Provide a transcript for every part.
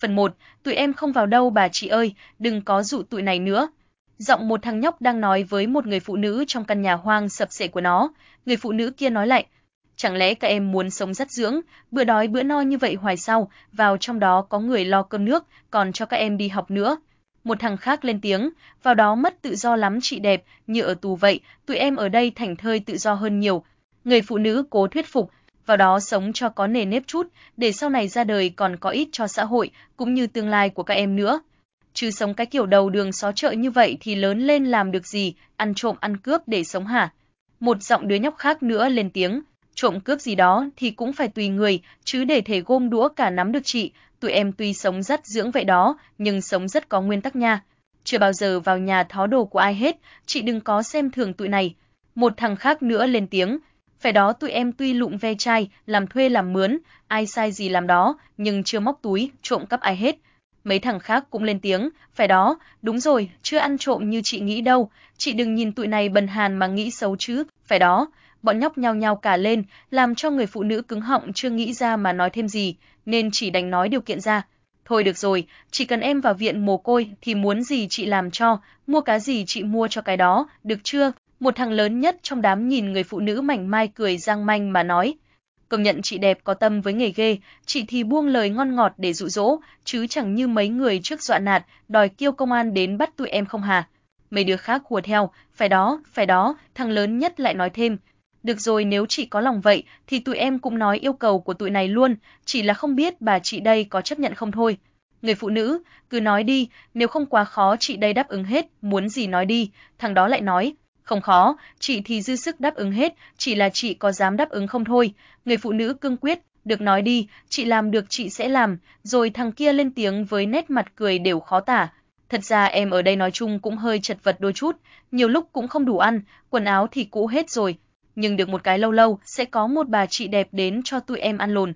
Phần 1, tụi em không vào đâu bà chị ơi, đừng có dụ tụi này nữa. Giọng một thằng nhóc đang nói với một người phụ nữ trong căn nhà hoang sập sệ của nó, người phụ nữ kia nói lại, chẳng lẽ các em muốn sống rất dưỡng, bữa đói bữa no như vậy hoài sao, vào trong đó có người lo cơm nước, còn cho các em đi học nữa. Một thằng khác lên tiếng, vào đó mất tự do lắm chị đẹp, như ở tù vậy, tụi em ở đây thành thơi tự do hơn nhiều. Người phụ nữ cố thuyết phục, vào đó sống cho có nề nếp chút, để sau này ra đời còn có ích cho xã hội, cũng như tương lai của các em nữa. Chứ sống cái kiểu đầu đường xó chợ như vậy thì lớn lên làm được gì, ăn trộm ăn cướp để sống hả? Một giọng đứa nhóc khác nữa lên tiếng, trộm cướp gì đó thì cũng phải tùy người, chứ để thể gôm đũa cả nắm được chị, tụi em tuy sống rất dưỡng vậy đó, nhưng sống rất có nguyên tắc nha. Chưa bao giờ vào nhà thó đồ của ai hết, chị đừng có xem thường tụi này. Một thằng khác nữa lên tiếng, phải đó tụi em tuy lụng ve chai, làm thuê làm mướn, ai sai gì làm đó, nhưng chưa móc túi, trộm cắp ai hết. Mấy thằng khác cũng lên tiếng, phải đó, đúng rồi, chưa ăn trộm như chị nghĩ đâu, chị đừng nhìn tụi này bần hàn mà nghĩ xấu chứ, phải đó. Bọn nhóc nhao nhao cả lên, làm cho người phụ nữ cứng họng chưa nghĩ ra mà nói thêm gì, nên chỉ đành nói điều kiện ra. Thôi được rồi, chỉ cần em vào viện mồ côi thì muốn gì chị làm cho, mua cá gì chị mua cho cái đó, được chưa? Một thằng lớn nhất trong đám nhìn người phụ nữ mảnh mai cười giang manh mà nói. Công nhận chị đẹp có tâm với nghề ghê, chị thì buông lời ngon ngọt để dụ dỗ, chứ chẳng như mấy người trước dọa nạt, đòi kêu công an đến bắt tụi em không hà. Mấy đứa khác hùa theo, phải đó, phải đó, thằng lớn nhất lại nói thêm. Được rồi nếu chị có lòng vậy, thì tụi em cũng nói yêu cầu của tụi này luôn, chỉ là không biết bà chị đây có chấp nhận không thôi. Người phụ nữ, cứ nói đi, nếu không quá khó chị đây đáp ứng hết, muốn gì nói đi, thằng đó lại nói, không khó, chị thì dư sức đáp ứng hết, chỉ là chị có dám đáp ứng không thôi. Người phụ nữ cương quyết, được nói đi, chị làm được chị sẽ làm, rồi thằng kia lên tiếng với nét mặt cười đều khó tả. Thật ra em ở đây nói chung cũng hơi chật vật đôi chút, nhiều lúc cũng không đủ ăn, quần áo thì cũ hết rồi, nhưng được một cái lâu lâu sẽ có một bà chị đẹp đến cho tụi em ăn lồn.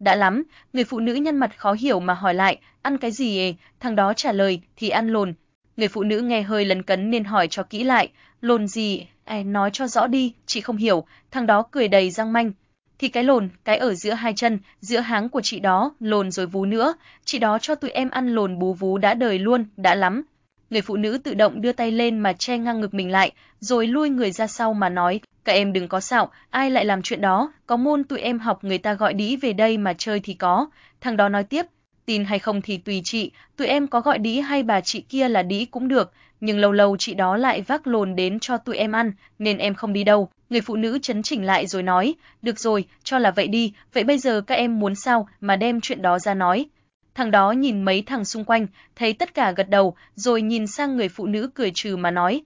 Đã lắm, người phụ nữ nhân mặt khó hiểu mà hỏi lại, ăn cái gì ê? Thằng đó trả lời, thì ăn lồn. Người phụ nữ nghe hơi lấn cấn nên hỏi cho kỹ lại, lồn gì? À, nói cho rõ đi, chị không hiểu. Thằng đó cười đầy răng manh. Thì cái lồn, cái ở giữa hai chân, giữa háng của chị đó, lồn rồi vú nữa. Chị đó cho tụi em ăn lồn bú vú đã đời luôn, đã lắm. Người phụ nữ tự động đưa tay lên mà che ngang ngực mình lại, rồi lui người ra sau mà nói, các em đừng có xạo, ai lại làm chuyện đó, có môn tụi em học người ta gọi đĩ về đây mà chơi thì có. Thằng đó nói tiếp, tin hay không thì tùy chị, tụi em có gọi đĩ hay bà chị kia là đĩ cũng được, nhưng lâu lâu chị đó lại vác lồn đến cho tụi em ăn, nên em không đi đâu. Người phụ nữ chấn chỉnh lại rồi nói, được rồi, cho là vậy đi, vậy bây giờ các em muốn sao mà đem chuyện đó ra nói. Thằng đó nhìn mấy thằng xung quanh, thấy tất cả gật đầu, rồi nhìn sang người phụ nữ cười trừ mà nói,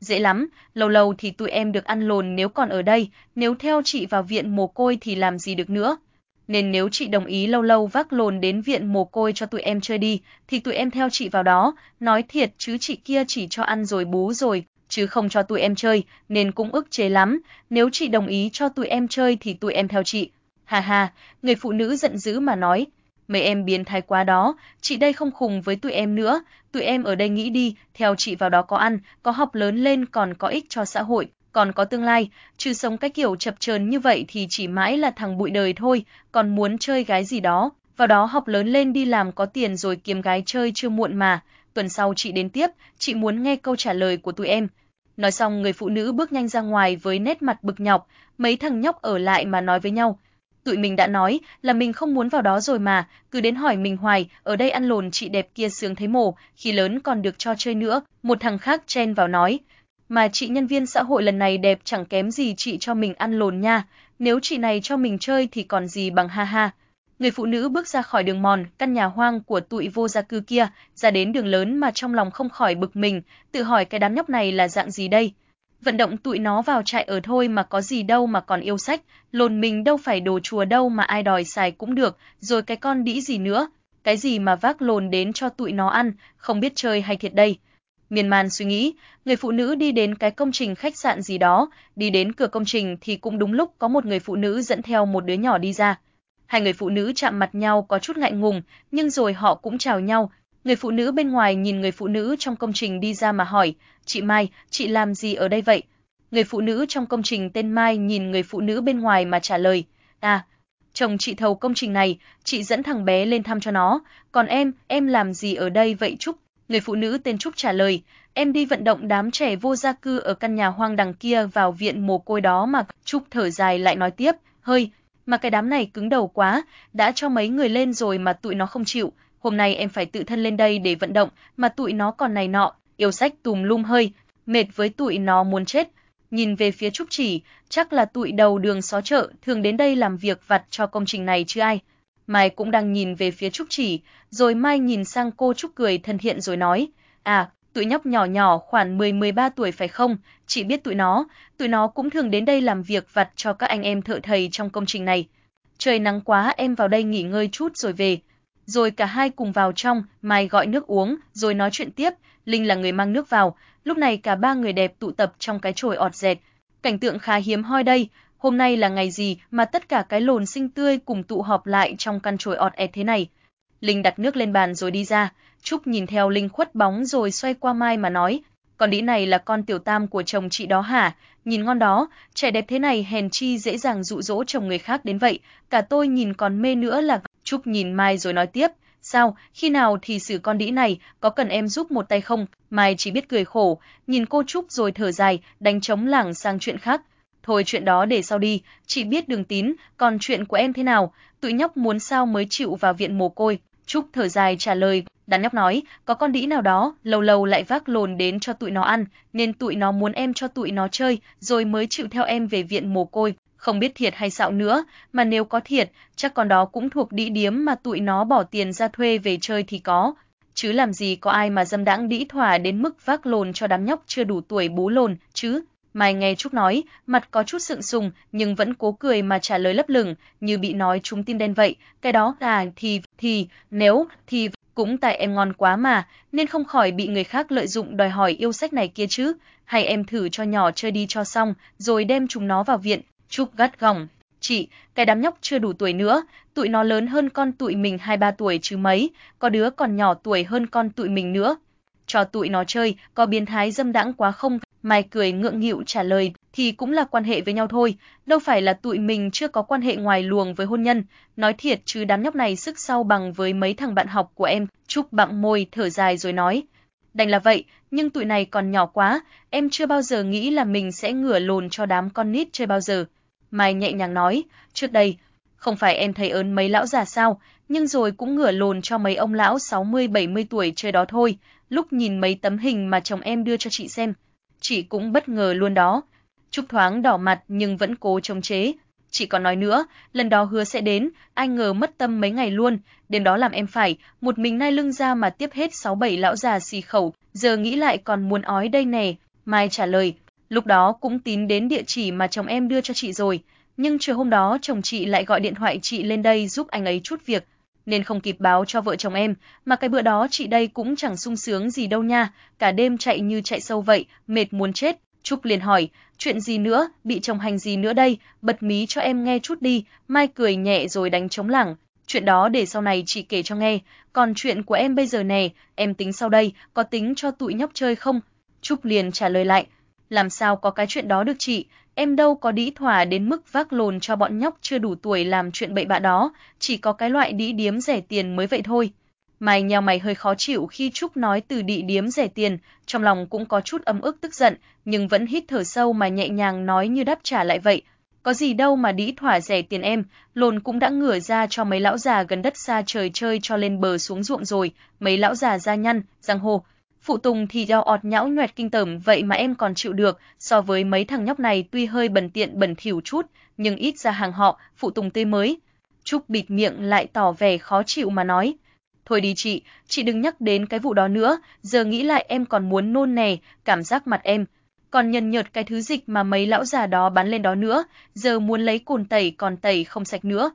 dễ lắm, lâu lâu thì tụi em được ăn lồn nếu còn ở đây, nếu theo chị vào viện mồ côi thì làm gì được nữa. Nên nếu chị đồng ý lâu lâu vác lồn đến viện mồ côi cho tụi em chơi đi, thì tụi em theo chị vào đó, nói thiệt chứ chị kia chỉ cho ăn rồi bú rồi, chứ không cho tụi em chơi, nên cũng ức chế lắm, nếu chị đồng ý cho tụi em chơi thì tụi em theo chị. Hà hà, người phụ nữ giận dữ mà nói, mấy em biến thái quá đó, chị đây không khùng với tụi em nữa, tụi em ở đây nghĩ đi, theo chị vào đó có ăn, có học lớn lên còn có ích cho xã hội, còn có tương lai, chứ sống cái kiểu chập chờn như vậy thì chỉ mãi là thằng bụi đời thôi, còn muốn chơi gái gì đó, vào đó học lớn lên đi làm có tiền rồi kiếm gái chơi chưa muộn mà. Tuần sau chị đến tiếp, chị muốn nghe câu trả lời của tụi em. Nói xong người phụ nữ bước nhanh ra ngoài với nét mặt bực nhọc, mấy thằng nhóc ở lại mà nói với nhau, tụi mình đã nói là mình không muốn vào đó rồi mà, cứ đến hỏi mình hoài, ở đây ăn lồn chị đẹp kia sướng thấy mồ, khi lớn còn được cho chơi nữa, một thằng khác chen vào nói, mà chị nhân viên xã hội lần này đẹp chẳng kém gì chị cho mình ăn lồn nha, nếu chị này cho mình chơi thì còn gì bằng ha ha. Người phụ nữ bước ra khỏi đường mòn, căn nhà hoang của tụi vô gia cư kia, ra đến đường lớn mà trong lòng không khỏi bực mình, tự hỏi cái đám nhóc này là dạng gì đây vận động tụi nó vào trại ở thôi mà có gì đâu mà còn yêu sách, lồn mình đâu phải đồ chùa đâu mà ai đòi xài cũng được, rồi cái con đĩ gì nữa, cái gì mà vác lồn đến cho tụi nó ăn, không biết chơi hay thiệt đây. Miên man suy nghĩ, người phụ nữ đi đến cái công trình khách sạn gì đó, đi đến cửa công trình thì cũng đúng lúc có một người phụ nữ dẫn theo một đứa nhỏ đi ra. Hai người phụ nữ chạm mặt nhau có chút ngại ngùng, nhưng rồi họ cũng chào nhau, Người phụ nữ bên ngoài nhìn người phụ nữ trong công trình đi ra mà hỏi, "Chị Mai, chị làm gì ở đây vậy?" Người phụ nữ trong công trình tên Mai nhìn người phụ nữ bên ngoài mà trả lời, "À, chồng chị thầu công trình này, chị dẫn thằng bé lên thăm cho nó, còn em, em làm gì ở đây vậy Trúc? Người phụ nữ tên Trúc trả lời, em đi vận động đám trẻ vô gia cư ở căn nhà hoang đằng kia vào viện mồ côi đó mà. Trúc thở dài lại nói tiếp, hơi, mà cái đám này cứng đầu quá, đã cho mấy người lên rồi mà tụi nó không chịu, hôm nay em phải tự thân lên đây để vận động, mà tụi nó còn này nọ, yêu sách tùm lum hơi, mệt với tụi nó muốn chết. Nhìn về phía Trúc Chỉ, chắc là tụi đầu đường xó chợ thường đến đây làm việc vặt cho công trình này chứ ai. Mai cũng đang nhìn về phía Trúc Chỉ, rồi Mai nhìn sang cô Trúc cười thân thiện rồi nói, à, tụi nhóc nhỏ nhỏ khoảng 10-13 tuổi phải không, chị biết tụi nó, tụi nó cũng thường đến đây làm việc vặt cho các anh em thợ thầy trong công trình này. Trời nắng quá em vào đây nghỉ ngơi chút rồi về. Rồi cả hai cùng vào trong, Mai gọi nước uống, rồi nói chuyện tiếp, Linh là người mang nước vào, lúc này cả ba người đẹp tụ tập trong cái chổi ọt dẹt. Cảnh tượng khá hiếm hoi đây, hôm nay là ngày gì mà tất cả cái lồn xinh tươi cùng tụ họp lại trong căn chổi ọt ẹt thế này. Linh đặt nước lên bàn rồi đi ra, Trúc nhìn theo Linh khuất bóng rồi xoay qua Mai mà nói, con đĩ này là con tiểu tam của chồng chị đó hả? Nhìn ngon đó, trẻ đẹp thế này hèn chi dễ dàng dụ dỗ chồng người khác đến vậy, cả tôi nhìn còn mê nữa là Trúc nhìn Mai rồi nói tiếp, sao, khi nào thì xử con đĩ này, có cần em giúp một tay không? Mai chỉ biết cười khổ, nhìn cô Trúc rồi thở dài, đánh trống lảng sang chuyện khác. Thôi chuyện đó để sau đi, chị biết đường tín, còn chuyện của em thế nào, tụi nhóc muốn sao mới chịu vào viện mồ côi. Trúc thở dài trả lời, đàn nhóc nói, có con đĩ nào đó, lâu lâu lại vác lồn đến cho tụi nó ăn, nên tụi nó muốn em cho tụi nó chơi, rồi mới chịu theo em về viện mồ côi. Không biết thiệt hay xạo nữa, mà nếu có thiệt, chắc con đó cũng thuộc đĩ điếm mà tụi nó bỏ tiền ra thuê về chơi thì có. Chứ làm gì có ai mà dâm đãng đĩ thỏa đến mức vác lồn cho đám nhóc chưa đủ tuổi bú lồn, chứ. Mai nghe Trúc nói, mặt có chút sượng sùng, nhưng vẫn cố cười mà trả lời lấp lửng, như bị nói trúng tim đen vậy, cái đó là thì, thì, nếu, thì, cũng tại em ngon quá mà, nên không khỏi bị người khác lợi dụng đòi hỏi yêu sách này kia chứ, hay em thử cho nhỏ chơi đi cho xong, rồi đem chúng nó vào viện, Trúc gắt gỏng. Chị, cái đám nhóc chưa đủ tuổi nữa, tụi nó lớn hơn con tụi mình 2-3 tuổi chứ mấy, có đứa còn nhỏ tuổi hơn con tụi mình nữa. Cho tụi nó chơi, có biến thái dâm đãng quá không? Mai cười ngượng nghịu trả lời, thì cũng là quan hệ với nhau thôi, đâu phải là tụi mình chưa có quan hệ ngoài luồng với hôn nhân. Nói thiệt chứ đám nhóc này sức sau bằng với mấy thằng bạn học của em. Trúc bặm môi thở dài rồi nói, đành là vậy, nhưng tụi này còn nhỏ quá, em chưa bao giờ nghĩ là mình sẽ ngửa lồn cho đám con nít chơi bao giờ. Mai nhẹ nhàng nói, trước đây, không phải em thấy ớn mấy lão già sao, nhưng rồi cũng ngửa lồn cho mấy ông lão 60-70 tuổi chơi đó thôi, lúc nhìn mấy tấm hình mà chồng em đưa cho chị xem, chị cũng bất ngờ luôn đó. Trúc thoáng đỏ mặt nhưng vẫn cố chống chế. Chị còn nói nữa, lần đó hứa sẽ đến, anh ngờ mất tâm mấy ngày luôn, đêm đó làm em phải, một mình nai lưng ra mà tiếp hết 6-7 lão già xì khẩu, giờ nghĩ lại còn muốn ói đây nè. Mai trả lời, lúc đó cũng tín đến địa chỉ mà chồng em đưa cho chị rồi, nhưng chiều hôm đó chồng chị lại gọi điện thoại chị lên đây giúp anh ấy chút việc, nên không kịp báo cho vợ chồng em, mà cái bữa đó chị đây cũng chẳng sung sướng gì đâu nha, cả đêm chạy như chạy sâu vậy, mệt muốn chết. Trúc liền hỏi, chuyện gì nữa, bị chồng hành gì nữa đây, bật mí cho em nghe chút đi, Mai cười nhẹ rồi đánh trống lảng. Chuyện đó để sau này chị kể cho nghe, còn chuyện của em bây giờ nè, em tính sau đây, có tính cho tụi nhóc chơi không? Trúc liền trả lời lại, làm sao có cái chuyện đó được chị, em đâu có đĩ thỏa đến mức vác lồn cho bọn nhóc chưa đủ tuổi làm chuyện bậy bạ đó, chỉ có cái loại đĩ điếm rẻ tiền mới vậy thôi. Mày nheo mày hơi khó chịu khi Trúc nói từ đĩ điếm rẻ tiền, trong lòng cũng có chút ấm ức tức giận, nhưng vẫn hít thở sâu mà nhẹ nhàng nói như đáp trả lại vậy. Có gì đâu mà đĩ thỏa rẻ tiền em, lồn cũng đã ngửa ra cho mấy lão già gần đất xa trời chơi cho lên bờ xuống ruộng rồi, mấy lão già ra nhăn, răng hồ, Phụ Tùng thì đeo ọt nhão nhoẹt kinh tởm vậy mà em còn chịu được, so với mấy thằng nhóc này tuy hơi bẩn tiện bẩn thỉu chút, nhưng ít ra hàng họ, phụ tùng tươi mới. Trúc bịt miệng lại tỏ vẻ khó chịu mà nói. Thôi đi chị, chị đừng nhắc đến cái vụ đó nữa, giờ nghĩ lại em còn muốn nôn nè, cảm giác mặt em. Còn nhân nhợt cái thứ dịch mà mấy lão già đó bán lên đó nữa, giờ muốn lấy cồn tẩy còn tẩy không sạch nữa.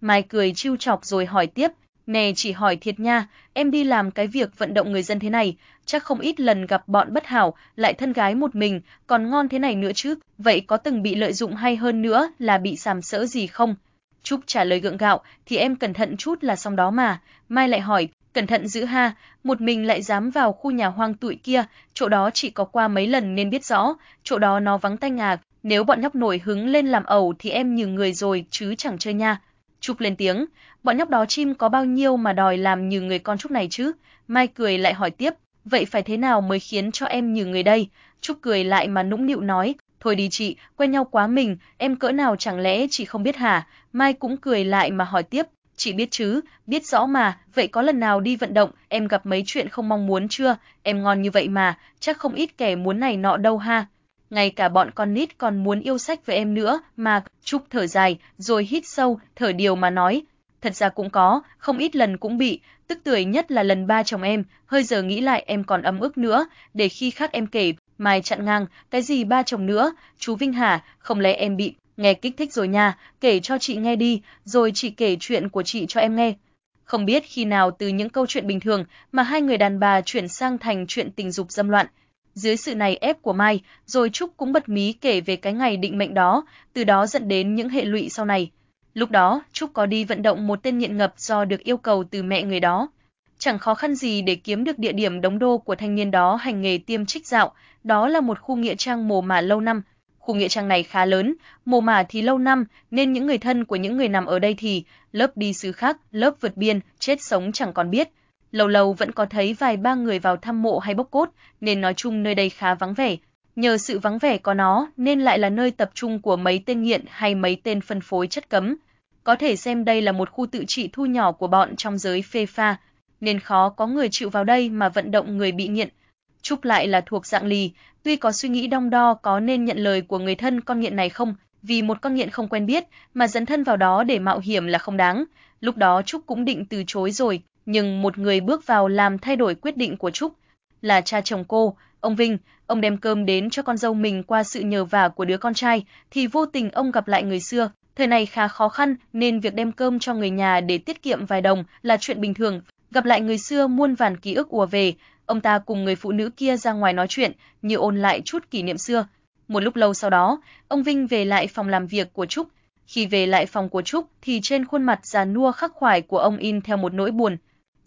Mai cười chiêu chọc rồi hỏi tiếp, Nè chỉ hỏi thiệt nha, em đi làm cái việc vận động người dân thế này, chắc không ít lần gặp bọn bất hảo, lại thân gái một mình, còn ngon thế này nữa chứ, vậy có từng bị lợi dụng hay hơn nữa là bị sàm sỡ gì không? Trúc trả lời gượng gạo, thì em cẩn thận chút là xong đó mà. Mai lại hỏi, cẩn thận giữ ha, một mình lại dám vào khu nhà hoang tụi kia, chỗ đó chỉ có qua mấy lần nên biết rõ, chỗ đó nó vắng tanh à, nếu bọn nhóc nổi hứng lên làm ẩu thì em nhường người rồi chứ chẳng chơi nha. Trúc lên tiếng, bọn nhóc đó chim có bao nhiêu mà đòi làm như người con Trúc này chứ? Mai cười lại hỏi tiếp, vậy phải thế nào mới khiến cho em như người đây? Trúc cười lại mà nũng nịu nói, thôi đi chị, quen nhau quá mình, em cỡ nào chẳng lẽ chị không biết hả? Mai cũng cười lại mà hỏi tiếp, chị biết chứ, biết rõ mà, vậy có lần nào đi vận động, em gặp mấy chuyện không mong muốn chưa? Em ngon như vậy mà, chắc không ít kẻ muốn này nọ đâu ha ngay cả bọn con nít còn muốn yêu sách với em nữa, mà, Trúc thở dài, rồi hít sâu, thở điều mà nói, thật ra cũng có, không ít lần cũng bị, tức tuổi nhất là lần ba chồng em, hơi giờ nghĩ lại em còn ấm ức nữa, để khi khác em kể, Mai chặn ngang, cái gì ba chồng nữa, chú Vinh Hà, không lẽ em bị, nghe kích thích rồi nha, kể cho chị nghe đi, rồi chị kể chuyện của chị cho em nghe. Không biết khi nào từ những câu chuyện bình thường mà hai người đàn bà chuyển sang thành chuyện tình dục dâm loạn, dưới sự này ép của Mai, rồi Trúc cũng bật mí kể về cái ngày định mệnh đó, từ đó dẫn đến những hệ lụy sau này. Lúc đó, Trúc có đi vận động một tên nghiện ngập do được yêu cầu từ mẹ người đó. Chẳng khó khăn gì để kiếm được địa điểm đóng đô của thanh niên đó hành nghề tiêm trích dạo, đó là một khu nghĩa trang mồ mả lâu năm. Khu nghĩa trang này khá lớn, mồ mả thì lâu năm, nên những người thân của những người nằm ở đây thì lớp đi xứ khác, lớp vượt biên, chết sống chẳng còn biết, lâu lâu vẫn có thấy vài ba người vào thăm mộ hay bốc cốt, nên nói chung nơi đây khá vắng vẻ. Nhờ sự vắng vẻ có nó, nên lại là nơi tập trung của mấy tên nghiện hay mấy tên phân phối chất cấm. Có thể xem đây là một khu tự trị thu nhỏ của bọn trong giới phê pha, nên khó có người chịu vào đây mà vận động người bị nghiện. Trúc lại là thuộc dạng lì, tuy có suy nghĩ đong đo có nên nhận lời của người thân con nghiện này không, vì một con nghiện không quen biết mà dấn thân vào đó để mạo hiểm là không đáng. Lúc đó Trúc cũng định từ chối rồi, nhưng một người bước vào làm thay đổi quyết định của Trúc, là cha chồng cô, ông Vinh, ông đem cơm đến cho con dâu mình qua sự nhờ vả của đứa con trai, thì vô tình ông gặp lại người xưa, thời này khá khó khăn nên việc đem cơm cho người nhà để tiết kiệm vài đồng là chuyện bình thường, gặp lại người xưa muôn vàn ký ức ùa về, ông ta cùng người phụ nữ kia ra ngoài nói chuyện, như ôn lại chút kỷ niệm xưa. Một lúc lâu sau đó, ông Vinh về lại phòng làm việc của Trúc, khi về lại phòng của Trúc thì trên khuôn mặt già nua khắc khoải của ông in theo một nỗi buồn,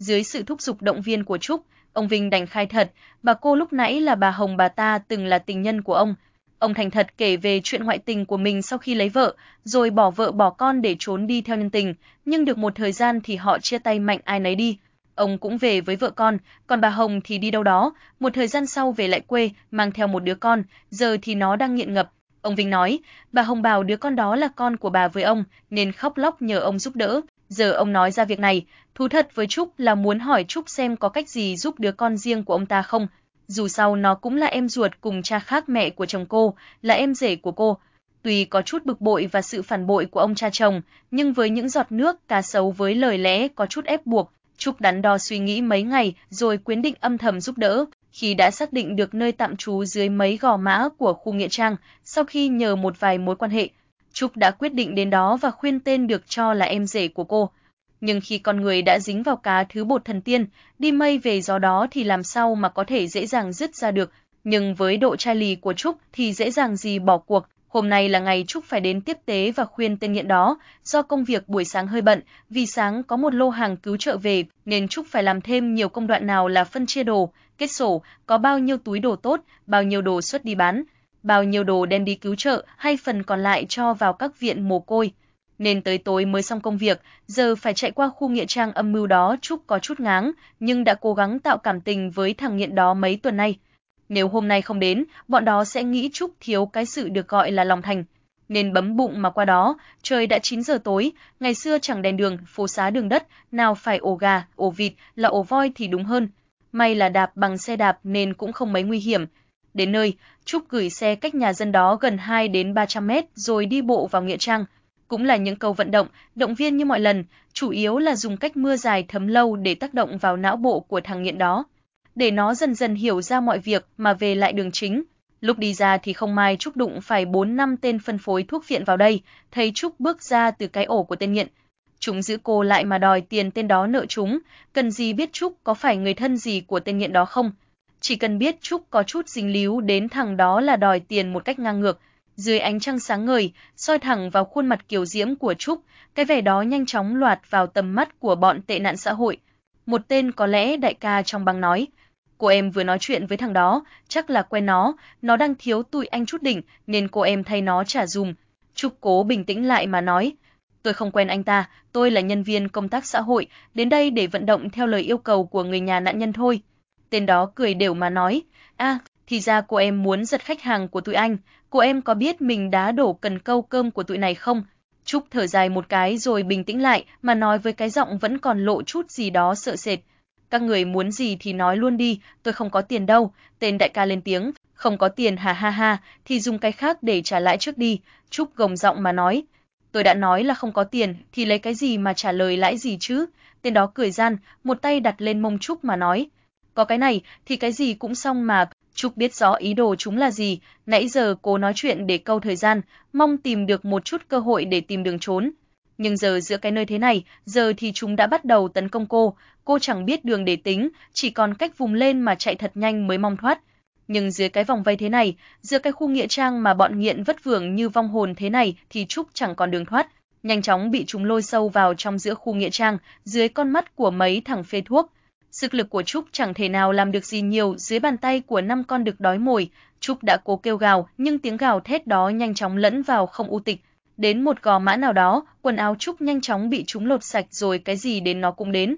dưới sự thúc giục động viên của Trúc, ông Vinh đành khai thật, bà cô lúc nãy là bà Hồng bà ta từng là tình nhân của ông. Ông thành thật kể về chuyện ngoại tình của mình sau khi lấy vợ, rồi bỏ vợ bỏ con để trốn đi theo nhân tình, nhưng được một thời gian thì họ chia tay mạnh ai nấy đi. Ông cũng về với vợ con, còn bà Hồng thì đi đâu đó, một thời gian sau về lại quê, mang theo một đứa con, giờ thì nó đang nghiện ngập. Ông Vinh nói, bà Hồng bảo đứa con đó là con của bà với ông, nên khóc lóc nhờ ông giúp đỡ. Giờ ông nói ra việc này, thú thật với Trúc là muốn hỏi Trúc xem có cách gì giúp đứa con riêng của ông ta không. Dù sao nó cũng là em ruột cùng cha khác mẹ của chồng cô, là em rể của cô. Tuy có chút bực bội và sự phản bội của ông cha chồng, nhưng với những giọt nước cá sấu với lời lẽ có chút ép buộc, Trúc đắn đo suy nghĩ mấy ngày rồi quyết định âm thầm giúp đỡ. Khi đã xác định được nơi tạm trú dưới mấy gò mã của khu nghĩa trang, sau khi nhờ một vài mối quan hệ, Trúc đã quyết định đến đó và khuyên tên được cho là em rể của cô. Nhưng khi con người đã dính vào cá thứ bột thần tiên, đi mây về gió đó thì làm sao mà có thể dễ dàng dứt ra được, nhưng với độ chai lì của Trúc thì dễ dàng gì bỏ cuộc. Hôm nay là ngày Trúc phải đến tiếp tế và khuyên tên nghiện đó, do công việc buổi sáng hơi bận, vì sáng có một lô hàng cứu trợ về, nên Trúc phải làm thêm nhiều công đoạn nào là phân chia đồ, kết sổ, có bao nhiêu túi đồ tốt, bao nhiêu đồ xuất đi bán, bao nhiêu đồ đem đi cứu trợ hay phần còn lại cho vào các viện mồ côi. Nên tới tối mới xong công việc, giờ phải chạy qua khu nghĩa trang âm mưu đó Trúc có chút ngáng, nhưng đã cố gắng tạo cảm tình với thằng nghiện đó mấy tuần nay. Nếu hôm nay không đến, bọn đó sẽ nghĩ Trúc thiếu cái sự được gọi là lòng thành. Nên bấm bụng mà qua đó, trời đã 9 giờ tối, ngày xưa chẳng đèn đường, phố xá đường đất, nào phải ổ gà, ổ vịt, là ổ voi thì đúng hơn. May là đạp bằng xe đạp nên cũng không mấy nguy hiểm, Đến nơi, Trúc gửi xe cách nhà dân đó gần 2 đến 300 mét rồi đi bộ vào nghĩa trang. Cũng là những câu vận động, động viên như mọi lần, chủ yếu là dùng cách mưa dài thấm lâu để tác động vào não bộ của thằng nghiện đó. Để nó dần dần hiểu ra mọi việc mà về lại đường chính. Lúc đi ra thì không may Trúc đụng phải 4 năm tên phân phối thuốc viện vào đây, thấy Trúc bước ra từ cái ổ của tên nghiện. Chúng giữ cô lại mà đòi tiền tên đó nợ chúng, cần gì biết Trúc có phải người thân gì của tên nghiện đó không chỉ cần biết Trúc có chút dính líu đến thằng đó là đòi tiền một cách ngang ngược. Dưới ánh trăng sáng ngời, soi thẳng vào khuôn mặt kiều diễm của Trúc, cái vẻ đó nhanh chóng loạt vào tầm mắt của bọn tệ nạn xã hội. Một tên có lẽ đại ca trong băng nói, cô em vừa nói chuyện với thằng đó, chắc là quen nó, nó đang thiếu tụi anh chút đỉnh, nên cô em thay nó trả dùm. Trúc cố bình tĩnh lại mà nói, tôi không quen anh ta, tôi là nhân viên công tác xã hội, đến đây để vận động theo lời yêu cầu của người nhà nạn nhân thôi. Tên đó cười đều mà nói, a, thì ra cô em muốn giật khách hàng của tụi anh, cô em có biết mình đã đổ cần câu cơm của tụi này không? Trúc thở dài một cái rồi bình tĩnh lại mà nói với cái giọng vẫn còn lộ chút gì đó sợ sệt. Các người muốn gì thì nói luôn đi, tôi không có tiền đâu, tên đại ca lên tiếng, không có tiền hà ha ha, thì dùng cái khác để trả lãi trước đi, Trúc gồng giọng mà nói. Tôi đã nói là không có tiền, thì lấy cái gì mà trả lời lãi gì chứ? Tên đó cười gian, một tay đặt lên mông Trúc mà nói. Có cái này, thì cái gì cũng xong mà, Trúc biết rõ ý đồ chúng là gì, nãy giờ cố nói chuyện để câu thời gian, mong tìm được một chút cơ hội để tìm đường trốn. Nhưng giờ giữa cái nơi thế này, giờ thì chúng đã bắt đầu tấn công cô, cô chẳng biết đường để tính, chỉ còn cách vùng lên mà chạy thật nhanh mới mong thoát. Nhưng dưới cái vòng vây thế này, giữa cái khu nghĩa trang mà bọn nghiện vất vưởng như vong hồn thế này thì Trúc chẳng còn đường thoát, nhanh chóng bị chúng lôi sâu vào trong giữa khu nghĩa trang, dưới con mắt của mấy thằng phê thuốc. Sức lực của Trúc chẳng thể nào làm được gì nhiều dưới bàn tay của năm con đực đói mồi, Trúc đã cố kêu gào, nhưng tiếng gào thét đó nhanh chóng lẫn vào không u tịch. Đến một gò mã nào đó, quần áo Trúc nhanh chóng bị chúng lột sạch rồi cái gì đến nó cũng đến.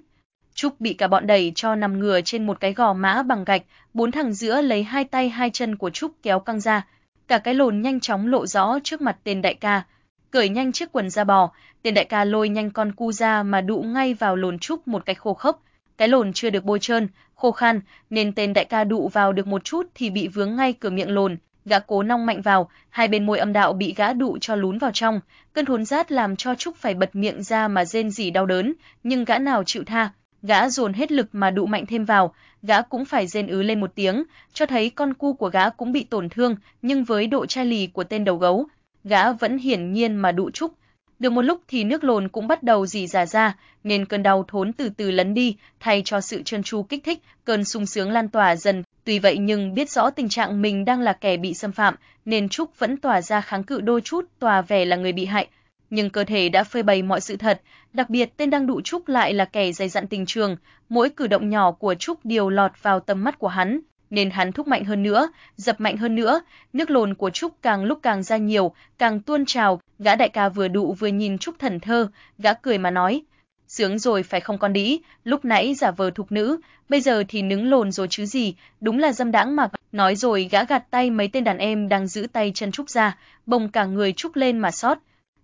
Trúc bị cả bọn đẩy cho nằm ngửa trên một cái gò mã bằng gạch, bốn thằng giữa lấy hai tay hai chân của Trúc kéo căng ra. Cả cái lồn nhanh chóng lộ rõ trước mặt tên đại ca. Cởi nhanh chiếc quần ra bò, tên đại ca lôi nhanh con cu ra mà đụ ngay vào lồn Trúc một cách khô khốc. Cái lồn chưa được bôi trơn, khô khan, nên tên đại ca đụ vào được một chút thì bị vướng ngay cửa miệng lồn, gã cố nong mạnh vào, hai bên môi âm đạo bị gã đụ cho lún vào trong, cơn thốn rát làm cho Trúc phải bật miệng ra mà rên rỉ đau đớn, nhưng gã nào chịu tha, gã dồn hết lực mà đụ mạnh thêm vào, gã cũng phải rên ứ lên một tiếng, cho thấy con cu của gã cũng bị tổn thương, nhưng với độ chai lì của tên đầu gấu, gã vẫn hiển nhiên mà đụ Trúc. Được một lúc thì nước lồn cũng bắt đầu rỉ rả ra, nên cơn đau thốn từ từ lấn đi, thay cho sự trơn tru kích thích, cơn sung sướng lan tỏa dần. Tuy vậy nhưng biết rõ tình trạng mình đang là kẻ bị xâm phạm, nên Trúc vẫn tỏa ra kháng cự đôi chút, tỏa vẻ là người bị hại. Nhưng cơ thể đã phơi bày mọi sự thật, đặc biệt tên đang đụ Trúc lại là kẻ dày dặn tình trường, mỗi cử động nhỏ của Trúc đều lọt vào tầm mắt của hắn, nên hắn thúc mạnh hơn nữa, dập mạnh hơn nữa, nước lồn của Trúc càng lúc càng ra nhiều, càng tuôn trào, gã đại ca vừa đụ vừa nhìn Trúc thần thơ, gã cười mà nói, sướng rồi phải không con đĩ, lúc nãy giả vờ thục nữ, bây giờ thì nứng lồn rồi chứ gì, đúng là dâm đãng mà. Nói rồi gã gạt tay mấy tên đàn em đang giữ tay chân Trúc ra, bồng cả người Trúc lên mà sót.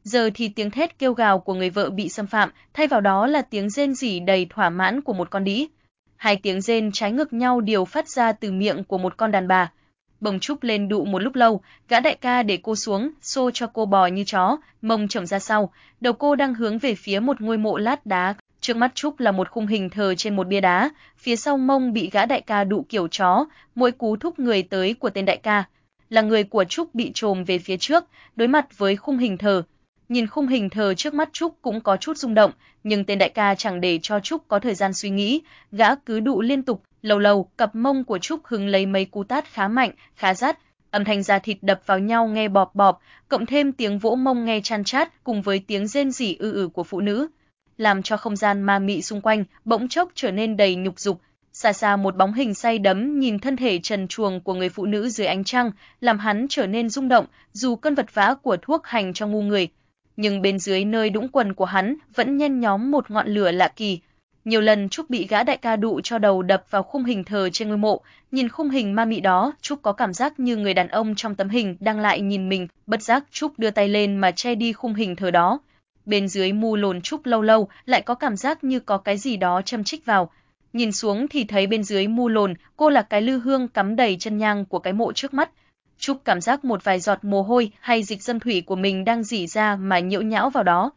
Giờ thì tiếng thét kêu gào của người vợ bị xâm phạm, thay vào đó là tiếng rên rỉ đầy thỏa mãn của một con đĩ hai tiếng rên trái ngược nhau đều phát ra từ miệng của một con đàn bà. Bồng Trúc lên đụ một lúc lâu, gã đại ca để cô xuống, xô cho cô bò như chó, mông chồng ra sau, đầu cô đang hướng về phía một ngôi mộ lát đá, trước mắt Trúc là một khung hình thờ trên một bia đá, phía sau mông bị gã đại ca đụ kiểu chó, mỗi cú thúc người tới của tên đại ca. Là người của Trúc bị trồm về phía trước, đối mặt với khung hình thờ, Nhìn khung hình thờ trước mắt Trúc cũng có chút rung động, nhưng tên đại ca chẳng để cho Trúc có thời gian suy nghĩ, gã cứ đụ liên tục, lâu lâu cặp mông của Trúc hứng lấy mấy cú tát khá mạnh, khá rát, âm thanh da thịt đập vào nhau nghe bọp bọp, cộng thêm tiếng vỗ mông nghe chan chát cùng với tiếng rên rỉ ư ử của phụ nữ, làm cho không gian ma mị xung quanh bỗng chốc trở nên đầy nhục dục. Xa xa một bóng hình say đắm nhìn thân thể trần truồng của người phụ nữ dưới ánh trăng, làm hắn trở nên rung động, dù cơn vật vã của thuốc hành cho ngu người, nhưng bên dưới nơi đũng quần của hắn vẫn nhen nhóm một ngọn lửa lạ kỳ. Nhiều lần Trúc bị gã đại ca đụ cho đầu đập vào khung hình thờ trên ngôi mộ, nhìn khung hình ma mị đó, Trúc có cảm giác như người đàn ông trong tấm hình đang lại nhìn mình, bất giác Trúc đưa tay lên mà che đi khung hình thờ đó. Bên dưới mu lồn Trúc lâu lâu lại có cảm giác như có cái gì đó châm chích vào. Nhìn xuống thì thấy bên dưới mu lồn, cô là cái lư hương cắm đầy chân nhang của cái mộ trước mắt, Trúc cảm giác một vài giọt mồ hôi hay dịch dâm thủy của mình đang rỉ ra mà nhiễu nhão vào đó.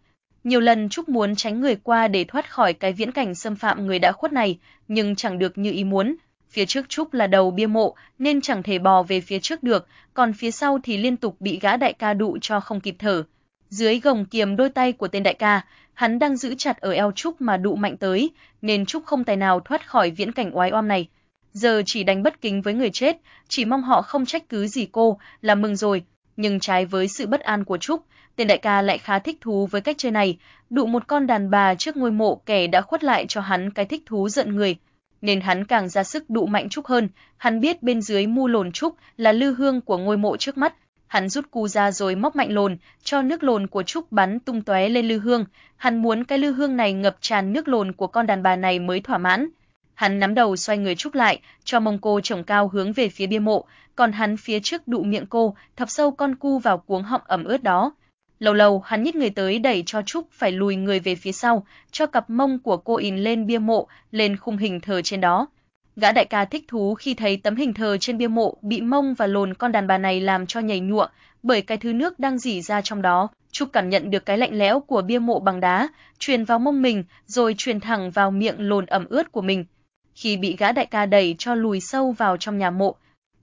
Nhiều lần Trúc muốn tránh người qua để thoát khỏi cái viễn cảnh xâm phạm người đã khuất này, nhưng chẳng được như ý muốn. Phía trước Trúc là đầu bia mộ nên chẳng thể bò về phía trước được, còn phía sau thì liên tục bị gã đại ca đụ cho không kịp thở. Dưới gồng kiềm đôi tay của tên đại ca, hắn đang giữ chặt ở eo Trúc mà đụ mạnh tới, nên Trúc không tài nào thoát khỏi viễn cảnh oái oăm này giờ chỉ đánh bất kính với người chết, chỉ mong họ không trách cứ gì cô, là mừng rồi. Nhưng trái với sự bất an của Trúc, tên đại ca lại khá thích thú với cách chơi này, đụ một con đàn bà trước ngôi mộ kẻ đã khuất lại cho hắn cái thích thú giận người. Nên hắn càng ra sức đụ mạnh Trúc hơn, hắn biết bên dưới mu lồn Trúc là lư hương của ngôi mộ trước mắt, Hắn rút cu ra rồi móc mạnh lồn, cho nước lồn của Trúc bắn tung tóe lên lư hương, hắn muốn cái lư hương này ngập tràn nước lồn của con đàn bà này mới thỏa mãn. Hắn nắm đầu xoay người Trúc lại, cho mông cô trồng cao hướng về phía bia mộ, còn hắn phía trước đụ miệng cô, thọc sâu con cu vào cuống họng ẩm ướt đó. Lâu lâu hắn nhích người tới đẩy cho Trúc phải lùi người về phía sau, cho cặp mông của cô in lên bia mộ, lên khung hình thờ trên đó. Gã đại ca thích thú khi thấy tấm hình thờ trên bia mộ bị mông và lồn con đàn bà này làm cho nhảy nhụa, bởi cái thứ nước đang rỉ ra trong đó. Trúc cảm nhận được cái lạnh lẽo của bia mộ bằng đá, truyền vào mông mình, rồi truyền thẳng vào miệng lồn ẩm ướt của mình. Khi bị gã đại ca đẩy cho lùi sâu vào trong nhà mộ,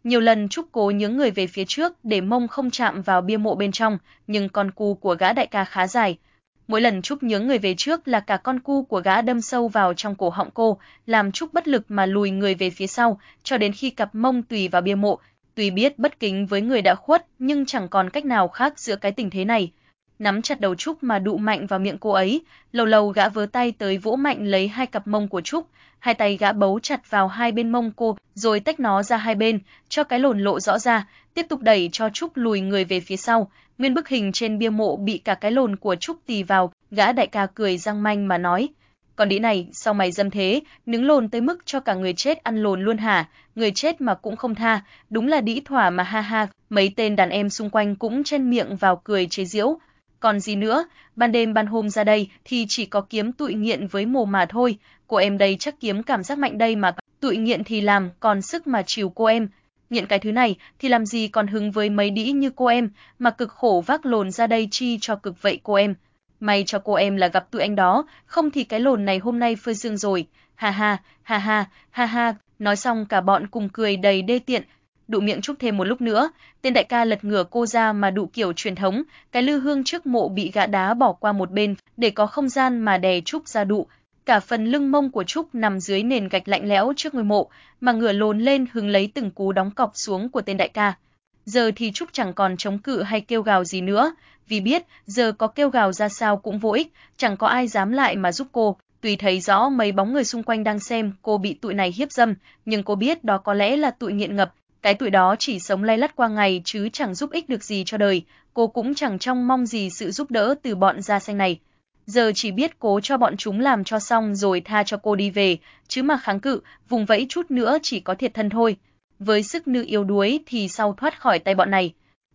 nhiều lần Trúc cố nhướng người về phía trước để mông không chạm vào bia mộ bên trong, nhưng con cu của gã đại ca khá dài. Mỗi lần Trúc nhướng người về trước là cả con cu của gã đâm sâu vào trong cổ họng cô, làm Trúc bất lực mà lùi người về phía sau, cho đến khi cặp mông tùy vào bia mộ. Tuy biết bất kính với người đã khuất, nhưng chẳng còn cách nào khác giữa cái tình thế này. Nắm chặt đầu Trúc mà đụ mạnh vào miệng cô ấy, lâu lâu gã vớ tay tới vỗ mạnh lấy hai cặp mông của Trúc, hai tay gã bấu chặt vào hai bên mông cô, rồi tách nó ra hai bên, cho cái lồn lộ rõ ra, tiếp tục đẩy cho Trúc lùi người về phía sau. Nguyên bức hình trên bia mộ bị cả cái lồn của Trúc tì vào, gã đại ca cười răng manh mà nói: "Còn đĩ này, sao mày dâm thế, nướng lồn tới mức cho cả người chết ăn lồn luôn hả? Người chết mà cũng không tha, đúng là đĩ thỏa mà ha ha." Mấy tên đàn em xung quanh cũng chen miệng vào cười chế giễu. Còn gì nữa, ban đêm ban hôm ra đây thì chỉ có kiếm tụi nghiện với mồ mà thôi, cô em đây chắc kiếm cảm giác mạnh đây mà, tụi nghiện thì làm, còn sức mà chiều cô em. Nghiện cái thứ này thì làm gì còn hứng với mấy đĩ như cô em, mà cực khổ vác lồn ra đây chi cho cực vậy cô em. May cho cô em là gặp tụi anh đó, không thì cái lồn này hôm nay phơi dương rồi. Ha ha, ha ha, ha ha, nói xong cả bọn cùng cười đầy đê tiện, đụ miệng chúc thêm một lúc nữa, tên đại ca lật ngửa cô ra mà đụ kiểu truyền thống, cái lư hương trước mộ bị gã đá bỏ qua một bên để có không gian mà đè Trúc ra đụ. Cả phần lưng mông của Trúc nằm dưới nền gạch lạnh lẽo trước ngôi mộ, mà ngửa lồn lên hứng lấy từng cú đóng cọc xuống của tên đại ca. Giờ thì Trúc chẳng còn chống cự hay kêu gào gì nữa, vì biết giờ có kêu gào ra sao cũng vô ích, chẳng có ai dám lại mà giúp cô. Tuy thấy rõ mấy bóng người xung quanh đang xem cô bị tụi này hiếp dâm, nhưng cô biết đó có lẽ là tụi nghiện ngập, cái tuổi đó chỉ sống lay lắt qua ngày chứ chẳng giúp ích được gì cho đời, cô cũng chẳng trông mong gì sự giúp đỡ từ bọn da xanh này. Giờ chỉ biết cố cho bọn chúng làm cho xong rồi tha cho cô đi về, chứ mà kháng cự, vùng vẫy chút nữa chỉ có thiệt thân thôi. Với sức nữ yếu đuối thì sau thoát khỏi tay bọn này.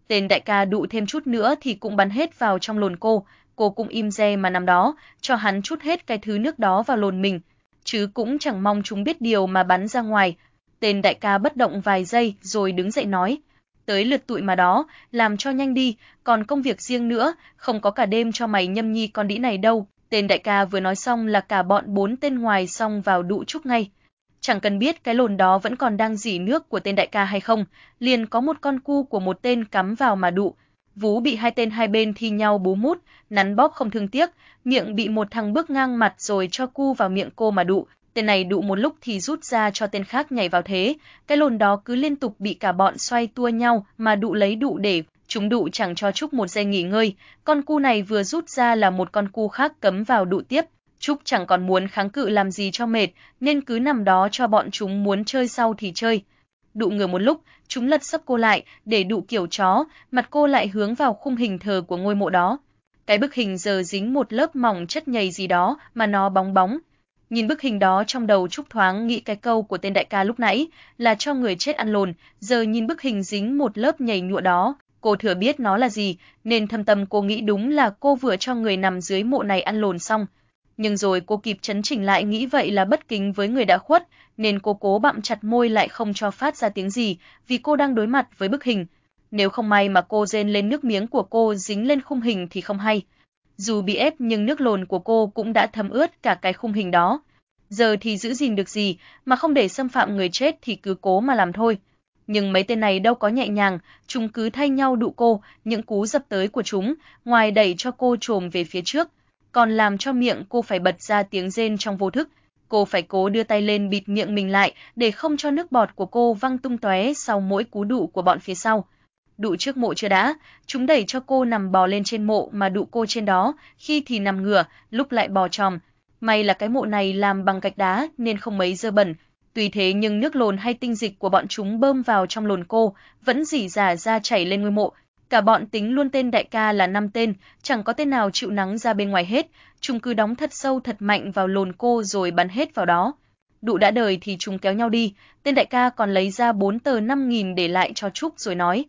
Tên đại ca đụ thêm chút nữa thì cũng bắn hết vào trong lồn cô, cô cũng im re mà nằm đó, cho hắn chút hết cái thứ nước đó vào lồn mình, chứ cũng chẳng mong chúng biết điều mà bắn ra ngoài, Tên đại ca bất động vài giây rồi đứng dậy nói, tới lượt tụi mà đó, làm cho nhanh đi, còn công việc riêng nữa, không có cả đêm cho mày nhâm nhi con đĩ này đâu. Tên đại ca vừa nói xong là cả bọn bốn tên ngoài xong vào đụ trúc ngay. Chẳng cần biết cái lồn đó vẫn còn đang dỉ nước của tên đại ca hay không, liền có một con cu của một tên cắm vào mà đụ. Vú bị hai tên hai bên thi nhau bú mút, nắn bóp không thương tiếc, miệng bị một thằng bước ngang mặt rồi cho cu vào miệng cô mà đụ, Tên này đụ một lúc thì rút ra cho tên khác nhảy vào thế, cái lồn đó cứ liên tục bị cả bọn xoay tua nhau mà đụ lấy đụ để chúng đụ chẳng cho Trúc một giây nghỉ ngơi, con cu này vừa rút ra là một con cu khác cấm vào đụ tiếp. Trúc chẳng còn muốn kháng cự làm gì cho mệt, nên cứ nằm đó cho bọn chúng muốn chơi sau thì chơi. Đụ ngửa một lúc, chúng lật sấp cô lại, để đụ kiểu chó, mặt cô lại hướng vào khung hình thờ của ngôi mộ đó. Cái bức hình giờ dính một lớp mỏng chất nhầy gì đó mà nó bóng bóng, Nhìn bức hình đó trong đầu Trúc thoáng nghĩ cái câu của tên đại ca lúc nãy là cho người chết ăn lồn, giờ nhìn bức hình dính một lớp nhầy nhụa đó, cô thừa biết nó là gì, nên thâm tâm cô nghĩ đúng là cô vừa cho người nằm dưới mộ này ăn lồn xong. Nhưng rồi cô kịp chấn chỉnh lại nghĩ vậy là bất kính với người đã khuất, nên cô cố bặm chặt môi lại không cho phát ra tiếng gì, vì cô đang đối mặt với bức hình. Nếu không may mà cô rên lên nước miếng của cô dính lên khung hình thì không hay. Dù bị ép nhưng nước lồn của cô cũng đã thấm ướt cả cái khung hình đó. Giờ thì giữ gìn được gì, mà không để xâm phạm người chết thì cứ cố mà làm thôi. Nhưng mấy tên này đâu có nhẹ nhàng, chúng cứ thay nhau đụ cô, những cú dập tới của chúng, ngoài đẩy cho cô trồm về phía trước, còn làm cho miệng cô phải bật ra tiếng rên trong vô thức. Cô phải cố đưa tay lên bịt miệng mình lại để không cho nước bọt của cô văng tung tóe sau mỗi cú đụ của bọn phía sau đụ trước mộ chưa đã, chúng đẩy cho cô nằm bò lên trên mộ mà đụ cô trên đó, khi thì nằm ngửa, lúc lại bò tròm. May là cái mộ này làm bằng gạch đá nên không mấy dơ bẩn. Tuy thế nhưng nước lồn hay tinh dịch của bọn chúng bơm vào trong lồn cô vẫn rỉ rả ra chảy lên ngôi mộ. Cả bọn tính luôn tên đại ca là năm tên, chẳng có tên nào chịu nắng ra bên ngoài hết, chúng cứ đóng thật sâu thật mạnh vào lồn cô rồi bắn hết vào đó. Đụ đã đời thì chúng kéo nhau đi, tên đại ca còn lấy ra bốn tờ 5.000 để lại cho Trúc rồi nói.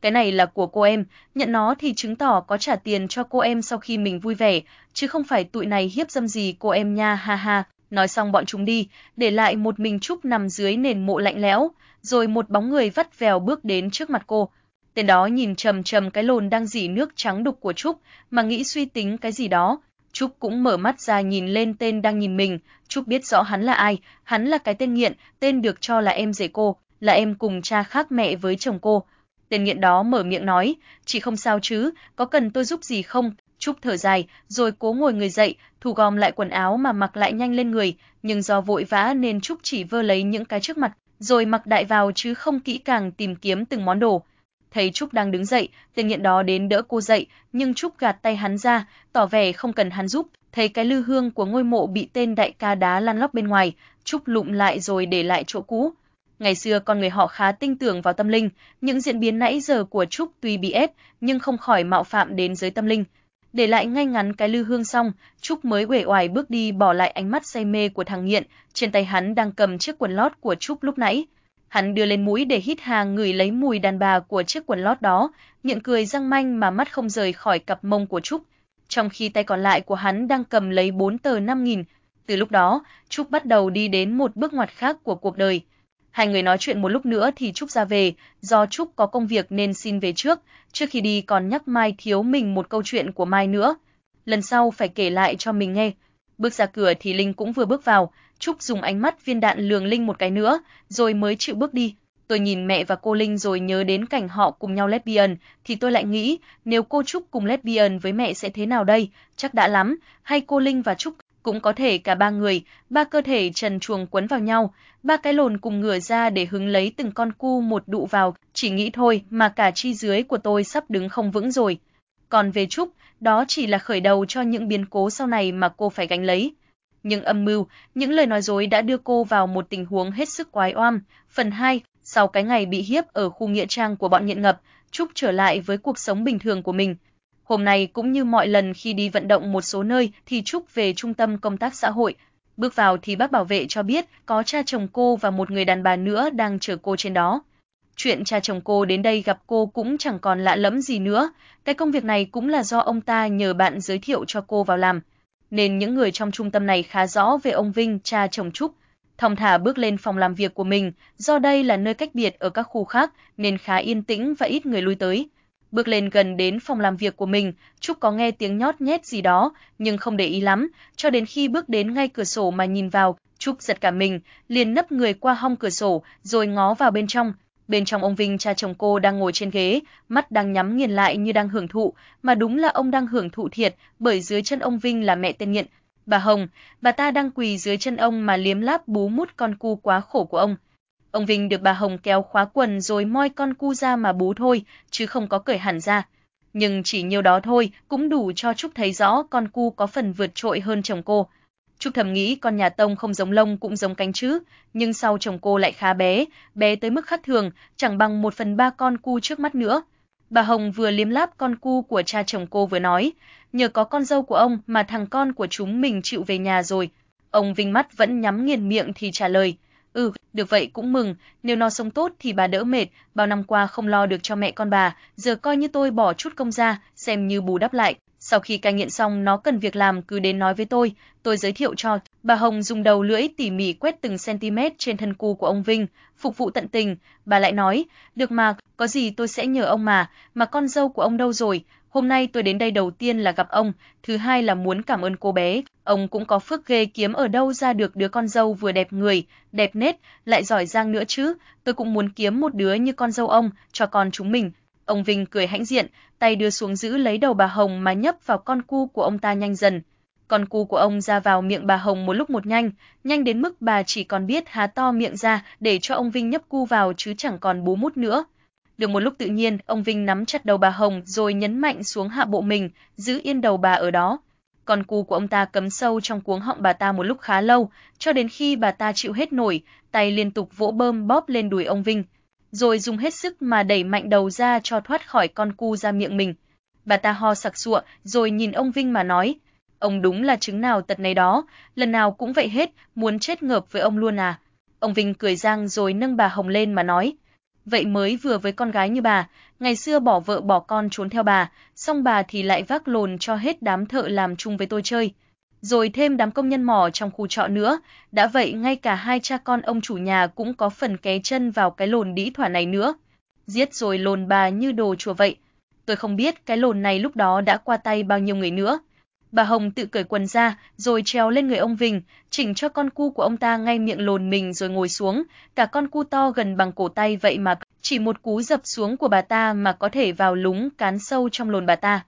Cái này là của cô em, nhận nó thì chứng tỏ có trả tiền cho cô em sau khi mình vui vẻ, chứ không phải tụi này hiếp dâm gì cô em nha ha ha. Nói xong bọn chúng đi, để lại một mình Trúc nằm dưới nền mộ lạnh lẽo, rồi một bóng người vắt vèo bước đến trước mặt cô. Tên đó nhìn trầm trầm cái lồn đang dỉ nước trắng đục của Trúc, mà nghĩ suy tính cái gì đó. Trúc cũng mở mắt ra nhìn lên tên đang nhìn mình, Trúc biết rõ hắn là ai, hắn là cái tên nghiện, tên được cho là em rể cô, là em cùng cha khác mẹ với chồng cô. Tên nghiện đó mở miệng nói, chị không sao chứ, có cần tôi giúp gì không? Trúc thở dài, rồi cố ngồi người dậy, thu gom lại quần áo mà mặc lại nhanh lên người, nhưng do vội vã nên Trúc chỉ vơ lấy những cái trước mặt, rồi mặc đại vào chứ không kỹ càng tìm kiếm từng món đồ. Thấy Trúc đang đứng dậy, tên nghiện đó đến đỡ cô dậy, nhưng Trúc gạt tay hắn ra, tỏ vẻ không cần hắn giúp, thấy cái lư hương của ngôi mộ bị tên đại ca đá lăn lóc bên ngoài, Trúc lụm lại rồi để lại chỗ cũ. Ngày xưa con người họ khá tin tưởng vào tâm linh, những diễn biến nãy giờ của Trúc tuy bị ép, nhưng không khỏi mạo phạm đến giới tâm linh. Để lại ngay ngắn cái lư hương xong, Trúc mới uể oải bước đi bỏ lại ánh mắt say mê của thằng nghiện, trên tay hắn đang cầm chiếc quần lót của Trúc lúc nãy. Hắn đưa lên mũi để hít hà ngửi lấy mùi đàn bà của chiếc quần lót đó, miệng cười răng manh mà mắt không rời khỏi cặp mông của Trúc, trong khi tay còn lại của hắn đang cầm lấy bốn tờ 5000. Từ lúc đó, Trúc bắt đầu đi đến một bước ngoặt khác của cuộc đời. Hai người nói chuyện một lúc nữa thì Trúc ra về, do Trúc có công việc nên xin về trước, trước khi đi còn nhắc Mai thiếu mình một câu chuyện của Mai nữa. Lần sau phải kể lại cho mình nghe. Bước ra cửa thì Linh cũng vừa bước vào, Trúc dùng ánh mắt viên đạn lường Linh một cái nữa, rồi mới chịu bước đi. Tôi nhìn mẹ và cô Linh rồi nhớ đến cảnh họ cùng nhau lesbian, thì tôi lại nghĩ, nếu cô Trúc cùng lesbian với mẹ sẽ thế nào đây, chắc đã lắm, hay cô Linh và Trúc cũng có thể cả ba người, ba cơ thể trần truồng quấn vào nhau, ba cái lồn cùng ngửa ra để hứng lấy từng con cu một đụ vào, chỉ nghĩ thôi mà cả chi dưới của tôi sắp đứng không vững rồi. Còn về Trúc, đó chỉ là khởi đầu cho những biến cố sau này mà cô phải gánh lấy. Nhưng âm mưu, những lời nói dối đã đưa cô vào một tình huống hết sức quái oăm. Phần 2, sau cái ngày bị hiếp ở khu nghĩa trang của bọn nghiện ngập, Trúc trở lại với cuộc sống bình thường của mình. Hôm nay cũng như mọi lần khi đi vận động một số nơi thì Trúc về trung tâm công tác xã hội. Bước vào thì bác bảo vệ cho biết có cha chồng cô và một người đàn bà nữa đang chờ cô trên đó. Chuyện cha chồng cô đến đây gặp cô cũng chẳng còn lạ lẫm gì nữa, cái công việc này cũng là do ông ta nhờ bạn giới thiệu cho cô vào làm. Nên những người trong trung tâm này khá rõ về ông Vinh, cha chồng Trúc. Thong thả bước lên phòng làm việc của mình, do đây là nơi cách biệt ở các khu khác nên khá yên tĩnh và ít người lui tới. Bước lên gần đến phòng làm việc của mình, Trúc có nghe tiếng nhót nhét gì đó, nhưng không để ý lắm, cho đến khi bước đến ngay cửa sổ mà nhìn vào, Trúc giật cả mình, liền nấp người qua hông cửa sổ, rồi ngó vào bên trong. Bên trong ông Vinh cha chồng cô đang ngồi trên ghế, mắt đang nhắm nghiền lại như đang hưởng thụ, mà đúng là ông đang hưởng thụ thiệt, bởi dưới chân ông Vinh là mẹ tên nghiện. Bà Hồng, bà ta đang quỳ dưới chân ông mà liếm láp bú mút con cu quá khổ của ông. Ông Vinh được bà Hồng kéo khóa quần rồi moi con cu ra mà bú thôi, chứ không có cởi hẳn ra. Nhưng chỉ nhiêu đó thôi cũng đủ cho Trúc thấy rõ con cu có phần vượt trội hơn chồng cô. Trúc thầm nghĩ con nhà Tông không giống lông cũng giống cánh chứ, nhưng sau chồng cô lại khá bé, bé tới mức khác thường, chẳng bằng một phần ba con cu trước mắt nữa. Bà Hồng vừa liếm láp con cu của cha chồng cô vừa nói, nhờ có con dâu của ông mà thằng con của chúng mình chịu về nhà rồi. Ông Vinh mắt vẫn nhắm nghiền miệng thì trả lời, Ừ, được vậy cũng mừng, nếu nó sống tốt thì bà đỡ mệt, bao năm qua không lo được cho mẹ con bà, giờ coi như tôi bỏ chút công ra, xem như bù đắp lại. Sau khi cai nghiện xong nó cần việc làm cứ đến nói với tôi, tôi giới thiệu cho. Bà Hồng dùng đầu lưỡi tỉ mỉ quét từng cm trên thân cu của ông Vinh, phục vụ tận tình. Bà lại nói, được mà, có gì tôi sẽ nhờ ông mà, mà con dâu của ông đâu rồi, Hôm nay tôi đến đây đầu tiên là gặp ông, thứ hai là muốn cảm ơn cô bé, ông cũng có phước ghê kiếm ở đâu ra được đứa con dâu vừa đẹp người, đẹp nết, lại giỏi giang nữa chứ, tôi cũng muốn kiếm một đứa như con dâu ông, cho con chúng mình. Ông Vinh cười hãnh diện, tay đưa xuống giữ lấy đầu bà Hồng mà nhấp vào con cu của ông ta nhanh dần. Con cu của ông ra vào miệng bà Hồng một lúc một nhanh, nhanh đến mức bà chỉ còn biết há to miệng ra để cho ông Vinh nhấp cu vào chứ chẳng còn bú mút nữa. Được một lúc tự nhiên, ông Vinh nắm chặt đầu bà Hồng rồi nhấn mạnh xuống hạ bộ mình, giữ yên đầu bà ở đó. Con cu của ông ta cấm sâu trong cuống họng bà ta một lúc khá lâu, cho đến khi bà ta chịu hết nổi, tay liên tục vỗ bơm bóp lên đùi ông Vinh. rồi dùng hết sức mà đẩy mạnh đầu ra cho thoát khỏi con cu ra miệng mình. Bà ta ho sặc sụa, rồi nhìn ông Vinh mà nói, ông đúng là chứng nào tật này đó, lần nào cũng vậy hết, muốn chết ngợp với ông luôn à. Ông Vinh cười giang rồi nâng bà Hồng lên mà nói, vậy mới vừa với con gái như bà, ngày xưa bỏ vợ bỏ con trốn theo bà, xong bà thì lại vác lồn cho hết đám thợ làm chung với tôi chơi. Rồi thêm đám công nhân mỏ trong khu trọ nữa, đã vậy ngay cả hai cha con ông chủ nhà cũng có phần ké chân vào cái lồn đĩ thỏa này nữa. Giết rồi lồn bà như đồ chùa vậy. Tôi không biết cái lồn này lúc đó đã qua tay bao nhiêu người nữa. Bà Hồng tự cởi quần ra, rồi trèo lên người ông Vinh, chỉnh cho con cu của ông ta ngay miệng lồn mình rồi ngồi xuống, cả con cu to gần bằng cổ tay vậy mà chỉ một cú dập xuống của bà ta mà có thể vào lúng cán sâu trong lồn bà ta.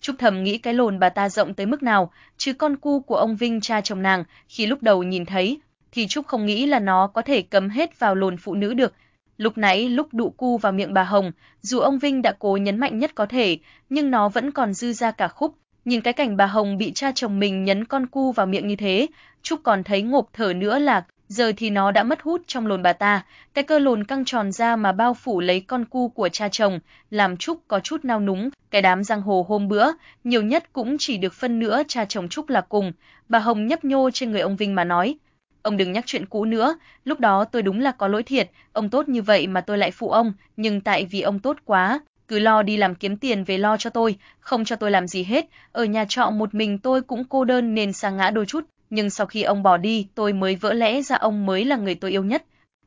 Trúc thầm nghĩ cái lồn bà ta rộng tới mức nào, chứ con cu của ông Vinh cha chồng nàng, khi lúc đầu nhìn thấy, thì Trúc không nghĩ là nó có thể cấm hết vào lồn phụ nữ được. Lúc nãy lúc đụ cu vào miệng bà Hồng, dù ông Vinh đã cố nhấn mạnh nhất có thể, nhưng nó vẫn còn dư ra cả khúc. Nhìn cái cảnh bà Hồng bị cha chồng mình nhấn con cu vào miệng như thế, Trúc còn thấy ngộp thở nữa là giờ thì nó đã mất hút trong lồn bà ta, cái cơ lồn căng tròn ra mà bao phủ lấy con cu của cha chồng, làm Trúc có chút nao núng, cái đám giang hồ hôm bữa, nhiều nhất cũng chỉ được phân nữa cha chồng Trúc là cùng. Bà Hồng nhấp nhô trên người ông Vinh mà nói, ông đừng nhắc chuyện cũ nữa, lúc đó tôi đúng là có lỗi thiệt, ông tốt như vậy mà tôi lại phụ ông, nhưng tại vì ông tốt quá, cứ lo đi làm kiếm tiền về lo cho tôi, không cho tôi làm gì hết, ở nhà trọ một mình tôi cũng cô đơn nên sa ngã đôi chút, nhưng sau khi ông bỏ đi, tôi mới vỡ lẽ ra ông mới là người tôi yêu nhất.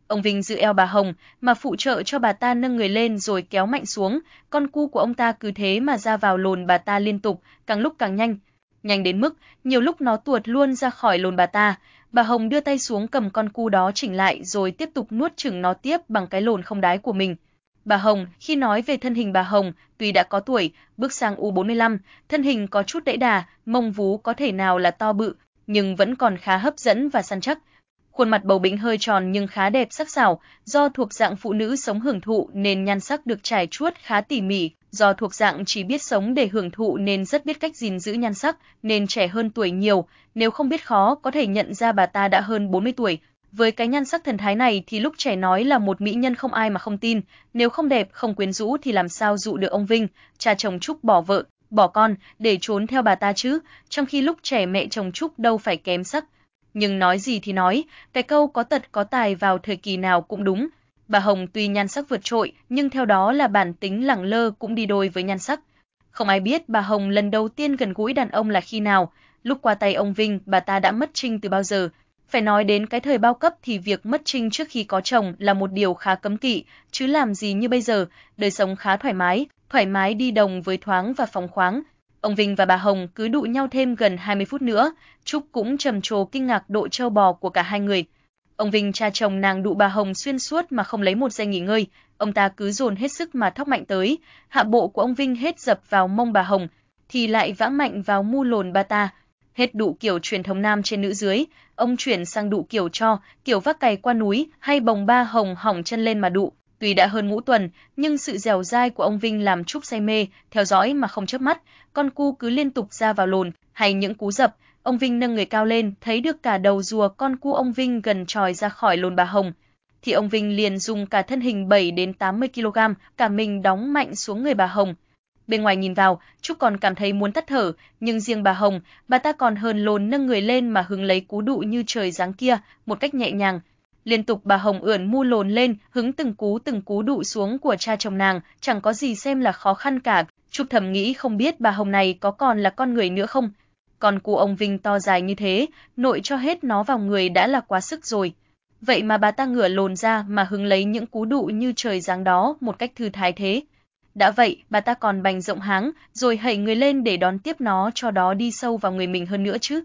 Ông Vinh giữ eo bà Hồng, mà phụ trợ cho bà ta nâng người lên rồi kéo mạnh xuống, con cu của ông ta cứ thế mà ra vào lồn bà ta liên tục, càng lúc càng nhanh. Nhanh đến mức, nhiều lúc nó tuột luôn ra khỏi lồn bà ta. Bà Hồng đưa tay xuống cầm con cu đó chỉnh lại rồi tiếp tục nuốt chửng nó tiếp bằng cái lồn không đái của mình. Bà Hồng, khi nói về thân hình bà Hồng, tuy đã có tuổi, bước sang U45, thân hình có chút đẫy đà, mông vú có thể nào là to bự, nhưng vẫn còn khá hấp dẫn và săn chắc. Khuôn mặt bầu bĩnh hơi tròn nhưng khá đẹp sắc sảo, do thuộc dạng phụ nữ sống hưởng thụ nên nhan sắc được trải chuốt khá tỉ mỉ, do thuộc dạng chỉ biết sống để hưởng thụ nên rất biết cách gìn giữ nhan sắc, nên trẻ hơn tuổi nhiều, nếu không biết khó có thể nhận ra bà ta đã hơn 40 tuổi. Với cái nhan sắc thần thái này thì lúc trẻ nói là một mỹ nhân không ai mà không tin, nếu không đẹp, không quyến rũ thì làm sao dụ được ông Vinh, cha chồng Trúc bỏ vợ, bỏ con để trốn theo bà ta chứ, trong khi lúc trẻ mẹ chồng Trúc đâu phải kém sắc. Nhưng nói gì thì nói, cái câu có tật có tài vào thời kỳ nào cũng đúng. Bà Hồng tuy nhan sắc vượt trội, nhưng theo đó là bản tính lẳng lơ cũng đi đôi với nhan sắc. Không ai biết bà Hồng lần đầu tiên gần gũi đàn ông là khi nào, lúc qua tay ông Vinh, bà ta đã mất trinh từ bao giờ. Phải nói đến cái thời bao cấp thì việc mất trinh trước khi có chồng là một điều khá cấm kỵ, chứ làm gì như bây giờ, đời sống khá thoải mái, thoải mái đi đồng với thoáng và phóng khoáng. Ông Vinh và bà Hồng cứ đụ nhau thêm gần 20 phút nữa, Trúc cũng trầm trồ kinh ngạc độ trâu bò của cả hai người. Ông Vinh cha chồng nàng đụ bà Hồng xuyên suốt mà không lấy một giây nghỉ ngơi, ông ta cứ dồn hết sức mà thóc mạnh tới, hạ bộ của ông Vinh hết dập vào mông bà Hồng, thì lại vã mạnh vào mu lồn bà ta. Hết đụ kiểu truyền thống nam trên nữ dưới, ông chuyển sang đụ kiểu cho, kiểu vác cày qua núi hay bồng ba hồng hỏng chân lên mà đụ. Tuy đã hơn ngũ tuần, nhưng sự dẻo dai của ông Vinh làm Trúc say mê, theo dõi mà không chớp mắt, con cu cứ liên tục ra vào lồn, hay những cú dập, ông Vinh nâng người cao lên, thấy được cả đầu rùa con cu ông Vinh gần tròi ra khỏi lồn bà Hồng, thì ông Vinh liền dùng cả thân hình 7 đến 80 kg, cả mình đóng mạnh xuống người bà Hồng. Bên ngoài nhìn vào, Trúc còn cảm thấy muốn tắt thở, nhưng riêng bà Hồng, bà ta còn hơn lồn nâng người lên mà hứng lấy cú đụ như trời giáng kia, một cách nhẹ nhàng, Liên tục bà Hồng ưỡn mu lồn lên, hứng từng cú từng cú đụ xuống của cha chồng nàng, chẳng có gì xem là khó khăn cả. Trúc thầm nghĩ không biết bà Hồng này có còn là con người nữa không. Còn cụ ông Vinh to dài như thế, nội cho hết nó vào người đã là quá sức rồi. Vậy mà bà ta ngửa lồn ra mà hứng lấy những cú đụ như trời giáng đó một cách thư thái thế. Đã vậy, bà ta còn bành rộng háng, rồi hẩy người lên để đón tiếp nó cho đó đi sâu vào người mình hơn nữa chứ.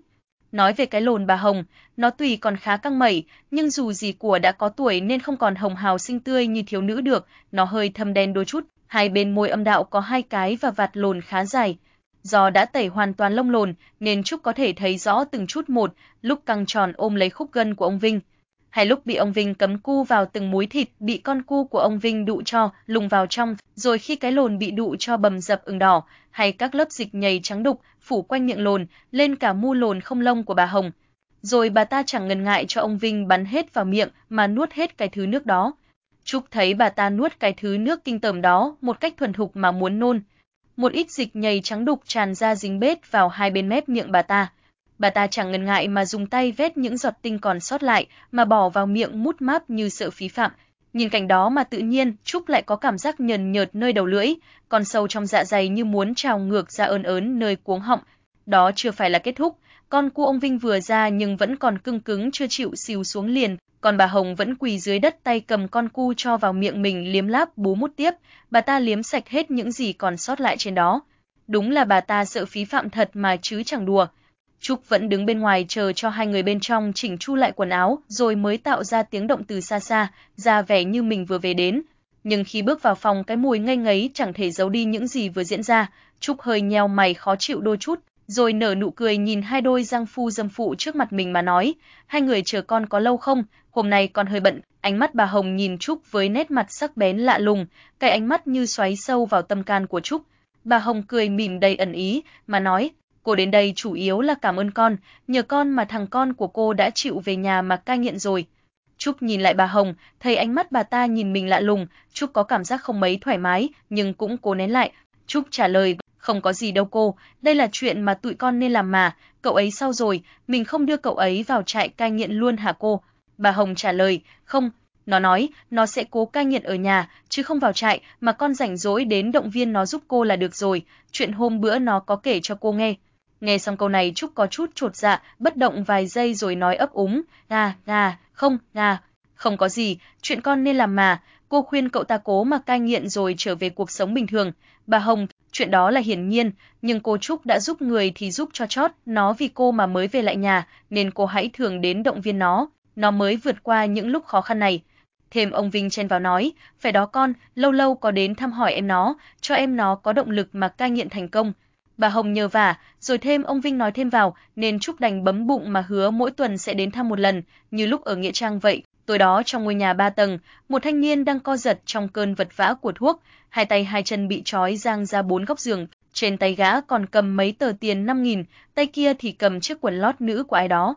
Nói về cái lồn bà Hồng, nó tùy còn khá căng mẩy, nhưng dù gì của đã có tuổi nên không còn hồng hào xinh tươi như thiếu nữ được, nó hơi thâm đen đôi chút, hai bên môi âm đạo có hai cái và vạt lồn khá dài. Do đã tẩy hoàn toàn lông lồn nên Trúc có thể thấy rõ từng chút một, lúc căng tròn ôm lấy khúc gân của ông Vinh. Hay lúc bị ông Vinh cấm cu vào từng múi thịt, bị con cu của ông Vinh đụ cho, lùng vào trong, rồi khi cái lồn bị đụ cho bầm dập ửng đỏ, hay các lớp dịch nhầy trắng đục, phủ quanh miệng lồn, lên cả mu lồn không lông của bà Hồng. Rồi bà ta chẳng ngần ngại cho ông Vinh bắn hết vào miệng mà nuốt hết cái thứ nước đó. Trúc thấy bà ta nuốt cái thứ nước kinh tởm đó một cách thuần thục mà muốn nôn. Một ít dịch nhầy trắng đục tràn ra dính bết vào hai bên mép miệng bà ta. Bà ta chẳng ngần ngại mà dùng tay vét những giọt tinh còn sót lại mà bỏ vào miệng mút máp như sợ phí phạm. Nhìn cảnh đó mà tự nhiên, Trúc lại có cảm giác nhờn nhợt nơi đầu lưỡi, còn sâu trong dạ dày như muốn trào ngược ra ơn ớn nơi cuống họng. Đó chưa phải là kết thúc, con cu ông Vinh vừa ra nhưng vẫn còn cưng cứng chưa chịu xìu xuống liền, còn bà Hồng vẫn quỳ dưới đất tay cầm con cu cho vào miệng mình liếm láp bú mút tiếp, bà ta liếm sạch hết những gì còn sót lại trên đó. Đúng là bà ta sợ phí phạm thật mà chứ chẳng đùa. Trúc vẫn đứng bên ngoài chờ cho hai người bên trong chỉnh chu lại quần áo, rồi mới tạo ra tiếng động từ xa xa, ra vẻ như mình vừa về đến. Nhưng khi bước vào phòng cái mùi ngây ngấy chẳng thể giấu đi những gì vừa diễn ra, Trúc hơi nheo mày khó chịu đôi chút, rồi nở nụ cười nhìn hai đôi giang phu dâm phụ trước mặt mình mà nói, hai người chờ con có lâu không, hôm nay con hơi bận, ánh mắt bà Hồng nhìn Trúc với nét mặt sắc bén lạ lùng, cái ánh mắt như xoáy sâu vào tâm can của Trúc. Bà Hồng cười mỉm đầy ẩn ý, mà nói, cô đến đây chủ yếu là cảm ơn con, nhờ con mà thằng con của cô đã chịu về nhà mà cai nghiện rồi. Trúc nhìn lại bà Hồng, thấy ánh mắt bà ta nhìn mình lạ lùng, Trúc có cảm giác không mấy thoải mái, nhưng cũng cố nén lại. Trúc trả lời, không có gì đâu cô, đây là chuyện mà tụi con nên làm mà, cậu ấy sao rồi, mình không đưa cậu ấy vào trại cai nghiện luôn hả cô? Bà Hồng trả lời, không, nó nói, nó sẽ cố cai nghiện ở nhà, chứ không vào trại, mà con rảnh rỗi đến động viên nó giúp cô là được rồi, chuyện hôm bữa nó có kể cho cô nghe. Nghe xong câu này Trúc có chút trột dạ, bất động vài giây rồi nói ấp úng, "Gà, gà, không, gà, không có gì, chuyện con nên làm mà." Cô khuyên cậu ta cố mà cai nghiện rồi trở về cuộc sống bình thường. Bà Hồng, chuyện đó là hiển nhiên, nhưng cô Trúc đã giúp người thì giúp cho chót, nó vì cô mà mới về lại nhà, nên cô hãy thường đến động viên nó, nó mới vượt qua những lúc khó khăn này. Thêm ông Vinh chen vào nói, phải đó con, lâu lâu có đến thăm hỏi em nó, cho em nó có động lực mà cai nghiện thành công. Bà Hồng nhờ vả, rồi thêm ông Vinh nói thêm vào, nên Trúc đành bấm bụng mà hứa mỗi tuần sẽ đến thăm một lần, như lúc ở Nghĩa Trang vậy. Tối đó trong ngôi nhà ba tầng, một thanh niên đang co giật trong cơn vật vã của thuốc, hai tay hai chân bị trói giang ra bốn góc giường, trên tay gã còn cầm mấy tờ tiền 5000, tay kia thì cầm chiếc quần lót nữ của ai đó.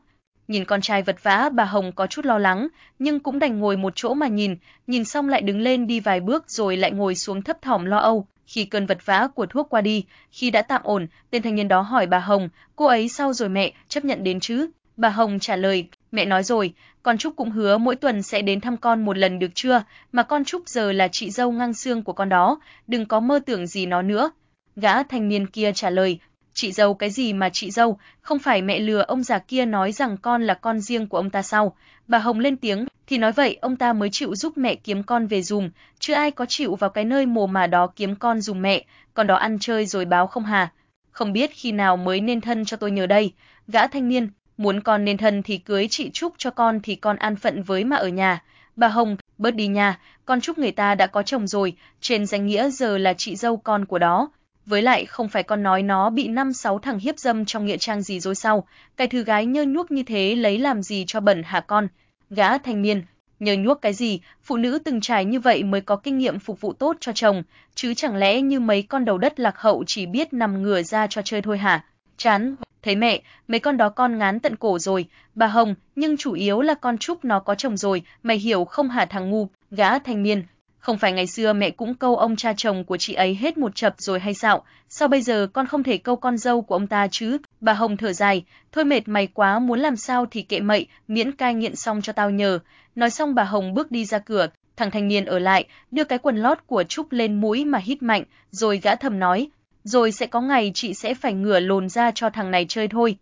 Nhìn con trai vật vã, bà Hồng có chút lo lắng, nhưng cũng đành ngồi một chỗ mà nhìn, nhìn xong lại đứng lên đi vài bước rồi lại ngồi xuống thấp thỏm lo âu. Khi cơn vật vã của thuốc qua đi, khi đã tạm ổn, tên thanh niên đó hỏi bà Hồng, cô ấy sao rồi mẹ, chấp nhận đến chứ? Bà Hồng trả lời, mẹ nói rồi, con Trúc cũng hứa mỗi tuần sẽ đến thăm con một lần được chưa, mà con Trúc giờ là chị dâu ngang xương của con đó, đừng có mơ tưởng gì nó nữa. Gã thanh niên kia trả lời, chị dâu cái gì mà chị dâu, không phải mẹ lừa ông già kia nói rằng con là con riêng của ông ta sao? Bà Hồng lên tiếng, thì nói vậy ông ta mới chịu giúp mẹ kiếm con về dùm, chứ ai có chịu vào cái nơi mồ mà đó kiếm con dùm mẹ, còn đó ăn chơi rồi báo không hà. Không biết khi nào mới nên thân cho tôi nhờ đây. Gã thanh niên, muốn con nên thân thì cưới chị Trúc cho con thì con an phận với mà ở nhà. Bà Hồng, bớt đi nha, con Trúc người ta đã có chồng rồi, trên danh nghĩa giờ là chị dâu con của đó. Với lại không phải con nói nó bị năm sáu thằng hiếp dâm trong nghĩa trang gì rồi sao, cái thứ gái nhơ nhuốc như thế lấy làm gì cho bẩn hả con? Gã thanh niên, nhờ nhuốc cái gì, phụ nữ từng trải như vậy mới có kinh nghiệm phục vụ tốt cho chồng, chứ chẳng lẽ như mấy con đầu đất lạc hậu chỉ biết nằm ngửa ra cho chơi thôi hả? Chán, thấy mẹ, mấy con đó con ngán tận cổ rồi, bà Hồng, nhưng chủ yếu là con Trúc nó có chồng rồi, mày hiểu không hả thằng ngu, gã thanh niên. Không phải ngày xưa mẹ cũng câu ông cha chồng của chị ấy hết một chập rồi hay sao? Sao bây giờ con không thể câu con dâu của ông ta chứ? Bà Hồng thở dài, thôi mệt mày quá muốn làm sao thì kệ mậy, miễn cai nghiện xong cho tao nhờ. Nói xong bà Hồng bước đi ra cửa, thằng thanh niên ở lại, đưa cái quần lót của Trúc lên mũi mà hít mạnh, rồi gã thầm nói, rồi sẽ có ngày chị sẽ phải ngửa lồn ra cho thằng này chơi thôi.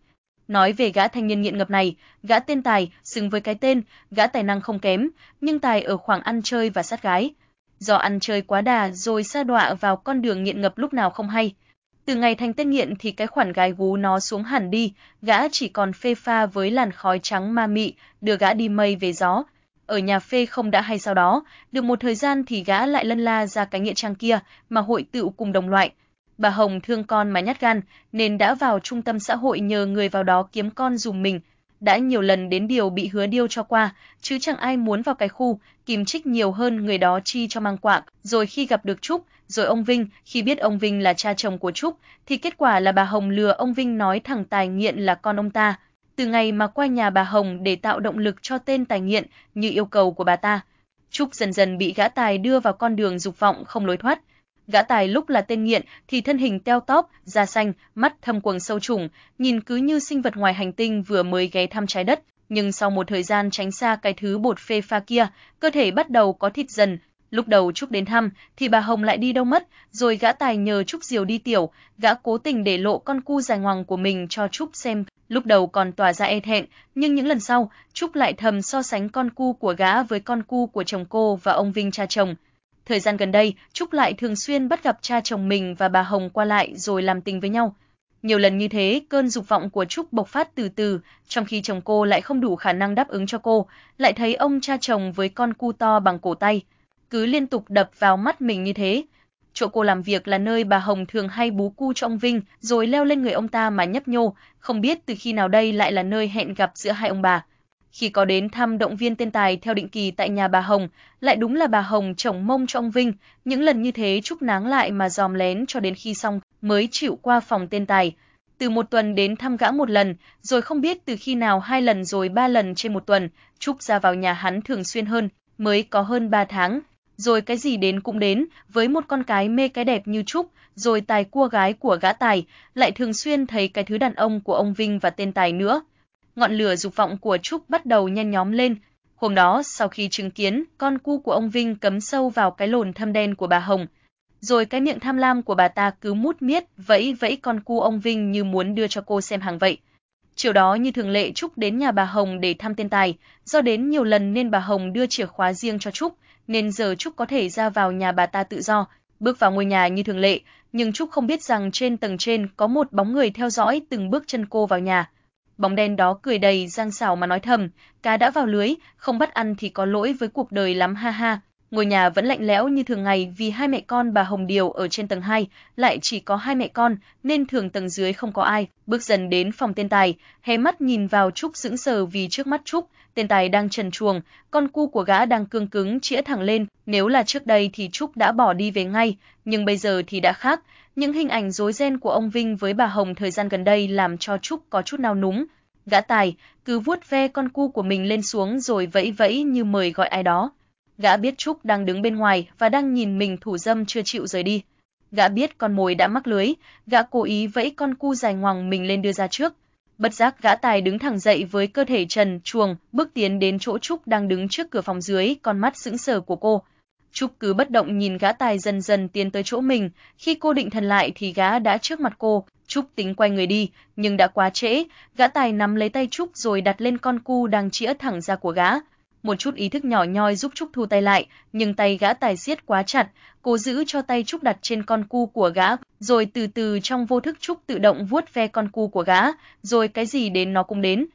Nói về gã thanh niên nghiện ngập này, gã tên Tài, xứng với cái tên, gã tài năng không kém, nhưng Tài ở khoảng ăn chơi và sát gái. Do ăn chơi quá đà rồi sa đọa vào con đường nghiện ngập lúc nào không hay. Từ ngày thành tên nghiện thì cái khoản gái gú nó xuống hẳn đi, gã chỉ còn phê pha với làn khói trắng ma mị, đưa gã đi mây về gió. Ở nhà phê không đã hay sau đó, được một thời gian thì gã lại lân la ra cái nghĩa trang kia mà hội tụ cùng đồng loại, Bà Hồng thương con mà nhát gan, nên đã vào trung tâm xã hội nhờ người vào đó kiếm con dùm mình. Đã nhiều lần đến điều bị hứa điêu cho qua, chứ chẳng ai muốn vào cái khu, kìm trích nhiều hơn người đó chi cho mang quạng. Rồi khi gặp được Trúc, rồi ông Vinh, khi biết ông Vinh là cha chồng của Trúc, thì kết quả là bà Hồng lừa ông Vinh nói thằng Tài nghiện là con ông ta. Từ ngày mà qua nhà bà Hồng để tạo động lực cho tên Tài nghiện như yêu cầu của bà ta, Trúc dần dần bị gã tài đưa vào con đường dục vọng không lối thoát. Gã tài lúc là tên nghiện thì thân hình teo tóp, da xanh, mắt thâm quầng sâu trùng, nhìn cứ như sinh vật ngoài hành tinh vừa mới ghé thăm trái đất, nhưng sau một thời gian tránh xa cái thứ bột phê pha kia, cơ thể bắt đầu có thịt dần. Lúc đầu Trúc đến thăm thì bà Hồng lại đi đâu mất, rồi gã tài nhờ Trúc Diều đi tiểu, gã cố tình để lộ con cu dài ngoằng của mình cho Trúc xem, lúc đầu còn tỏa ra e thẹn, nhưng những lần sau, Trúc lại thầm so sánh con cu của gã với con cu của chồng cô và ông Vinh cha chồng. Thời gian gần đây, Trúc lại thường xuyên bắt gặp cha chồng mình và bà Hồng qua lại rồi làm tình với nhau. Nhiều lần như thế, cơn dục vọng của Trúc bộc phát từ từ, trong khi chồng cô lại không đủ khả năng đáp ứng cho cô, lại thấy ông cha chồng với con cu to bằng cổ tay, cứ liên tục đập vào mắt mình như thế. Chỗ cô làm việc là nơi bà Hồng thường hay bú cu cho ông Vinh, rồi leo lên người ông ta mà nhấp nhô, không biết từ khi nào đây lại là nơi hẹn gặp giữa hai ông bà. Khi có đến thăm động viên tên tài theo định kỳ tại nhà bà Hồng, lại đúng là bà Hồng chồng mông cho ông Vinh, những lần như thế Trúc náng lại mà dòm lén cho đến khi xong mới chịu qua phòng tên tài. Từ một tuần đến thăm gã một lần, rồi không biết từ khi nào hai lần rồi ba lần trên một tuần, Trúc ra vào nhà hắn thường xuyên hơn, mới có hơn ba tháng. Rồi cái gì đến cũng đến, với một con cái mê cái đẹp như Trúc, rồi tài cua gái của gã tài, lại thường xuyên thấy cái thứ đàn ông của ông Vinh và tên tài nữa ngọn lửa dục vọng của Trúc bắt đầu nhen nhóm lên. Hôm đó, sau khi chứng kiến con cu của ông Vinh cấm sâu vào cái lồn thâm đen của bà Hồng, rồi cái miệng tham lam của bà ta cứ mút miết vẫy vẫy con cu ông Vinh như muốn đưa cho cô xem hàng vậy. Chiều đó như thường lệ Trúc đến nhà bà Hồng để thăm tên tài, do đến nhiều lần nên bà Hồng đưa chìa khóa riêng cho Trúc, nên giờ Trúc có thể ra vào nhà bà ta tự do, bước vào ngôi nhà như thường lệ, nhưng Trúc không biết rằng trên tầng trên có một bóng người theo dõi từng bước chân cô vào nhà bóng đen đó cười đầy giang xảo mà nói thầm, cá đã vào lưới, không bắt ăn thì có lỗi với cuộc đời lắm ha ha. Ngôi nhà vẫn lạnh lẽo như thường ngày vì hai mẹ con bà Hồng Điều ở trên tầng 2, lại chỉ có hai mẹ con nên thường tầng dưới không có ai. Bước dần đến phòng tên tài, hé mắt nhìn vào Trúc sững sờ vì trước mắt Trúc, tên tài đang trần chuồng, con cu của gã đang cương cứng chĩa thẳng lên, nếu là trước đây thì Trúc đã bỏ đi về ngay, nhưng bây giờ thì đã khác, những hình ảnh rối ren của ông Vinh với bà Hồng thời gian gần đây làm cho Trúc có chút nao núng. Gã tài cứ vuốt ve con cu của mình lên xuống rồi vẫy vẫy như mời gọi ai đó. Gã biết Trúc đang đứng bên ngoài và đang nhìn mình thủ dâm chưa chịu rời đi. Gã biết con mồi đã mắc lưới, gã cố ý vẫy con cu dài ngoằng mình lên đưa ra trước. Bất giác gã tài đứng thẳng dậy với cơ thể trần truồng, bước tiến đến chỗ Trúc đang đứng trước cửa phòng dưới, con mắt sững sờ của cô. Trúc cứ bất động nhìn gã tài dần dần tiến tới chỗ mình, khi cô định thần lại thì gã đã trước mặt cô, Trúc tính quay người đi, nhưng đã quá trễ, gã tài nắm lấy tay Trúc rồi đặt lên con cu đang chĩa thẳng ra của gã. Một chút ý thức nhỏ nhoi giúp Trúc thu tay lại, nhưng tay gã tài siết quá chặt, cố giữ cho tay Trúc đặt trên con cu của gã, rồi từ từ trong vô thức Trúc tự động vuốt ve con cu của gã, rồi cái gì đến nó cũng đến.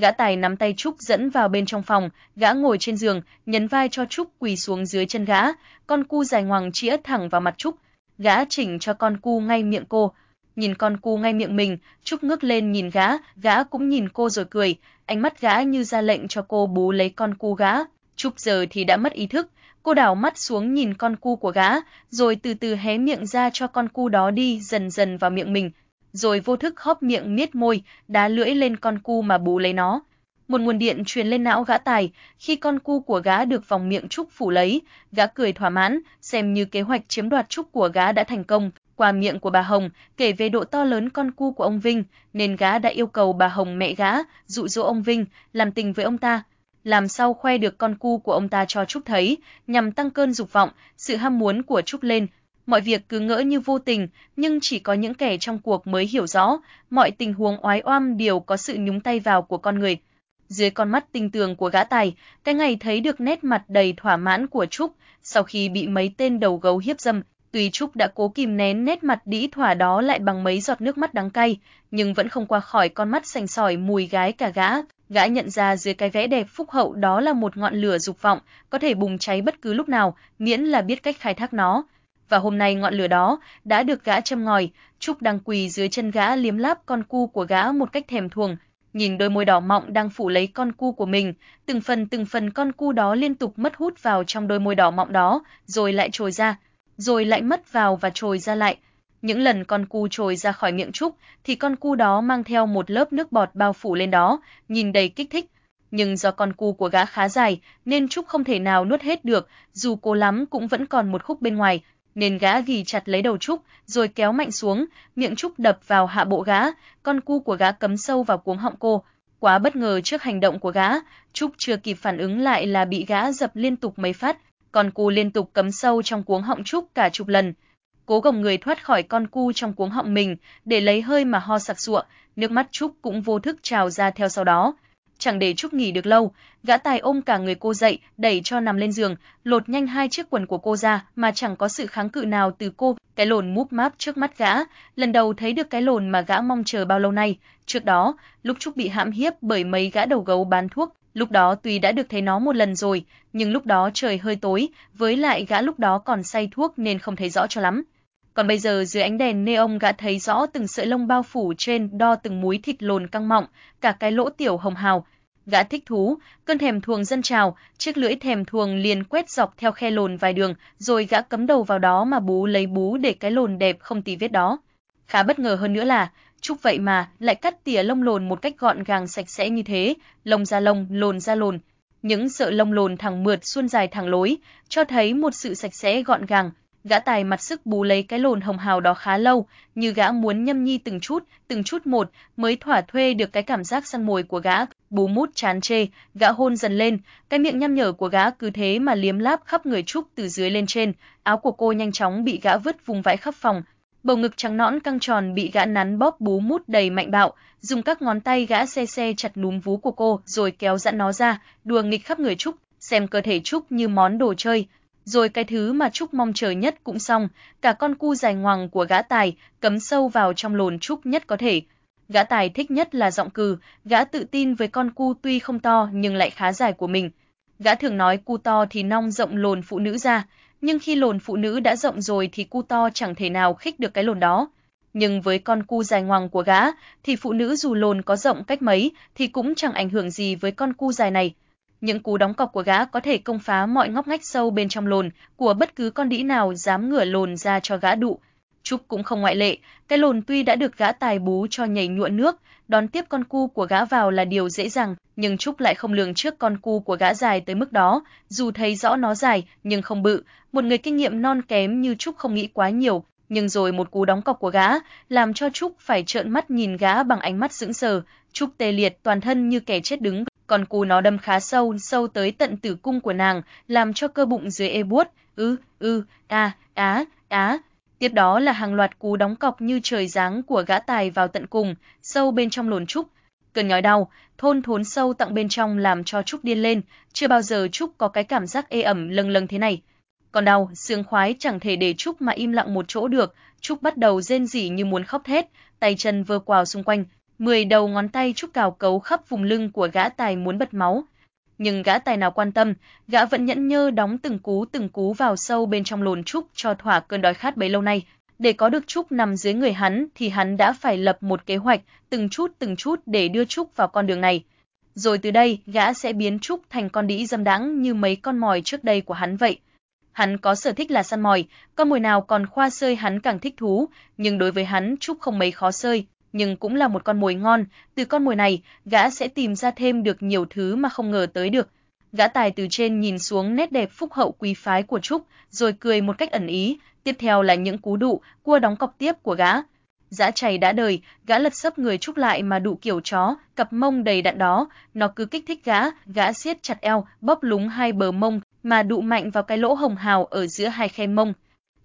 Gã tài nắm tay Trúc dẫn vào bên trong phòng, gã ngồi trên giường, nhấn vai cho Trúc quỳ xuống dưới chân gã, con cu dài ngoằng chĩa thẳng vào mặt Trúc. Gã chỉnh cho con cu ngay miệng cô. Nhìn con cu ngay miệng mình, Trúc ngước lên nhìn gã, gã cũng nhìn cô rồi cười, ánh mắt gã như ra lệnh cho cô bú lấy con cu gã. Trúc giờ thì đã mất ý thức, cô đảo mắt xuống nhìn con cu của gã, rồi từ từ hé miệng ra cho con cu đó đi dần dần vào miệng mình rồi vô thức hóp miệng miết môi, đá lưỡi lên con cu mà bú lấy nó. Một nguồn điện truyền lên não gã tài, khi con cu của gã được vòng miệng trúc phủ lấy, gã cười thỏa mãn, xem như kế hoạch chiếm đoạt trúc của gã đã thành công. Qua miệng của bà Hồng, kể về độ to lớn con cu của ông Vinh, nên gã đã yêu cầu bà Hồng mẹ gã dụ dỗ ông Vinh làm tình với ông ta, làm sao khoe được con cu của ông ta cho Trúc thấy, nhằm tăng cơn dục vọng, sự ham muốn của Trúc lên, mọi việc cứ ngỡ như vô tình, nhưng chỉ có những kẻ trong cuộc mới hiểu rõ, mọi tình huống oái oăm đều có sự nhúng tay vào của con người. Dưới con mắt tinh tường của gã tài, cái ngày thấy được nét mặt đầy thỏa mãn của Trúc, sau khi bị mấy tên đầu gấu hiếp dâm, tuy Trúc đã cố kìm nén nét mặt đĩ thỏa đó lại bằng mấy giọt nước mắt đắng cay, nhưng vẫn không qua khỏi con mắt sành sỏi mùi gái cả gã. Gã nhận ra dưới cái vẽ đẹp phúc hậu đó là một ngọn lửa dục vọng, có thể bùng cháy bất cứ lúc nào, miễn là biết cách khai thác nó và hôm nay ngọn lửa đó đã được gã châm ngòi, Trúc đang quỳ dưới chân gã liếm láp con cu của gã một cách thèm thuồng, nhìn đôi môi đỏ mọng đang phủ lấy con cu của mình, từng phần từng phần con cu đó liên tục mất hút vào trong đôi môi đỏ mọng đó, rồi lại trồi ra, rồi lại mất vào và trồi ra lại. Những lần con cu trồi ra khỏi miệng Trúc thì con cu đó mang theo một lớp nước bọt bao phủ lên đó, nhìn đầy kích thích. nhưng do con cu của gã khá dài nên Trúc không thể nào nuốt hết được, dù cố lắm cũng vẫn còn một khúc bên ngoài, nên gã ghi chặt lấy đầu Trúc, rồi kéo mạnh xuống, miệng Trúc đập vào hạ bộ gã, con cu của gã cấm sâu vào cuống họng cô. Quá bất ngờ trước hành động của gã, Trúc chưa kịp phản ứng lại là bị gã dập liên tục mấy phát, con cu liên tục cấm sâu trong cuống họng Trúc cả chục lần. Cố gồng người thoát khỏi con cu trong cuống họng mình, để lấy hơi mà ho sặc sụa, nước mắt Trúc cũng vô thức trào ra theo sau đó. Chẳng để Trúc nghỉ được lâu, gã tài ôm cả người cô dậy, đẩy cho nằm lên giường, lột nhanh hai chiếc quần của cô ra mà chẳng có sự kháng cự nào từ cô. Cái lồn múp máp trước mắt gã, lần đầu thấy được cái lồn mà gã mong chờ bao lâu nay. Trước đó, lúc Trúc bị hãm hiếp bởi mấy gã đầu gấu bán thuốc, lúc đó tuy đã được thấy nó một lần rồi, nhưng lúc đó trời hơi tối, với lại gã lúc đó còn say thuốc nên không thấy rõ cho lắm. Còn bây giờ dưới ánh đèn neon gã thấy rõ từng sợi lông bao phủ trên, đo từng múi thịt lồn căng mọng, cả cái lỗ tiểu hồng hào. Gã thích thú, cơn thèm thuồng dân trào, chiếc lưỡi thèm thuồng liền quét dọc theo khe lồn vài đường, rồi gã cắm đầu vào đó mà bú lấy bú để cái lồn đẹp không tì vết đó. Khá bất ngờ hơn nữa là, chúc vậy mà lại cắt tỉa lông lồn một cách gọn gàng sạch sẽ như thế, lông ra lông, lồn ra lồn. Những sợi lông lồn thẳng mượt xuôn dài thẳng lối, cho thấy một sự sạch sẽ gọn gàng, Gã tài mặt sức bù lấy cái lồn hồng hào đó khá lâu, như gã muốn nhâm nhi từng chút, từng chút một mới thỏa thuê được cái cảm giác săn mồi của gã. Bú mút chán chê, gã hôn dần lên, cái miệng nhăm nhở của gã cứ thế mà liếm láp khắp người Trúc từ dưới lên trên, áo của cô nhanh chóng bị gã vứt vùng vãi khắp phòng. Bầu ngực trắng nõn căng tròn bị gã nắn bóp bú mút đầy mạnh bạo, dùng các ngón tay gã xe xe chặt núm vú của cô rồi kéo giãn nó ra, đùa nghịch khắp người Trúc, xem cơ thể Trúc như món đồ chơi, rồi cái thứ mà Trúc mong chờ nhất cũng xong, cả con cu dài ngoằng của gã tài cấm sâu vào trong lồn Trúc nhất có thể. Gã tài thích nhất là giọng cừ, gã tự tin với con cu tuy không to nhưng lại khá dài của mình. Gã thường nói cu to thì nong rộng lồn phụ nữ ra, nhưng khi lồn phụ nữ đã rộng rồi thì cu to chẳng thể nào khích được cái lồn đó. Nhưng với con cu dài ngoằng của gã, thì phụ nữ dù lồn có rộng cách mấy thì cũng chẳng ảnh hưởng gì với con cu dài này. Những cú đóng cọc của gã có thể công phá mọi ngóc ngách sâu bên trong lồn của bất cứ con đĩ nào dám ngửa lồn ra cho gã đụ. Trúc cũng không ngoại lệ, cái lồn tuy đã được gã tài bú cho nhảy nhuộn nước, đón tiếp con cu của gã vào là điều dễ dàng, nhưng Trúc lại không lường trước con cu của gã dài tới mức đó, dù thấy rõ nó dài nhưng không bự, một người kinh nghiệm non kém như Trúc không nghĩ quá nhiều, nhưng rồi một cú đóng cọc của gã làm cho Trúc phải trợn mắt nhìn gã bằng ánh mắt sững sờ, Trúc tê liệt toàn thân như kẻ chết đứng còn cú nó đâm khá sâu, sâu tới tận tử cung của nàng, làm cho cơ bụng dưới ê buốt, ư, ư, a, á, á. Tiếp đó là hàng loạt cú đóng cọc như trời giáng của gã tài vào tận cùng, sâu bên trong lồn trúc. Cơn nhói đau, thôn thốn sâu tặng bên trong làm cho Trúc điên lên, chưa bao giờ Trúc có cái cảm giác ê ẩm lâng lâng thế này. Còn đau, sướng khoái chẳng thể để Trúc mà im lặng một chỗ được, Trúc bắt đầu rên rỉ như muốn khóc thét, tay chân vơ quào xung quanh, mười đầu ngón tay trúc cào cấu khắp vùng lưng của gã tài muốn bật máu. Nhưng gã tài nào quan tâm, gã vẫn nhẫn nhơ đóng từng cú từng cú vào sâu bên trong lồn trúc cho thỏa cơn đói khát bấy lâu nay. Để có được Trúc nằm dưới người hắn thì hắn đã phải lập một kế hoạch, từng chút từng chút để đưa Trúc vào con đường này. Rồi từ đây, gã sẽ biến Trúc thành con đĩ dâm đãng như mấy con mồi trước đây của hắn vậy. Hắn có sở thích là săn mồi, con mồi nào còn khoa sơi hắn càng thích thú, nhưng đối với hắn Trúc không mấy khó sơi, nhưng cũng là một con mồi ngon, từ con mồi này, gã sẽ tìm ra thêm được nhiều thứ mà không ngờ tới được. Gã tài từ trên nhìn xuống nét đẹp phúc hậu quý phái của Trúc, rồi cười một cách ẩn ý, tiếp theo là những cú đụ, cua đóng cọc tiếp của gã. Dã chày đã đời, gã lật sấp người Trúc lại mà đụ kiểu chó, cặp mông đầy đạn đó, nó cứ kích thích gã, gã siết chặt eo, bóp lúng hai bờ mông, mà đụ mạnh vào cái lỗ hồng hào ở giữa hai khe mông.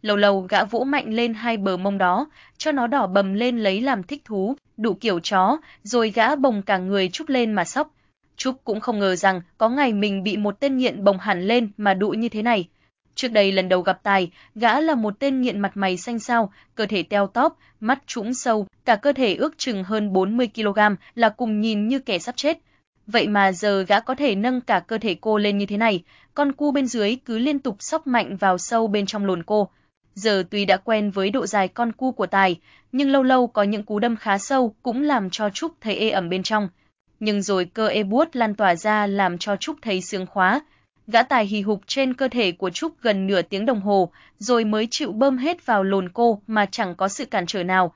Lâu lâu gã vỗ mạnh lên hai bờ mông đó, cho nó đỏ bầm lên lấy làm thích thú, đủ kiểu chó, rồi gã bồng cả người chúc lên mà sóc. Chúc cũng không ngờ rằng có ngày mình bị một tên nghiện bồng hẳn lên mà đụ như thế này. Trước đây lần đầu gặp Tài, gã là một tên nghiện mặt mày xanh xao, cơ thể teo tóp, mắt trũng sâu, cả cơ thể ước chừng hơn 40 kg, là cùng nhìn như kẻ sắp chết. Vậy mà giờ gã có thể nâng cả cơ thể cô lên như thế này, con cu bên dưới cứ liên tục sóc mạnh vào sâu bên trong lồn cô. Giờ tuy đã quen với độ dài con cu của Tài, nhưng lâu lâu có những cú đâm khá sâu cũng làm cho Trúc thấy ê ẩm bên trong. Nhưng rồi cơ ê buốt lan tỏa ra làm cho Trúc thấy sướng khóa. Gã Tài hì hục trên cơ thể của Trúc gần nửa tiếng đồng hồ, rồi mới chịu bơm hết vào lồn cô mà chẳng có sự cản trở nào.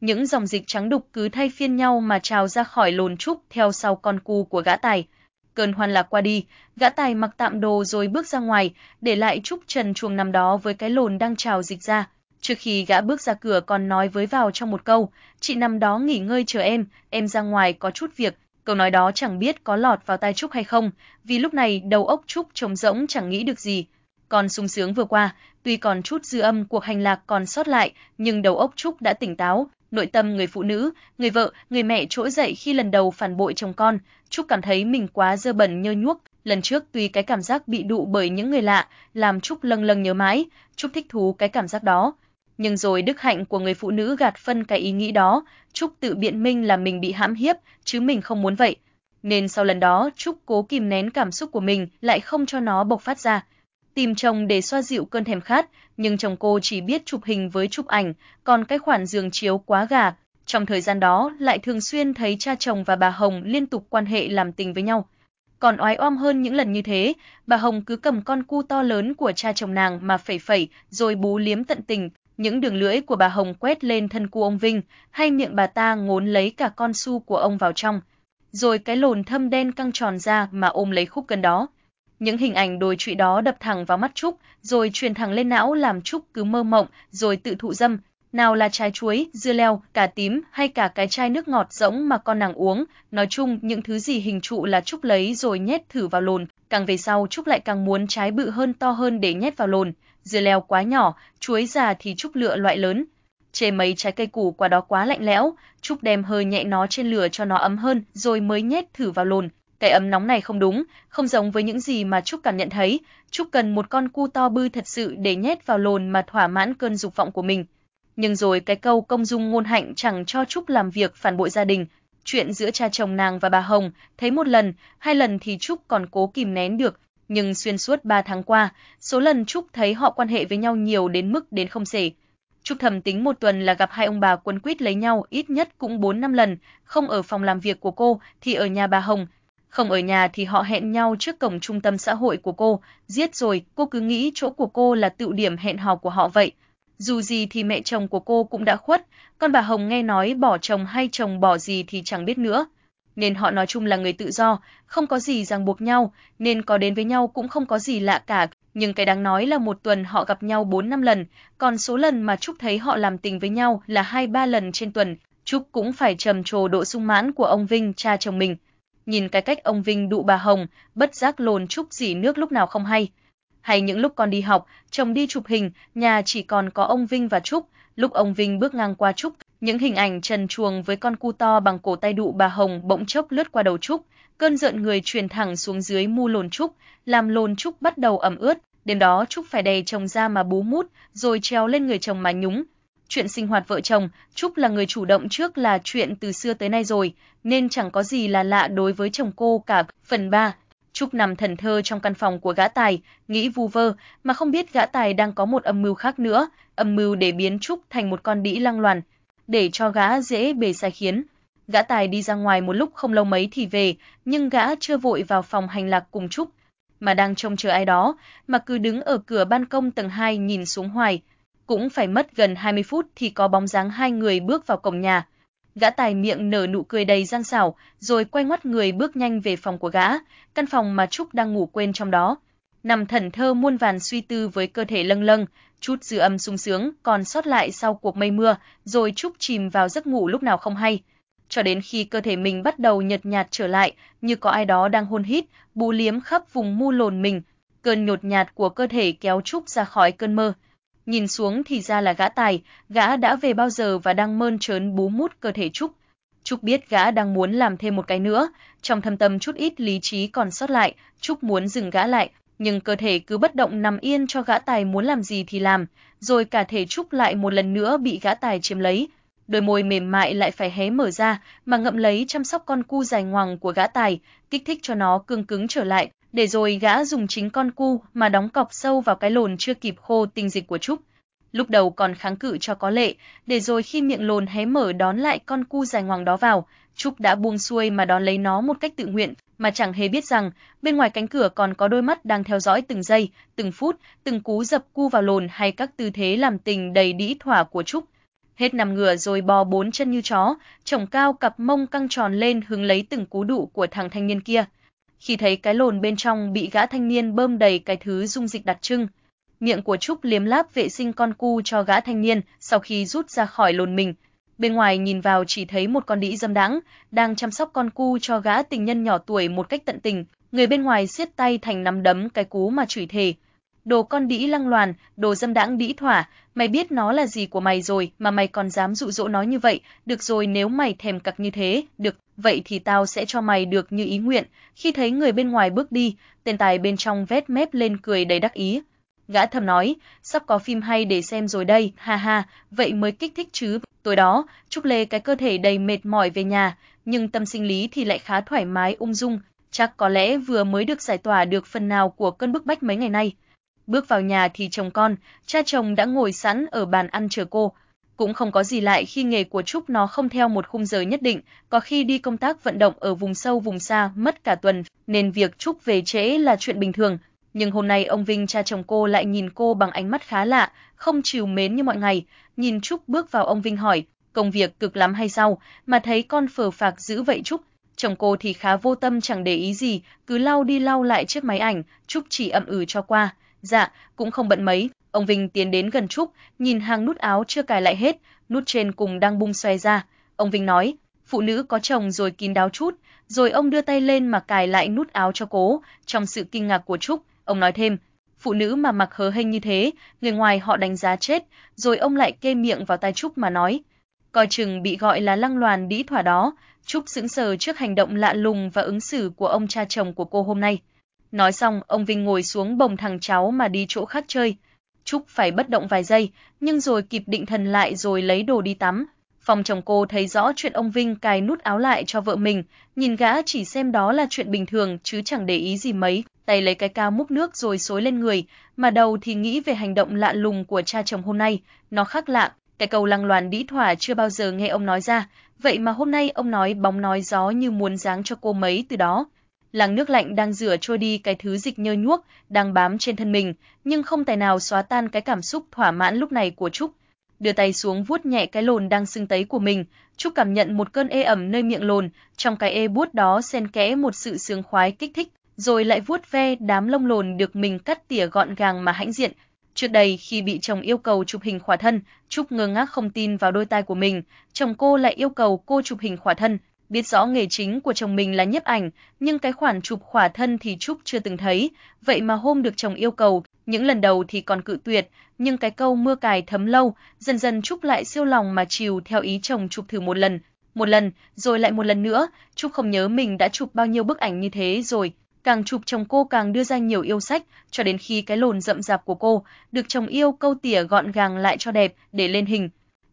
Những dòng dịch trắng đục cứ thay phiên nhau mà trào ra khỏi lồn Trúc theo sau con cu của gã Tài Cơn hoan lạc qua đi, gã tài mặc tạm đồ rồi bước ra ngoài, để lại Trúc Trần chuồng nằm đó với cái lồn đang trào dịch ra. Trước khi gã bước ra cửa còn nói với vào trong một câu, chị nằm đó nghỉ ngơi chờ em, em ra ngoài có chút việc. Câu nói đó chẳng biết có lọt vào tai Trúc hay không, vì lúc này đầu óc Trúc trống rỗng chẳng nghĩ được gì. Còn sung sướng vừa qua, tuy còn chút dư âm cuộc hành lạc còn sót lại, nhưng đầu óc Trúc đã tỉnh táo, nội tâm người phụ nữ, người vợ, người mẹ trỗi dậy khi lần đầu phản bội chồng con, Trúc cảm thấy mình quá dơ bẩn nhơ nhuốc, lần trước tuy cái cảm giác bị đụ bởi những người lạ làm Trúc lâng lâng nhớ mãi, Trúc thích thú cái cảm giác đó. Nhưng rồi đức hạnh của người phụ nữ gạt phân cái ý nghĩ đó, Trúc tự biện minh là mình bị hãm hiếp, chứ mình không muốn vậy. Nên sau lần đó, Trúc cố kìm nén cảm xúc của mình, lại không cho nó bộc phát ra tìm chồng để xoa dịu cơn thèm khát, nhưng chồng cô chỉ biết chụp hình với chụp ảnh, còn cái khoản giường chiếu quá gà. Trong thời gian đó, lại thường xuyên thấy cha chồng và bà Hồng liên tục quan hệ làm tình với nhau. Còn oái oăm hơn những lần như thế, bà Hồng cứ cầm con cu to lớn của cha chồng nàng mà phẩy phẩy, rồi bú liếm tận tình. Những đường lưỡi của bà Hồng quét lên thân cu ông Vinh, hay miệng bà ta ngốn lấy cả con su của ông vào trong. Rồi cái lồn thâm đen căng tròn ra mà ôm lấy khúc cân đó. Những hình ảnh đồi trụy đó đập thẳng vào mắt Trúc, rồi truyền thẳng lên não làm Trúc cứ mơ mộng, rồi tự thụ dâm. Nào là trái chuối, dưa leo, cà tím hay cả cái chai nước ngọt rỗng mà con nàng uống, nói chung những thứ gì hình trụ là Trúc lấy rồi nhét thử vào lồn, càng về sau Trúc lại càng muốn trái bự hơn to hơn để nhét vào lồn, dưa leo quá nhỏ, chuối già thì Trúc lựa loại lớn. Chê mấy trái cây củ quả đó quá lạnh lẽo, Trúc đem hơi nhẹ nó trên lửa cho nó ấm hơn rồi mới nhét thử vào lồn, cái ấm nóng này không đúng, không giống với những gì mà Trúc cảm nhận thấy, Trúc cần một con cu to bư thật sự để nhét vào lồn mà thỏa mãn cơn dục vọng của mình. Nhưng rồi cái câu công dung ngôn hạnh chẳng cho Trúc làm việc phản bội gia đình, chuyện giữa cha chồng nàng và bà Hồng, thấy một lần, hai lần thì Trúc còn cố kìm nén được, nhưng xuyên suốt ba tháng qua, số lần Trúc thấy họ quan hệ với nhau nhiều đến mức đến không xể. Trúc thầm tính một tuần là gặp hai ông bà quấn quýt lấy nhau ít nhất cũng 4 năm lần, không ở phòng làm việc của cô thì ở nhà bà Hồng, không ở nhà thì họ hẹn nhau trước cổng trung tâm xã hội của cô, giết rồi, cô cứ nghĩ chỗ của cô là tựu điểm hẹn hò của họ vậy. Dù gì thì mẹ chồng của cô cũng đã khuất, con bà Hồng nghe nói bỏ chồng hay chồng bỏ gì thì chẳng biết nữa. Nên họ nói chung là người tự do, không có gì ràng buộc nhau, nên có đến với nhau cũng không có gì lạ cả. Nhưng cái đáng nói là một tuần họ gặp nhau 4 năm lần, còn số lần mà Trúc thấy họ làm tình với nhau là 2-3 lần trên tuần. Trúc cũng phải trầm trồ độ sung mãn của ông Vinh, cha chồng mình nhìn cái cách ông Vinh đụ bà Hồng, bất giác lồn chúc dỉ nước lúc nào không hay. Hay những lúc con đi học, chồng đi chụp hình, nhà chỉ còn có ông Vinh và Trúc, lúc ông Vinh bước ngang qua Trúc, những hình ảnh trần chuồng với con cu to bằng cổ tay đụ bà Hồng bỗng chốc lướt qua đầu Trúc, cơn giận người truyền thẳng xuống dưới mu lồn Trúc, làm lồn Trúc bắt đầu ẩm ướt, đêm đó Trúc phải đè chồng ra mà bú mút, rồi treo lên người chồng mà nhúng, chuyện sinh hoạt vợ chồng, Trúc là người chủ động trước là chuyện từ xưa tới nay rồi, nên chẳng có gì là lạ đối với chồng cô cả. Phần 3 Trúc nằm thần thơ trong căn phòng của gã tài, nghĩ vu vơ, mà không biết gã tài đang có một âm mưu khác nữa, âm mưu để biến Trúc thành một con đĩ lăng loàn, để cho gã dễ bề sai khiến. Gã tài đi ra ngoài một lúc không lâu mấy thì về, nhưng gã chưa vội vào phòng hành lạc cùng Trúc, mà đang trông chờ ai đó, mà cứ đứng ở cửa ban công tầng 2 nhìn xuống hoài, cũng phải mất gần 20 phút thì có bóng dáng hai người bước vào cổng nhà. Gã tài miệng nở nụ cười đầy gian xảo, rồi quay ngoắt người bước nhanh về phòng của gã, căn phòng mà Trúc đang ngủ quên trong đó. Nằm thần thơ muôn vàn suy tư với cơ thể lâng lâng, chút dư âm sung sướng còn sót lại sau cuộc mây mưa, rồi Trúc chìm vào giấc ngủ lúc nào không hay. Cho đến khi cơ thể mình bắt đầu nhợt nhạt trở lại, như có ai đó đang hôn hít, bù liếm khắp vùng mu lồn mình, cơn nhột nhạt của cơ thể kéo Trúc ra khỏi cơn mơ nhìn xuống thì ra là gã tài, gã đã về bao giờ và đang mơn trớn bú mút cơ thể Trúc. Trúc biết gã đang muốn làm thêm một cái nữa, trong thâm tâm chút ít lý trí còn sót lại, Trúc muốn dừng gã lại, nhưng cơ thể cứ bất động nằm yên cho gã tài muốn làm gì thì làm, rồi cả thể Trúc lại một lần nữa bị gã tài chiếm lấy. Đôi môi mềm mại lại phải hé mở ra mà ngậm lấy chăm sóc con cu dài ngoằng của gã tài, kích thích cho nó cương cứng trở lại, để rồi gã dùng chính con cu mà đóng cọc sâu vào cái lồn chưa kịp khô tinh dịch của Trúc. Lúc đầu còn kháng cự cho có lệ, để rồi khi miệng lồn hé mở đón lại con cu dài ngoằng đó vào, Trúc đã buông xuôi mà đón lấy nó một cách tự nguyện, mà chẳng hề biết rằng bên ngoài cánh cửa còn có đôi mắt đang theo dõi từng giây, từng phút, từng cú dập cu vào lồn hay các tư thế làm tình đầy đĩ thỏa của Trúc. Hết nằm ngửa rồi bò bốn chân như chó, chồng cao cặp mông căng tròn lên hướng lấy từng cú đụ của thằng thanh niên kia khi thấy cái lồn bên trong bị gã thanh niên bơm đầy cái thứ dung dịch đặc trưng. Miệng của Trúc liếm láp vệ sinh con cu cho gã thanh niên sau khi rút ra khỏi lồn mình. Bên ngoài nhìn vào chỉ thấy một con đĩ dâm đãng đang chăm sóc con cu cho gã tình nhân nhỏ tuổi một cách tận tình. Người bên ngoài siết tay thành nắm đấm cái cú mà chửi thề. Đồ con đĩ lăng loàn, đồ dâm đãng đĩ thỏa, mày biết nó là gì của mày rồi mà mày còn dám dụ dỗ nó như vậy, được rồi nếu mày thèm cặc như thế, được, vậy thì tao sẽ cho mày được như ý nguyện. Khi thấy người bên ngoài bước đi, tên tài bên trong vét mép lên cười đầy đắc ý. Gã thầm nói, sắp có phim hay để xem rồi đây, ha ha, vậy mới kích thích chứ. Tối đó, Trúc Lê cái cơ thể đầy mệt mỏi về nhà, nhưng tâm sinh lý thì lại khá thoải mái ung dung, chắc có lẽ vừa mới được giải tỏa được phần nào của cơn bức bách mấy ngày nay. Bước vào nhà thì chồng con, cha chồng đã ngồi sẵn ở bàn ăn chờ cô. Cũng không có gì lại khi nghề của Trúc nó không theo một khung giờ nhất định, có khi đi công tác vận động ở vùng sâu vùng xa mất cả tuần, nên việc Trúc về trễ là chuyện bình thường. Nhưng hôm nay ông Vinh cha chồng cô lại nhìn cô bằng ánh mắt khá lạ, không chiều mến như mọi ngày. Nhìn Trúc bước vào ông Vinh hỏi, công việc cực lắm hay sao, mà thấy con phờ phạc dữ vậy Trúc. Chồng cô thì khá vô tâm chẳng để ý gì, cứ lau đi lau lại chiếc máy ảnh, Trúc chỉ ậm ừ cho qua. Dạ, cũng không bận mấy. Ông Vinh tiến đến gần Trúc, nhìn hàng nút áo chưa cài lại hết, nút trên cùng đang bung xoay ra. Ông Vinh nói, phụ nữ có chồng rồi kín đáo chút, rồi ông đưa tay lên mà cài lại nút áo cho cố. Trong sự kinh ngạc của Trúc, ông nói thêm, phụ nữ mà mặc hớ hênh như thế, người ngoài họ đánh giá chết, rồi ông lại kê miệng vào tai Trúc mà nói, coi chừng bị gọi là lăng loàn đĩ thỏa đó. Trúc sững sờ trước hành động lạ lùng và ứng xử của ông cha chồng của cô hôm nay. Nói xong, ông Vinh ngồi xuống bồng thằng cháu mà đi chỗ khác chơi. Trúc phải bất động vài giây, nhưng rồi kịp định thần lại rồi lấy đồ đi tắm. Phòng chồng cô thấy rõ chuyện ông Vinh cài nút áo lại cho vợ mình, nhìn gã chỉ xem đó là chuyện bình thường chứ chẳng để ý gì mấy, tay lấy cái cao múc nước rồi xối lên người, mà đầu thì nghĩ về hành động lạ lùng của cha chồng hôm nay, nó khác lạ, cái câu lăng loàn đĩ thỏa chưa bao giờ nghe ông nói ra, vậy mà hôm nay ông nói bóng nói gió như muốn giáng cho cô mấy từ đó làng nước lạnh đang rửa trôi đi cái thứ dịch nhơ nhuốc đang bám trên thân mình, nhưng không tài nào xóa tan cái cảm xúc thỏa mãn lúc này của Trúc. Đưa tay xuống vuốt nhẹ cái lồn đang sưng tấy của mình, Trúc cảm nhận một cơn ê ẩm nơi miệng lồn, trong cái ê buốt đó xen kẽ một sự sướng khoái kích thích, rồi lại vuốt ve đám lông lồn được mình cắt tỉa gọn gàng mà hãnh diện. Trước đây khi bị chồng yêu cầu chụp hình khỏa thân, Trúc ngơ ngác không tin vào đôi tai của mình, chồng cô lại yêu cầu cô chụp hình khỏa thân, biết rõ nghề chính của chồng mình là nhiếp ảnh, nhưng cái khoản chụp khỏa thân thì Trúc chưa từng thấy, vậy mà hôm được chồng yêu cầu, những lần đầu thì còn cự tuyệt, nhưng cái câu mưa cài thấm lâu, dần dần Trúc lại siêu lòng mà chiều theo ý chồng chụp thử một lần, một lần, rồi lại một lần nữa, Trúc không nhớ mình đã chụp bao nhiêu bức ảnh như thế rồi. Càng chụp chồng cô càng đưa ra nhiều yêu sách, cho đến khi cái lồn rậm rạp của cô được chồng yêu câu tỉa gọn gàng lại cho đẹp để lên hình.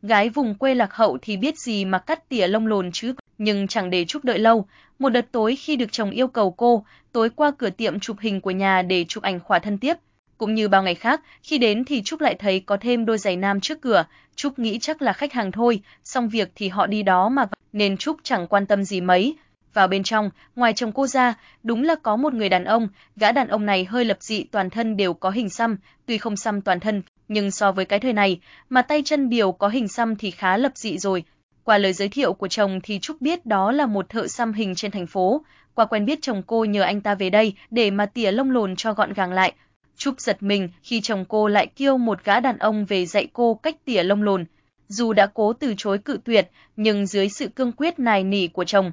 Gái vùng quê lạc hậu thì biết gì mà cắt tỉa lông lồn chứ, nhưng chẳng để Trúc đợi lâu, một đợt tối khi được chồng yêu cầu cô, tối qua cửa tiệm chụp hình của nhà để chụp ảnh khỏa thân tiếp. Cũng như bao ngày khác, khi đến thì Trúc lại thấy có thêm đôi giày nam trước cửa, Trúc nghĩ chắc là khách hàng thôi, xong việc thì họ đi đó mà, nên Trúc chẳng quan tâm gì mấy. Vào bên trong, ngoài chồng cô ra, đúng là có một người đàn ông, gã đàn ông này hơi lập dị toàn thân đều có hình xăm, tuy không xăm toàn thân, nhưng so với cái thời này, mà tay chân đều có hình xăm thì khá lập dị rồi, qua lời giới thiệu của chồng thì Trúc biết đó là một thợ xăm hình trên thành phố. Qua quen biết chồng cô nhờ anh ta về đây để mà tỉa lông lồn cho gọn gàng lại. Trúc giật mình khi chồng cô lại kêu một gã đàn ông về dạy cô cách tỉa lông lồn. Dù đã cố từ chối cự tuyệt, nhưng dưới sự cương quyết nài nỉ của chồng,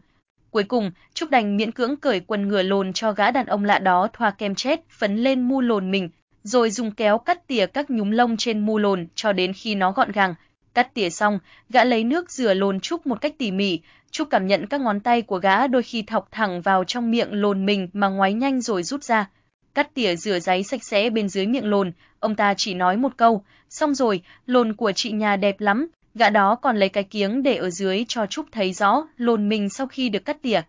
Cuối cùng, Trúc đành miễn cưỡng cởi quần ngựa lồn cho gã đàn ông lạ đó thoa kem chết phấn lên mu lồn mình, rồi dùng kéo cắt tỉa các nhúm lông trên mu lồn cho đến khi nó gọn gàng. Cắt tỉa xong, gã lấy nước rửa lồn Trúc một cách tỉ mỉ, Trúc cảm nhận các ngón tay của gã đôi khi thọc thẳng vào trong miệng lồn mình mà ngoáy nhanh rồi rút ra. Cắt tỉa rửa giấy sạch sẽ bên dưới miệng lồn, ông ta chỉ nói một câu, xong rồi, lồn của chị nhà đẹp lắm, gã đó còn lấy cái kiếng để ở dưới cho Trúc thấy rõ lồn mình sau khi được cắt tỉa.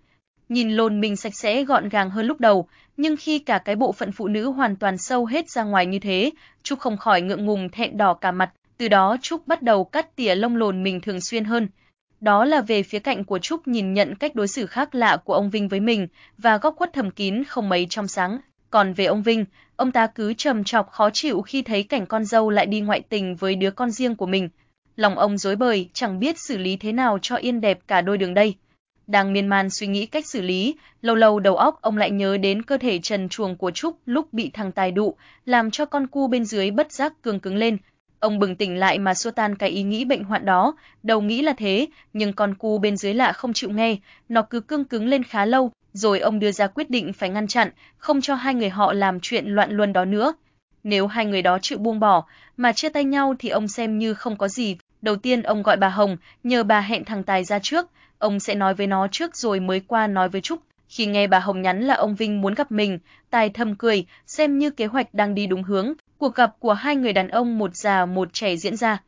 Nhìn lồn mình sạch sẽ gọn gàng hơn lúc đầu, nhưng khi cả cái bộ phận phụ nữ hoàn toàn sâu hết ra ngoài như thế, Trúc không khỏi ngượng ngùng thẹn đỏ cả mặt, từ đó Trúc bắt đầu cắt tỉa lông lồn mình thường xuyên hơn. Đó là về phía cạnh của Trúc nhìn nhận cách đối xử khác lạ của ông Vinh với mình và góc khuất thầm kín không mấy trong sáng. Còn về ông Vinh, ông ta cứ trầm trọc khó chịu khi thấy cảnh con dâu lại đi ngoại tình với đứa con riêng của mình. Lòng ông rối bời, chẳng biết xử lý thế nào cho yên đẹp cả đôi đường đây đang miên man suy nghĩ cách xử lý, lâu lâu đầu óc ông lại nhớ đến cơ thể trần truồng của Trúc lúc bị thằng Tài đụ, làm cho con cu bên dưới bất giác cương cứng lên. Ông bừng tỉnh lại mà xua tan cái ý nghĩ bệnh hoạn đó, đầu nghĩ là thế, nhưng con cu bên dưới lạ không chịu nghe, nó cứ cương cứng lên khá lâu, rồi ông đưa ra quyết định phải ngăn chặn, không cho hai người họ làm chuyện loạn luân đó nữa. Nếu hai người đó chịu buông bỏ, mà chia tay nhau thì ông xem như không có gì. Đầu tiên ông gọi bà Hồng, nhờ bà hẹn thằng Tài ra trước, ông sẽ nói với nó trước rồi mới qua nói với Trúc. Khi nghe bà Hồng nhắn là ông Vinh muốn gặp mình, Tài thầm cười, xem như kế hoạch đang đi đúng hướng, cuộc gặp của hai người đàn ông một già một trẻ diễn ra.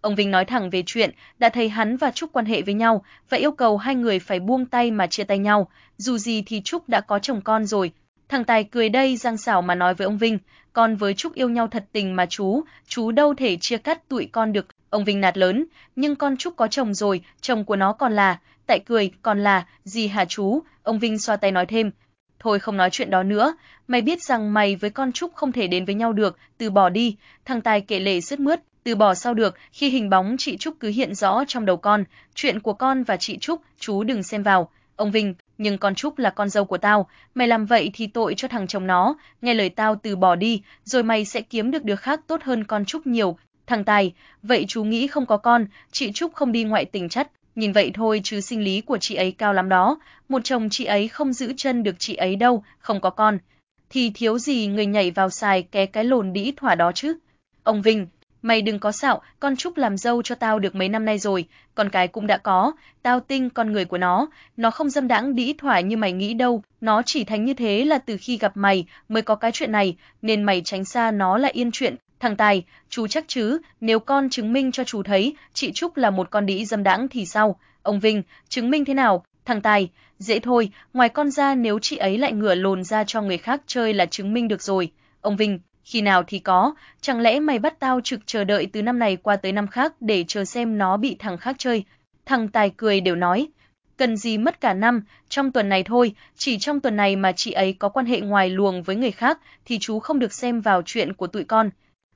Ông Vinh nói thẳng về chuyện đã thấy hắn và Trúc quan hệ với nhau và yêu cầu hai người phải buông tay mà chia tay nhau, dù gì thì Trúc đã có chồng con rồi. Thằng Tài cười đây giang xảo mà nói với ông Vinh, con với Trúc yêu nhau thật tình mà chú, chú đâu thể chia cắt tụi con được. Ông Vinh nạt lớn, nhưng con Trúc có chồng rồi, chồng của nó còn là, tại cười, còn là, gì hả chú? Ông Vinh xoa tay nói thêm, thôi không nói chuyện đó nữa, mày biết rằng mày với con Trúc không thể đến với nhau được, từ bỏ đi. Thằng Tài kể lể sứt mướt, từ bỏ sao được, khi hình bóng chị Trúc cứ hiện rõ trong đầu con, chuyện của con và chị Trúc, chú đừng xem vào. Ông Vinh, nhưng con Trúc là con dâu của tao, mày làm vậy thì tội cho thằng chồng nó, nghe lời tao từ bỏ đi, rồi mày sẽ kiếm được đứa khác tốt hơn con Trúc nhiều. Thằng Tài, vậy chú nghĩ không có con, chị Trúc không đi ngoại tình chất, nhìn vậy thôi chứ sinh lý của chị ấy cao lắm đó, một chồng chị ấy không giữ chân được chị ấy đâu, không có con. Thì thiếu gì người nhảy vào xài ké cái lồn đĩ thỏa đó chứ. Ông Vinh, Mày đừng có xạo, con Trúc làm dâu cho tao được mấy năm nay rồi, con cái cũng đã có, tao tin con người của nó, nó không dâm đãng đĩ thỏa như mày nghĩ đâu, nó chỉ thành như thế là từ khi gặp mày mới có cái chuyện này, nên mày tránh xa nó là yên chuyện. Thằng Tài, chú chắc chứ, nếu con chứng minh cho chú thấy chị Trúc là một con đĩ dâm đãng thì sao? Ông Vinh, chứng minh thế nào? Thằng Tài, dễ thôi, ngoài con ra nếu chị ấy lại ngửa lồn ra cho người khác chơi là chứng minh được rồi. Ông Vinh, khi nào thì có, chẳng lẽ mày bắt tao trực chờ đợi từ năm này qua tới năm khác để chờ xem nó bị thằng khác chơi. Thằng Tài cười đều nói, cần gì mất cả năm, trong tuần này thôi, chỉ trong tuần này mà chị ấy có quan hệ ngoài luồng với người khác thì chú không được xem vào chuyện của tụi con.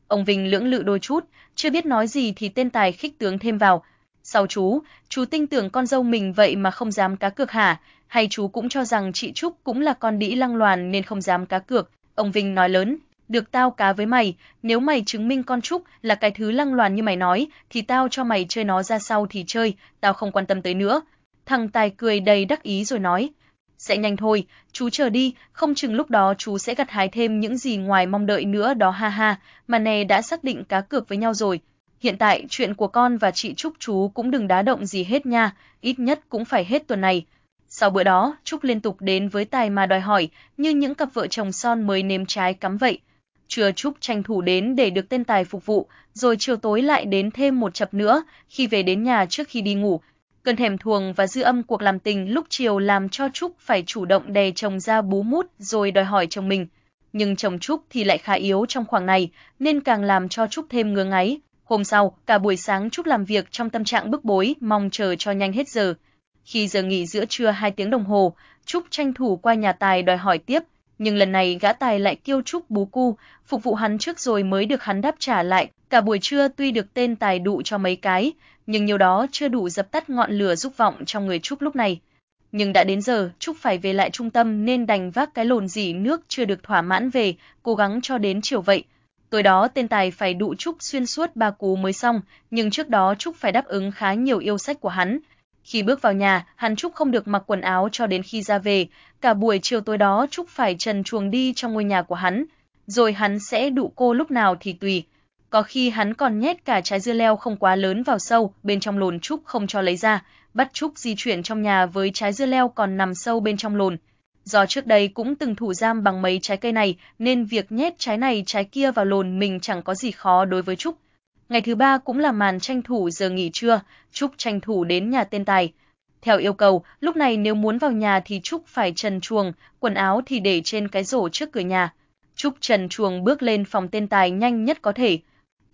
Ông Vinh lưỡng lự đôi chút, chưa biết nói gì thì tên Tài khích tướng thêm vào. Sau chú, chú tin tưởng con dâu mình vậy mà không dám cá cược hả? Hay chú cũng cho rằng chị Trúc cũng là con đĩ lăng loàn nên không dám cá cược? Ông Vinh nói lớn, được tao cá với mày, nếu mày chứng minh con Trúc là cái thứ lăng loàn như mày nói, thì tao cho mày chơi nó ra sau thì chơi, tao không quan tâm tới nữa. Thằng Tài cười đầy đắc ý rồi nói, sẽ nhanh thôi, chú chờ đi, không chừng lúc đó chú sẽ gặt hái thêm những gì ngoài mong đợi nữa đó ha ha, mà nè đã xác định cá cược với nhau rồi. Hiện tại chuyện của con và chị Trúc chú cũng đừng đá động gì hết nha, ít nhất cũng phải hết tuần này. Sau bữa đó, Trúc liên tục đến với Tài mà đòi hỏi, như những cặp vợ chồng son mới nếm trái cắm vậy. Trưa Trúc tranh thủ đến để được tên tài phục vụ, rồi chiều tối lại đến thêm một chập nữa, khi về đến nhà trước khi đi ngủ. Cơn thèm thuồng và dư âm cuộc làm tình lúc chiều làm cho Trúc phải chủ động đè chồng ra bú mút rồi đòi hỏi chồng mình. Nhưng chồng Trúc thì lại khá yếu trong khoảng này, nên càng làm cho Trúc thêm ngứa ngáy. Hôm sau, cả buổi sáng Trúc làm việc trong tâm trạng bức bối, mong chờ cho nhanh hết giờ. Khi giờ nghỉ giữa trưa 2 tiếng đồng hồ, Trúc tranh thủ qua nhà tài đòi hỏi tiếp, nhưng lần này gã tài lại kêu Trúc bú cu, phục vụ hắn trước rồi mới được hắn đáp trả lại. Cả buổi trưa tuy được tên tài đụ cho mấy cái, nhưng nhiều đó chưa đủ dập tắt ngọn lửa dục vọng trong người Trúc lúc này. Nhưng đã đến giờ, Trúc phải về lại trung tâm nên đành vác cái lồn dỉ nước chưa được thỏa mãn về, cố gắng cho đến chiều vậy. Tối đó tên tài phải đụ Trúc xuyên suốt ba cú mới xong, nhưng trước đó Trúc phải đáp ứng khá nhiều yêu sách của hắn, khi bước vào nhà, hắn Trúc không được mặc quần áo cho đến khi ra về, cả buổi chiều tối đó Trúc phải trần chuồng đi trong ngôi nhà của hắn, rồi hắn sẽ đụ cô lúc nào thì tùy. Có khi hắn còn nhét cả trái dưa leo không quá lớn vào sâu, bên trong lồn Trúc không cho lấy ra, bắt Trúc di chuyển trong nhà với trái dưa leo còn nằm sâu bên trong lồn. Do trước đây cũng từng thủ giam bằng mấy trái cây này, nên việc nhét trái này trái kia vào lồn mình chẳng có gì khó đối với Trúc. Ngày thứ ba cũng là màn tranh thủ giờ nghỉ trưa, Trúc tranh thủ đến nhà tên tài. Theo yêu cầu, lúc này nếu muốn vào nhà thì Trúc phải trần chuồng, quần áo thì để trên cái rổ trước cửa nhà. Trúc trần chuồng bước lên phòng tên tài nhanh nhất có thể.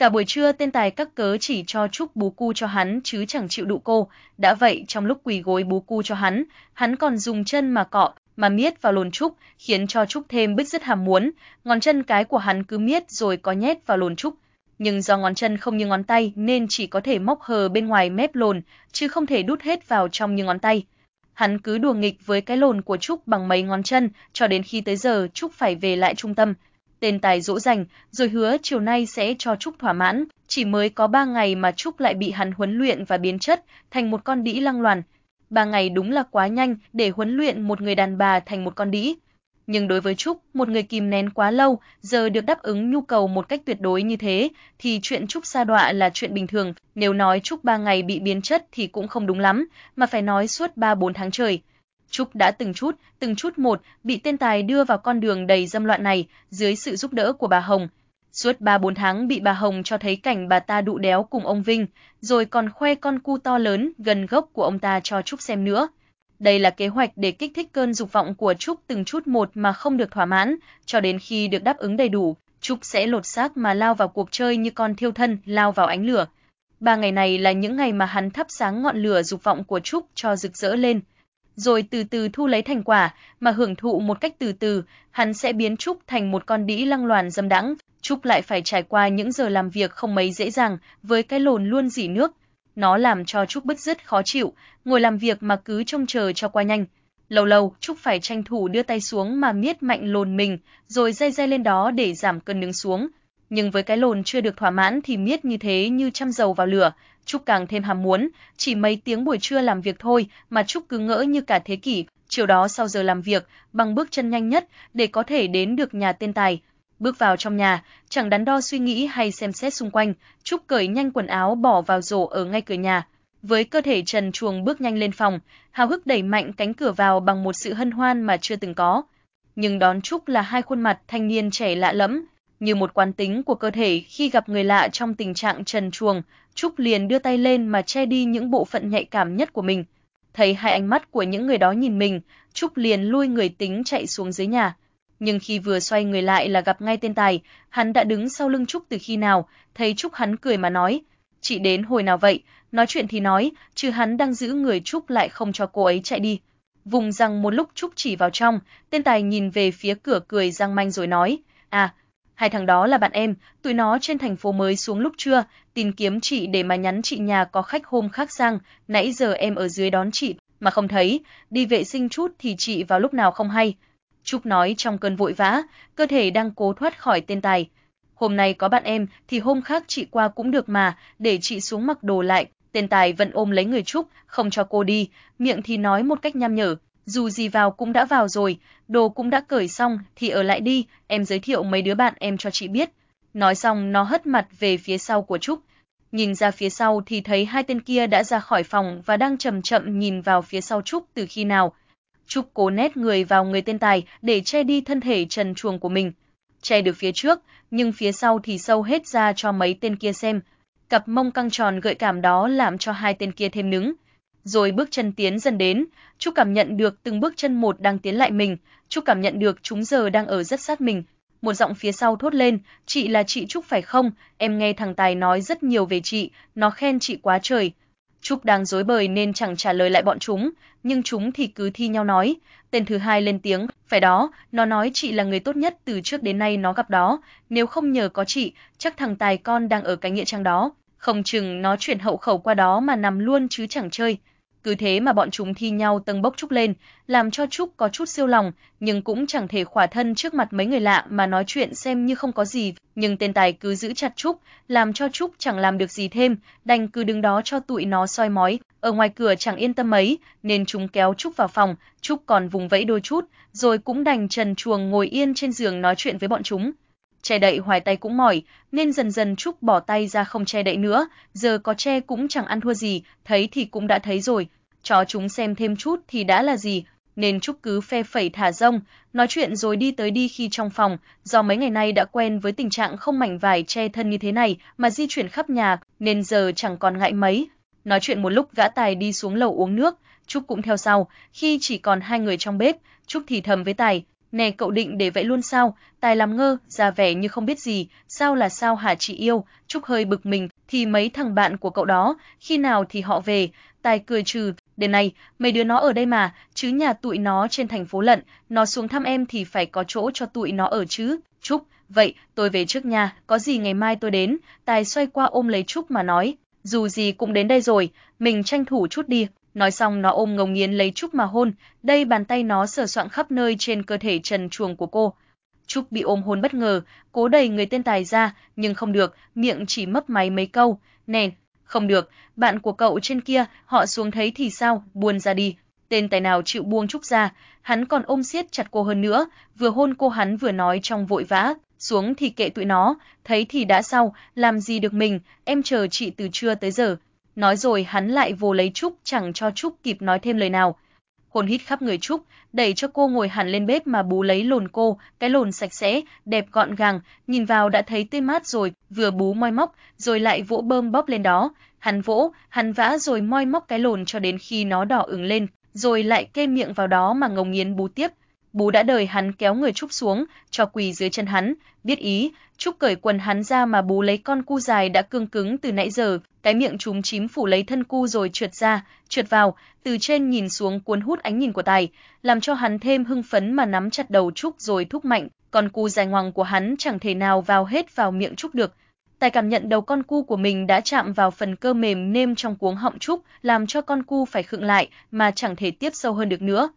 Cả buổi trưa tên tài các cớ chỉ cho Trúc bú cu cho hắn chứ chẳng chịu đụ cô, đã vậy trong lúc quỳ gối bú cu cho hắn, hắn còn dùng chân mà cọ, mà miết vào lồn Trúc, khiến cho Trúc thêm bứt rứt hàm muốn, ngón chân cái của hắn cứ miết rồi có nhét vào lồn Trúc, nhưng do ngón chân không như ngón tay nên chỉ có thể móc hờ bên ngoài mép lồn, chứ không thể đút hết vào trong như ngón tay. Hắn cứ đùa nghịch với cái lồn của Trúc bằng mấy ngón chân, cho đến khi tới giờ Trúc phải về lại trung tâm. Tên tài dỗ dành, rồi hứa chiều nay sẽ cho Trúc thỏa mãn, chỉ mới có ba ngày mà Trúc lại bị hắn huấn luyện và biến chất thành một con đĩ lăng loàn. Ba ngày đúng là quá nhanh để huấn luyện một người đàn bà thành một con đĩ. Nhưng đối với Trúc, một người kìm nén quá lâu, giờ được đáp ứng nhu cầu một cách tuyệt đối như thế, thì chuyện Trúc sa đọa là chuyện bình thường, nếu nói Trúc ba ngày bị biến chất thì cũng không đúng lắm, mà phải nói suốt 3-4 tháng trời. Trúc đã từng chút, từng chút một bị tên tài đưa vào con đường đầy dâm loạn này dưới sự giúp đỡ của bà Hồng. Suốt 3-4 tháng bị bà Hồng cho thấy cảnh bà ta đụ đéo cùng ông Vinh, rồi còn khoe con cu to lớn gần gốc của ông ta cho Trúc xem nữa. Đây là kế hoạch để kích thích cơn dục vọng của Trúc từng chút một mà không được thỏa mãn, cho đến khi được đáp ứng đầy đủ, Trúc sẽ lột xác mà lao vào cuộc chơi như con thiêu thân lao vào ánh lửa. Ba ngày này là những ngày mà hắn thắp sáng ngọn lửa dục vọng của Trúc cho rực rỡ lên. Rồi từ từ thu lấy thành quả, mà hưởng thụ một cách từ từ, hắn sẽ biến Trúc thành một con đĩ lăng loàn dâm đãng, Trúc lại phải trải qua những giờ làm việc không mấy dễ dàng với cái lồn luôn dỉ nước, nó làm cho Trúc bứt rứt khó chịu, ngồi làm việc mà cứ trông chờ cho qua nhanh. Lâu lâu, Trúc phải tranh thủ đưa tay xuống mà miết mạnh lồn mình, rồi dây dây lên đó để giảm cân đứng xuống. Nhưng với cái lồn chưa được thỏa mãn thì miết như thế như chăm dầu vào lửa, Trúc càng thêm ham muốn, chỉ mấy tiếng buổi trưa làm việc thôi mà Trúc cứ ngỡ như cả thế kỷ, chiều đó sau giờ làm việc, bằng bước chân nhanh nhất để có thể đến được nhà tên tài, Bước vào trong nhà, chẳng đắn đo suy nghĩ hay xem xét xung quanh, Trúc cởi nhanh quần áo bỏ vào rổ ở ngay cửa nhà. Với cơ thể trần truồng bước nhanh lên phòng, hào hức đẩy mạnh cánh cửa vào bằng một sự hân hoan mà chưa từng có. Nhưng đón Trúc là hai khuôn mặt thanh niên trẻ lạ lẫm, như một quán tính của cơ thể khi gặp người lạ trong tình trạng trần truồng, Trúc liền đưa tay lên mà che đi những bộ phận nhạy cảm nhất của mình. Thấy hai ánh mắt của những người đó nhìn mình, Trúc liền lui người tính chạy xuống dưới nhà nhưng khi vừa xoay người lại là gặp ngay tên Tài, hắn đã đứng sau lưng Trúc từ khi nào, thấy Trúc hắn cười mà nói, chị đến hồi nào vậy, nói chuyện thì nói, chứ hắn đang giữ người Trúc lại không cho cô ấy chạy đi. Vùng răng một lúc Trúc chỉ vào trong, tên Tài nhìn về phía cửa cười răng manh rồi nói, à, hai thằng đó là bạn em, tụi nó trên thành phố mới xuống lúc trưa, tìm kiếm chị để mà nhắn chị nhà có khách hôm khác sang, nãy giờ em ở dưới đón chị, mà không thấy, đi vệ sinh chút thì chị vào lúc nào không hay. Trúc nói trong cơn vội vã, cơ thể đang cố thoát khỏi tên tài. Hôm nay có bạn em thì hôm khác chị qua cũng được mà, để chị xuống mặc đồ lại. Tên tài vẫn ôm lấy người Trúc, không cho cô đi, miệng thì nói một cách nham nhở, dù gì vào cũng đã vào rồi, đồ cũng đã cởi xong thì ở lại đi, em giới thiệu mấy đứa bạn em cho chị biết. Nói xong nó hất mặt về phía sau của Trúc. Nhìn ra phía sau thì thấy hai tên kia đã ra khỏi phòng và đang chậm chậm nhìn vào phía sau Trúc từ khi nào. Trúc cố nét người vào người tên tài để che đi thân thể trần truồng của mình. Che được phía trước, nhưng phía sau thì sâu hết ra cho mấy tên kia xem. Cặp mông căng tròn gợi cảm đó làm cho hai tên kia thêm nứng. Rồi bước chân tiến dần đến, Trúc cảm nhận được từng bước chân một đang tiến lại mình, Trúc cảm nhận được chúng giờ đang ở rất sát mình. Một giọng phía sau thốt lên, chị là chị Trúc phải không? Em nghe thằng Tài nói rất nhiều về chị, nó khen chị quá trời. Trúc đang dối bời nên chẳng trả lời lại bọn chúng, nhưng chúng thì cứ thi nhau nói. Tên thứ hai lên tiếng, phải đó, nó nói chị là người tốt nhất từ trước đến nay nó gặp đó, nếu không nhờ có chị, chắc thằng tài con đang ở cái nghĩa trang đó, không chừng nó chuyển hậu khẩu qua đó mà nằm luôn chứ chẳng chơi. Cứ thế mà bọn chúng thi nhau tầng bốc Trúc lên, làm cho Trúc có chút siêu lòng, nhưng cũng chẳng thể khỏa thân trước mặt mấy người lạ mà nói chuyện xem như không có gì, nhưng tên tài cứ giữ chặt Trúc, làm cho Trúc chẳng làm được gì thêm, đành cứ đứng đó cho tụi nó soi mói, ở ngoài cửa chẳng yên tâm mấy, nên chúng kéo Trúc vào phòng, Trúc còn vùng vẫy đôi chút, rồi cũng đành trần chuồng ngồi yên trên giường nói chuyện với bọn chúng che đậy hoài tay cũng mỏi, nên dần dần Trúc bỏ tay ra không che đậy nữa, giờ có che cũng chẳng ăn thua gì, thấy thì cũng đã thấy rồi, cho chúng xem thêm chút thì đã là gì, nên Trúc cứ phe phẩy thả rông, nói chuyện rồi đi tới đi khi trong phòng, do mấy ngày nay đã quen với tình trạng không mảnh vải che thân như thế này mà di chuyển khắp nhà, nên giờ chẳng còn ngại mấy. Nói chuyện một lúc gã Tài đi xuống lầu uống nước, Trúc cũng theo sau, khi chỉ còn hai người trong bếp, Trúc thì thầm với Tài, Nè cậu định để vậy luôn sao? Tài làm ngơ, ra vẻ như không biết gì, sao là sao hả chị yêu? Trúc hơi bực mình, thì mấy thằng bạn của cậu đó, khi nào thì họ về? Tài cười trừ, đến nay mấy đứa nó ở đây mà, chứ nhà tụi nó trên thành phố lận, nó xuống thăm em thì phải có chỗ cho tụi nó ở chứ. Trúc, vậy, tôi về trước nhà, có gì ngày mai tôi đến. Tài xoay qua ôm lấy Trúc mà nói, dù gì cũng đến đây rồi, mình tranh thủ chút đi. Nói xong nó ôm Ngông Nghiến lấy Trúc mà hôn, đây bàn tay nó sờ soạng khắp nơi trên cơ thể trần truồng của cô. Trúc bị ôm hôn bất ngờ, cố đẩy người tên tài ra, nhưng không được, miệng chỉ mấp máy mấy câu, "Nè, không được, bạn của cậu trên kia, họ xuống thấy thì sao, buồn ra đi." Tên tài nào chịu buông Trúc ra, hắn còn ôm siết chặt cô hơn nữa, vừa hôn cô hắn vừa nói trong vội vã, "Xuống thì kệ tụi nó, thấy thì đã sao, làm gì được mình, em chờ chị từ trưa tới giờ." Nói rồi hắn lại vồ lấy Trúc chẳng cho Trúc kịp nói thêm lời nào. hồn hít khắp người Trúc, đẩy cho cô ngồi hẳn lên bếp mà bú lấy lồn cô, cái lồn sạch sẽ, đẹp gọn gàng, nhìn vào đã thấy tươi mát rồi, vừa bú moi móc, rồi lại vỗ bơm bóp lên đó. Hắn vỗ, hắn vã rồi moi móc cái lồn cho đến khi nó đỏ ửng lên, rồi lại kê miệng vào đó mà ngồng nghiến bú tiếp. Bú đã đời hắn kéo người Trúc xuống, cho quỳ dưới chân hắn, biết ý, Trúc cởi quần hắn ra mà bú lấy con cu dài đã cương cứng từ nãy giờ, cái miệng trúng chím phủ lấy thân cu rồi trượt ra, trượt vào, từ trên nhìn xuống cuốn hút ánh nhìn của Tài, làm cho hắn thêm hưng phấn mà nắm chặt đầu Trúc rồi thúc mạnh, con cu dài ngoằng của hắn chẳng thể nào vào hết vào miệng Trúc được. Tài cảm nhận đầu con cu của mình đã chạm vào phần cơ mềm nêm trong cuống họng Trúc, làm cho con cu phải khựng lại mà chẳng thể tiếp sâu hơn được nữa.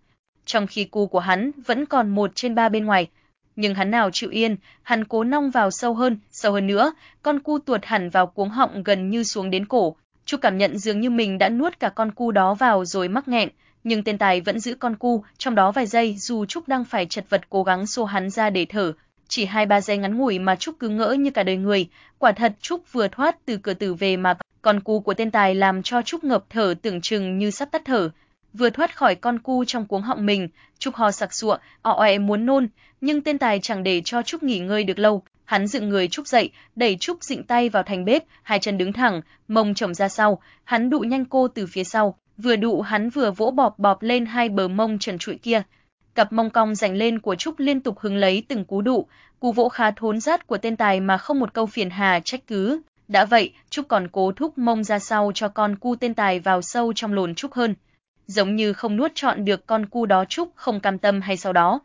Trong khi cu của hắn vẫn còn một trên ba bên ngoài, nhưng hắn nào chịu yên, hắn cố nong vào sâu hơn, sâu hơn nữa, con cu tuột hẳn vào cuống họng gần như xuống đến cổ. Chu cảm nhận dường như mình đã nuốt cả con cu đó vào rồi mắc nghẹn, nhưng tên tài vẫn giữ con cu, trong đó vài giây dù Trúc đang phải chật vật cố gắng xô hắn ra để thở. Chỉ hai ba giây ngắn ngủi mà Trúc cứ ngỡ như cả đời người, quả thật Trúc vừa thoát từ cửa tử về mà con cu của tên tài làm cho Trúc ngập thở tưởng chừng như sắp tắt thở. Vừa thoát khỏi con cu trong cuống họng mình, Trúc ho sặc sụa, ọ oẹ muốn nôn, nhưng tên tài chẳng để cho Trúc nghỉ ngơi được lâu, hắn dựng người Trúc dậy, đẩy Trúc dịnh tay vào thành bếp, hai chân đứng thẳng, mông chồng ra sau, hắn đụ nhanh cô từ phía sau, vừa đụ hắn vừa vỗ bọp bọp lên hai bờ mông trần trụi kia. Cặp mông cong dành lên của Trúc liên tục hứng lấy từng cú đụ, cú vỗ khá thốn rát của tên tài mà không một câu phiền hà trách cứ. Đã vậy, Trúc còn cố thúc mông ra sau cho con cu tên tài vào sâu trong lồn Trúc hơn. Giống như không nuốt trọn được con cu đó Trúc không cam tâm hay sau đó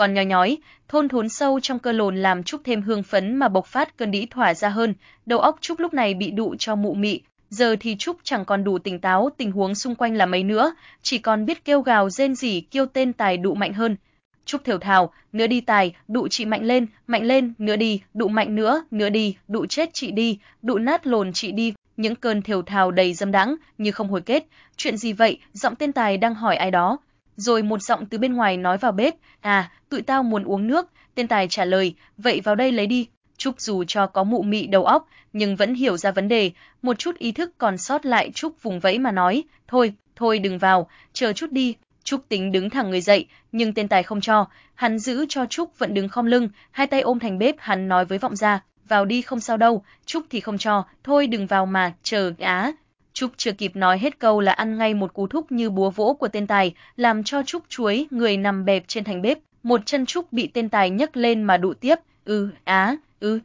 còn nhói nhói, thôn thốn sâu trong cơ lồn làm Trúc thêm hương phấn mà bộc phát cơn đĩ thỏa ra hơn, đầu óc Trúc lúc này bị đụ cho mụ mị, giờ thì Trúc chẳng còn đủ tỉnh táo tình huống xung quanh là mấy nữa, chỉ còn biết kêu gào rên rỉ kêu tên tài đụ mạnh hơn. Trúc thều thào, nữa đi tài, đụ chị mạnh lên, mạnh lên, nữa đi, đụ mạnh nữa, nữa đi, đụ chết chị đi, đụ nát lồn chị đi, những cơn thều thào đầy dâm đãng như không hồi kết. Chuyện gì vậy? Giọng tên tài đang hỏi ai đó. Rồi một giọng từ bên ngoài nói vào bếp, "À, tụi tao muốn uống nước." Tên tài trả lời, "Vậy vào đây lấy đi." Trúc dù cho có mụ mị đầu óc, nhưng vẫn hiểu ra vấn đề, một chút ý thức còn sót lại Trúc vùng vẫy mà nói, "Thôi, thôi đừng vào, chờ chút đi." Trúc tính đứng thẳng người dậy, nhưng tên tài không cho, hắn giữ cho Trúc vẫn đứng khom lưng, hai tay ôm thành bếp, hắn nói với vọng ra, "Vào đi không sao đâu." Trúc thì không cho, "Thôi đừng vào mà, chờ á." Trúc chưa kịp nói hết câu là ăn ngay một cú thúc như búa vỗ của tên tài, làm cho Trúc chuối người nằm bẹp trên thành bếp, một chân Trúc bị tên tài nhấc lên mà đụ tiếp, "Ừ, á, ừ."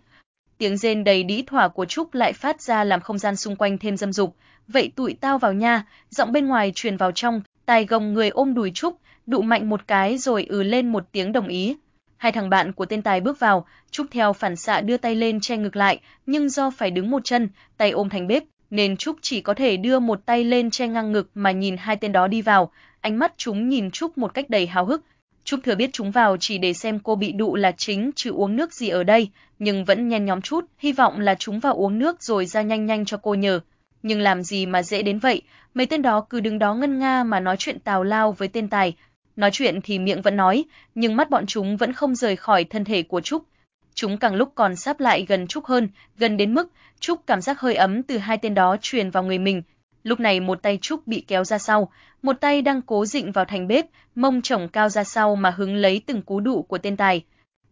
Tiếng rên đầy đĩ thỏa của Trúc lại phát ra làm không gian xung quanh thêm dâm dục. "Vậy tụi tao vào nha." Giọng bên ngoài truyền vào trong, Tài gồng người ôm đùi Trúc, đụ mạnh một cái rồi ừ lên một tiếng đồng ý. Hai thằng bạn của tên Tài bước vào, Trúc theo phản xạ đưa tay lên che ngực lại, nhưng do phải đứng một chân, tay ôm thành bếp, nên Trúc chỉ có thể đưa một tay lên che ngang ngực mà nhìn hai tên đó đi vào, ánh mắt chúng nhìn Trúc một cách đầy háo hức. Trúc thừa biết chúng vào chỉ để xem cô bị đụ là chính chứ uống nước gì ở đây, nhưng vẫn nhen nhóm chút, hy vọng là chúng vào uống nước rồi ra nhanh nhanh cho cô nhờ. Nhưng làm gì mà dễ đến vậy, mấy tên đó cứ đứng đó ngân nga mà nói chuyện tào lao với tên Tài. Nói chuyện thì miệng vẫn nói, nhưng mắt bọn chúng vẫn không rời khỏi thân thể của Trúc. Chúng càng lúc còn sáp lại gần Trúc hơn, gần đến mức Trúc cảm giác hơi ấm từ hai tên đó truyền vào người mình. Lúc này một tay Trúc bị kéo ra sau, một tay đang cố dịnh vào thành bếp, mông chồng cao ra sau mà hứng lấy từng cú đụ của tên tài.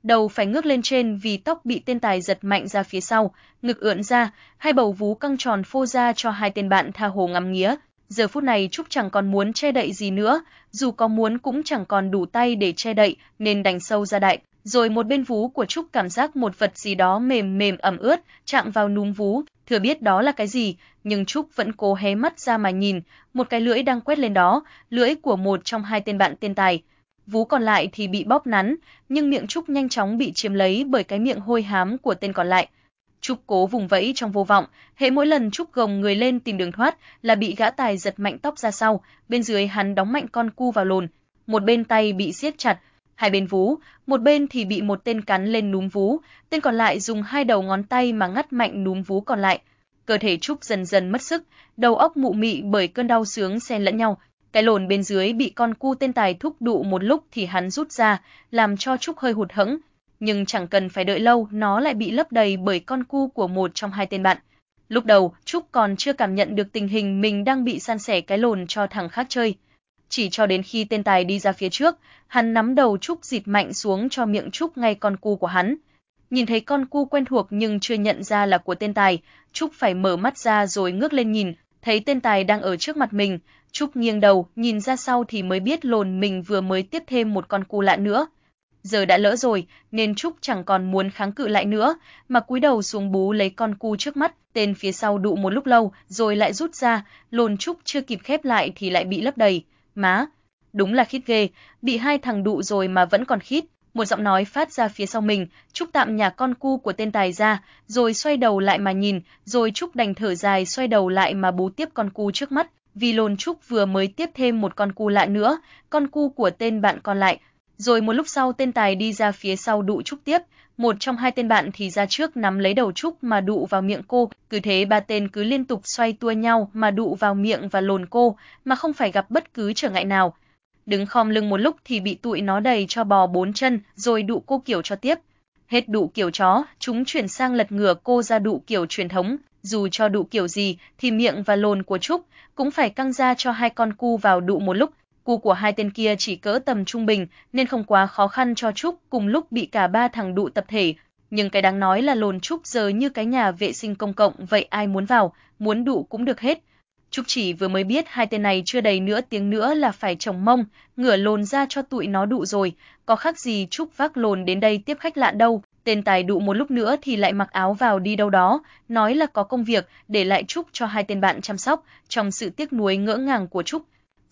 Đầu phải ngước lên trên vì tóc bị tên tài giật mạnh ra phía sau, ngực ưỡn ra, hai bầu vú căng tròn phô ra cho hai tên bạn tha hồ ngắm nghía. Giờ phút này Trúc chẳng còn muốn che đậy gì nữa, dù có muốn cũng chẳng còn đủ tay để che đậy, nên đành sâu ra đại rồi một bên vú của Trúc cảm giác một vật gì đó mềm mềm ẩm ướt chạm vào núm vú, thừa biết đó là cái gì, nhưng Trúc vẫn cố hé mắt ra mà nhìn, một cái lưỡi đang quét lên đó, lưỡi của một trong hai tên bạn tên tài. Vú còn lại thì bị bóp nắn, nhưng miệng Trúc nhanh chóng bị chiếm lấy bởi cái miệng hôi hám của tên còn lại. Trúc cố vùng vẫy trong vô vọng, hệ mỗi lần Trúc gồng người lên tìm đường thoát là bị gã tài giật mạnh tóc ra sau, bên dưới hắn đóng mạnh con cu vào lồn, một bên tay bị siết chặt, hai bên vú, một bên thì bị một tên cắn lên núm vú, tên còn lại dùng hai đầu ngón tay mà ngắt mạnh núm vú còn lại. Cơ thể Trúc dần dần mất sức, đầu óc mụ mị bởi cơn đau sướng xen lẫn nhau. Cái lồn bên dưới bị con cu tên tài thúc đụ một lúc thì hắn rút ra, làm cho Trúc hơi hụt hẫng, nhưng chẳng cần phải đợi lâu, nó lại bị lấp đầy bởi con cu của một trong hai tên bạn. Lúc đầu, Trúc còn chưa cảm nhận được tình hình mình đang bị san sẻ cái lồn cho thằng khác chơi. Chỉ cho đến khi tên tài đi ra phía trước, hắn nắm đầu Trúc dịt mạnh xuống cho miệng Trúc ngay con cu của hắn. Nhìn thấy con cu quen thuộc nhưng chưa nhận ra là của tên tài, Trúc phải mở mắt ra rồi ngước lên nhìn, thấy tên tài đang ở trước mặt mình, Trúc nghiêng đầu, nhìn ra sau thì mới biết lồn mình vừa mới tiếp thêm một con cu lạ nữa giờ đã lỡ rồi, nên Trúc chẳng còn muốn kháng cự lại nữa, mà cúi đầu xuống bú lấy con cu trước mắt, tên phía sau đụ một lúc lâu, rồi lại rút ra, lồn Trúc chưa kịp khép lại thì lại bị lấp đầy. Má, đúng là khít ghê, bị hai thằng đụ rồi mà vẫn còn khít. Một giọng nói phát ra phía sau mình, Trúc tạm nhà con cu của tên tài ra, rồi xoay đầu lại mà nhìn, rồi Trúc đành thở dài xoay đầu lại mà bú tiếp con cu trước mắt, vì lồn Trúc vừa mới tiếp thêm một con cu lạ nữa, con cu của tên bạn còn lại, rồi một lúc sau tên tài đi ra phía sau đụ Trúc tiếp, một trong hai tên bạn thì ra trước nắm lấy đầu Trúc mà đụ vào miệng cô, cứ thế ba tên cứ liên tục xoay tua nhau mà đụ vào miệng và lồn cô, mà không phải gặp bất cứ trở ngại nào. Đứng khom lưng một lúc thì bị tụi nó đầy cho bò bốn chân, rồi đụ cô kiểu cho tiếp. Hết đụ kiểu chó, chúng chuyển sang lật ngửa cô ra đụ kiểu truyền thống, dù cho đụ kiểu gì thì miệng và lồn của Trúc cũng phải căng ra cho hai con cu vào đụ một lúc, Cú của hai tên kia chỉ cỡ tầm trung bình nên không quá khó khăn cho Trúc cùng lúc bị cả ba thằng đụ tập thể. Nhưng cái đáng nói là lồn Trúc giờ như cái nhà vệ sinh công cộng vậy ai muốn vào, muốn đụ cũng được hết. Trúc chỉ vừa mới biết hai tên này chưa đầy nửa tiếng nữa là phải trồng mông, ngửa lồn ra cho tụi nó đụ rồi, có khác gì Trúc vác lồn đến đây tiếp khách lạ đâu. Tên tài đụ một lúc nữa thì lại mặc áo vào đi đâu đó, nói là có công việc, để lại Trúc cho hai tên bạn chăm sóc, trong sự tiếc nuối ngỡ ngàng của Trúc.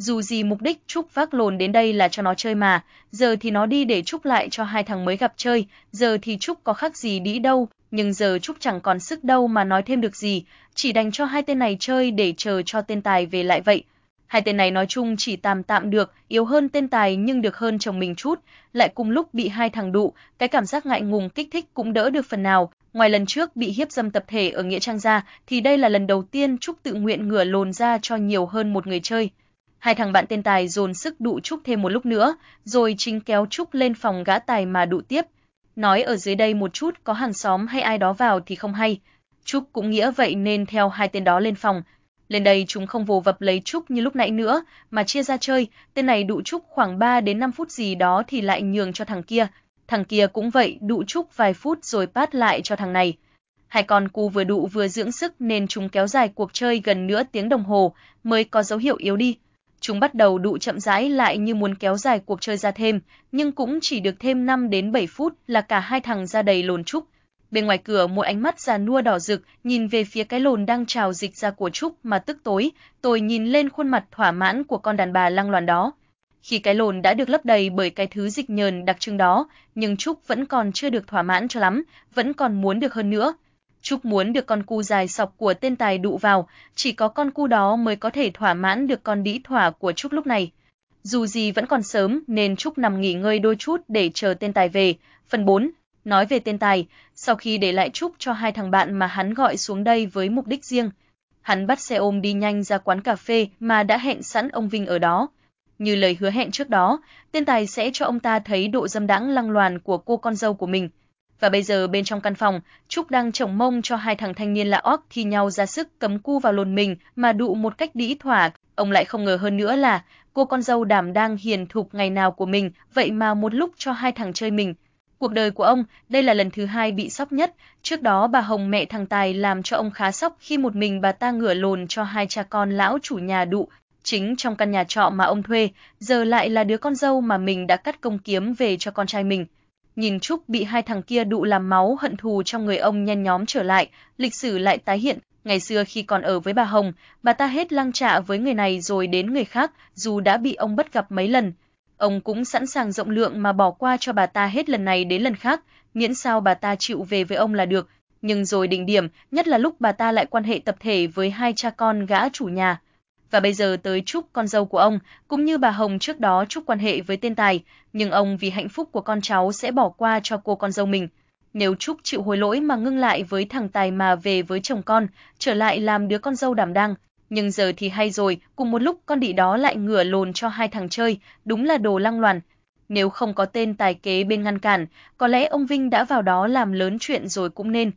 Dù gì mục đích Trúc vác lồn đến đây là cho nó chơi mà, giờ thì nó đi để Trúc lại cho hai thằng mới gặp chơi, giờ thì Trúc có khác gì đĩ đâu, nhưng giờ Trúc chẳng còn sức đâu mà nói thêm được gì, chỉ đành cho hai tên này chơi để chờ cho tên tài về lại vậy. Hai tên này nói chung chỉ tạm tạm được, yếu hơn tên tài nhưng được hơn chồng mình chút, lại cùng lúc bị hai thằng đụ, cái cảm giác ngại ngùng kích thích cũng đỡ được phần nào. Ngoài lần trước bị hiếp dâm tập thể ở Nghĩa Trang ra, thì đây là lần đầu tiên Trúc tự nguyện ngửa lồn ra cho nhiều hơn một người chơi. Hai thằng bạn tên Tài dồn sức đụ Trúc thêm một lúc nữa, rồi chính kéo Trúc lên phòng gã Tài mà đụ tiếp. Nói ở dưới đây một chút có hàng xóm hay ai đó vào thì không hay. Trúc cũng nghĩa vậy nên theo hai tên đó lên phòng. Lên đây chúng không vồ vập lấy Trúc như lúc nãy nữa, mà chia ra chơi, tên này đụ Trúc khoảng 3 đến 5 phút gì đó thì lại nhường cho thằng kia. Thằng kia cũng vậy, đụ Trúc vài phút rồi pát lại cho thằng này. Hai con cu vừa đụ vừa dưỡng sức nên chúng kéo dài cuộc chơi gần nửa tiếng đồng hồ mới có dấu hiệu yếu đi. Chúng bắt đầu đụ chậm rãi lại như muốn kéo dài cuộc chơi ra thêm, nhưng cũng chỉ được thêm 5 đến 7 phút là cả hai thằng ra đầy lồn trúc. Bên ngoài cửa một ánh mắt già nua đỏ rực nhìn về phía cái lồn đang trào dịch ra của Trúc mà tức tối, tôi nhìn lên khuôn mặt thỏa mãn của con đàn bà lăng loàn đó. Khi cái lồn đã được lấp đầy bởi cái thứ dịch nhờn đặc trưng đó, nhưng Trúc vẫn còn chưa được thỏa mãn cho lắm, vẫn còn muốn được hơn nữa. Trúc muốn được con cu dài sọc của tên tài đụ vào, chỉ có con cu đó mới có thể thỏa mãn được con đĩ thỏa của Trúc lúc này. Dù gì vẫn còn sớm nên Trúc nằm nghỉ ngơi đôi chút để chờ tên tài về. Phần 4. Nói về tên tài, sau khi để lại Trúc cho hai thằng bạn mà hắn gọi xuống đây với mục đích riêng, hắn bắt xe ôm đi nhanh ra quán cà phê mà đã hẹn sẵn ông Vinh ở đó. Như lời hứa hẹn trước đó, tên tài sẽ cho ông ta thấy độ dâm đãng lăng loàn của cô con dâu của mình và bây giờ bên trong căn phòng, Trúc đang chồng mông cho hai thằng thanh niên lạ óc thi nhau ra sức cấm cu vào lồn mình mà đụ một cách đĩ thỏa, ông lại không ngờ hơn nữa là cô con dâu đảm đang hiền thục ngày nào của mình, vậy mà một lúc cho hai thằng chơi mình. Cuộc đời của ông, đây là lần thứ hai bị sốc nhất, trước đó bà Hồng mẹ thằng Tài làm cho ông khá sốc khi một mình bà ta ngửa lồn cho hai cha con lão chủ nhà đụ, chính trong căn nhà trọ mà ông thuê, giờ lại là đứa con dâu mà mình đã cắt công kiếm về cho con trai mình nhìn Trúc bị hai thằng kia đụ làm máu hận thù trong người ông nhen nhóm trở lại, lịch sử lại tái hiện, ngày xưa khi còn ở với bà Hồng, bà ta hết lăng trạ với người này rồi đến người khác, dù đã bị ông bắt gặp mấy lần. Ông cũng sẵn sàng rộng lượng mà bỏ qua cho bà ta hết lần này đến lần khác, miễn sao bà ta chịu về với ông là được. Nhưng rồi đỉnh điểm, nhất là lúc bà ta lại quan hệ tập thể với hai cha con gã chủ nhà. Và bây giờ tới chúc con dâu của ông, cũng như bà Hồng trước đó chúc quan hệ với tên Tài, nhưng ông vì hạnh phúc của con cháu sẽ bỏ qua cho cô con dâu mình. Nếu Trúc chịu hối lỗi mà ngưng lại với thằng Tài mà về với chồng con, trở lại làm đứa con dâu đảm đang, nhưng giờ thì hay rồi, cùng một lúc con đĩ đó lại ngửa lồn cho hai thằng chơi, đúng là đồ lăng loàn. Nếu không có tên tài kế bên ngăn cản, có lẽ ông Vinh đã vào đó làm lớn chuyện rồi cũng nên.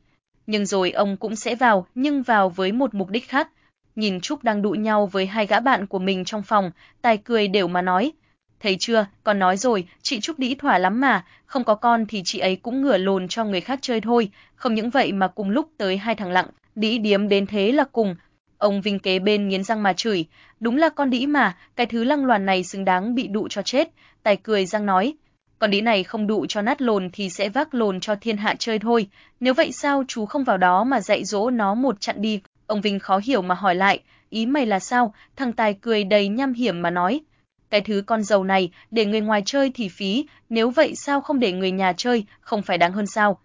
Nhưng rồi ông cũng sẽ vào, nhưng vào với một mục đích khác. Nhìn Trúc đang đụ nhau với hai gã bạn của mình trong phòng, tài cười đều mà nói. Thấy chưa, con nói rồi, chị Trúc đĩ thỏa lắm mà, không có con thì chị ấy cũng ngửa lồn cho người khác chơi thôi, không những vậy mà cùng lúc tới hai thằng lặng, đĩ điếm đến thế là cùng, Ông Vinh kế bên nghiến răng mà chửi, đúng là con đĩ mà, cái thứ lăng loàn này xứng đáng bị đụ cho chết. Tài cười răng nói, con đĩ này không đụ cho nát lồn thì sẽ vác lồn cho thiên hạ chơi thôi, nếu vậy sao chú không vào đó mà dạy dỗ nó một trận đi? Ông Vinh khó hiểu mà hỏi lại, ý mày là sao? Thằng Tài cười đầy nham hiểm mà nói, cái thứ con dầu này để người ngoài chơi thì phí, nếu vậy sao không để người nhà chơi, không phải đáng hơn sao?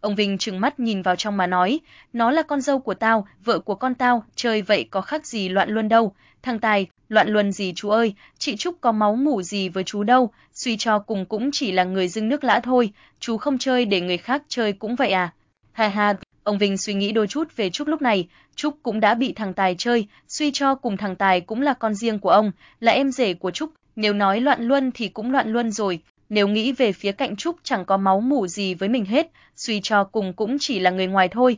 Ông Vinh trừng mắt nhìn vào trong mà nói, nó là con dâu của tao, vợ của con tao, chơi vậy có khác gì loạn luân đâu. Thằng Tài, loạn luân gì chú ơi, chị Trúc có máu mủ gì với chú đâu, suy cho cùng cũng chỉ là người dưng nước lã thôi, chú không chơi để người khác chơi cũng vậy à. Ha ha, ông Vinh suy nghĩ đôi chút về Trúc lúc này, Trúc cũng đã bị thằng Tài chơi, suy cho cùng thằng Tài cũng là con riêng của ông, là em rể của Trúc, nếu nói loạn luân thì cũng loạn luân rồi, nếu nghĩ về phía cạnh Trúc chẳng có máu mủ gì với mình hết, suy cho cùng cũng chỉ là người ngoài thôi.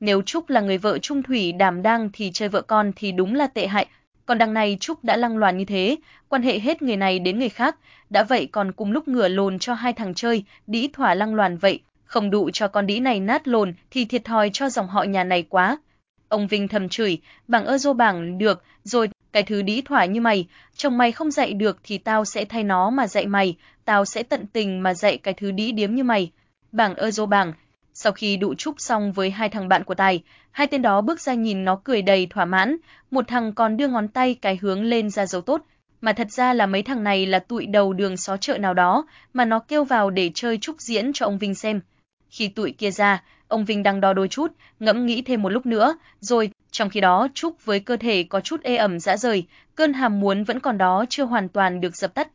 Nếu Trúc là người vợ trung thủy đảm đang thì chơi vợ con thì đúng là tệ hại. Còn đằng này Trúc đã lăng loàn như thế, quan hệ hết người này đến người khác, đã vậy còn cùng lúc ngửa lồn cho hai thằng chơi, đĩ thỏa lăng loàn vậy, không đủ cho con đĩ này nát lồn thì thiệt thòi cho dòng họ nhà này quá. Ông Vinh thầm chửi, bằng ơ dô bảng được, rồi cái thứ đĩ thỏa như mày, chồng mày không dạy được thì tao sẽ thay nó mà dạy mày, tao sẽ tận tình mà dạy cái thứ đĩ điếm như mày. Bảng ơ dô bảng. Sau khi đụ chúc xong với hai thằng bạn của Tài, hai tên đó bước ra nhìn nó cười đầy thỏa mãn, một thằng còn đưa ngón tay cái hướng lên ra dấu tốt, mà thật ra là mấy thằng này là tụi đầu đường xó chợ nào đó, mà nó kêu vào để chơi chúc diễn cho ông Vinh xem. Khi tụi kia ra, ông Vinh đang đo đôi chút, ngẫm nghĩ thêm một lúc nữa, rồi trong khi đó, Trúc với cơ thể có chút ê ẩm dã rời, cơn hàm muốn vẫn còn đó chưa hoàn toàn được dập tắt.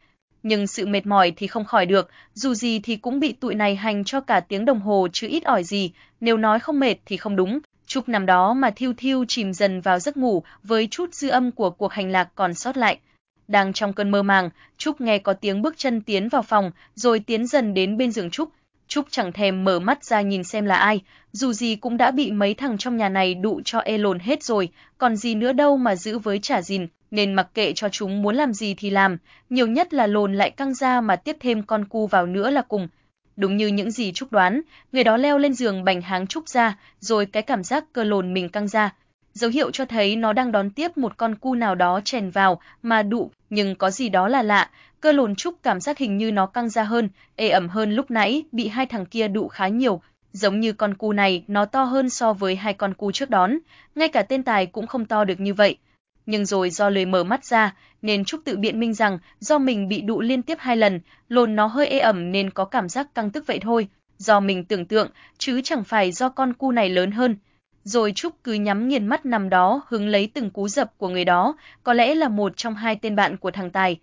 Nhưng sự mệt mỏi thì không khỏi được, dù gì thì cũng bị tụi này hành cho cả tiếng đồng hồ chứ ít ỏi gì, nếu nói không mệt thì không đúng. Trúc nằm đó mà thiêu thiêu chìm dần vào giấc ngủ với chút dư âm của cuộc hành lạc còn sót lại. Đang trong cơn mơ màng, Trúc nghe có tiếng bước chân tiến vào phòng, rồi tiến dần đến bên giường Trúc. Trúc chẳng thèm mở mắt ra nhìn xem là ai, dù gì cũng đã bị mấy thằng trong nhà này đụ cho ê lồn hết rồi, còn gì nữa đâu mà giữ với trả gìn, nên mặc kệ cho chúng muốn làm gì thì làm, nhiều nhất là lồn lại căng ra mà tiếp thêm con cu vào nữa là cùng. Đúng như những gì Trúc đoán, người đó leo lên giường bành háng Trúc ra, rồi cái cảm giác cơ lồn mình căng ra. Dấu hiệu cho thấy nó đang đón tiếp một con cu nào đó chèn vào mà đụ, nhưng có gì đó là lạ, cơ lồn Trúc cảm giác hình như nó căng ra hơn, ê ẩm hơn lúc nãy, bị hai thằng kia đụ khá nhiều, giống như con cu này, nó to hơn so với hai con cu trước đón, ngay cả tên tài cũng không to được như vậy. Nhưng rồi do lời mở mắt ra, nên Trúc tự biện minh rằng do mình bị đụ liên tiếp hai lần, lồn nó hơi ê ẩm nên có cảm giác căng tức vậy thôi, do mình tưởng tượng, chứ chẳng phải do con cu này lớn hơn. Rồi Trúc cứ nhắm nghiền mắt nằm đó hứng lấy từng cú dập của người đó, có lẽ là một trong hai tên bạn của thằng Tài.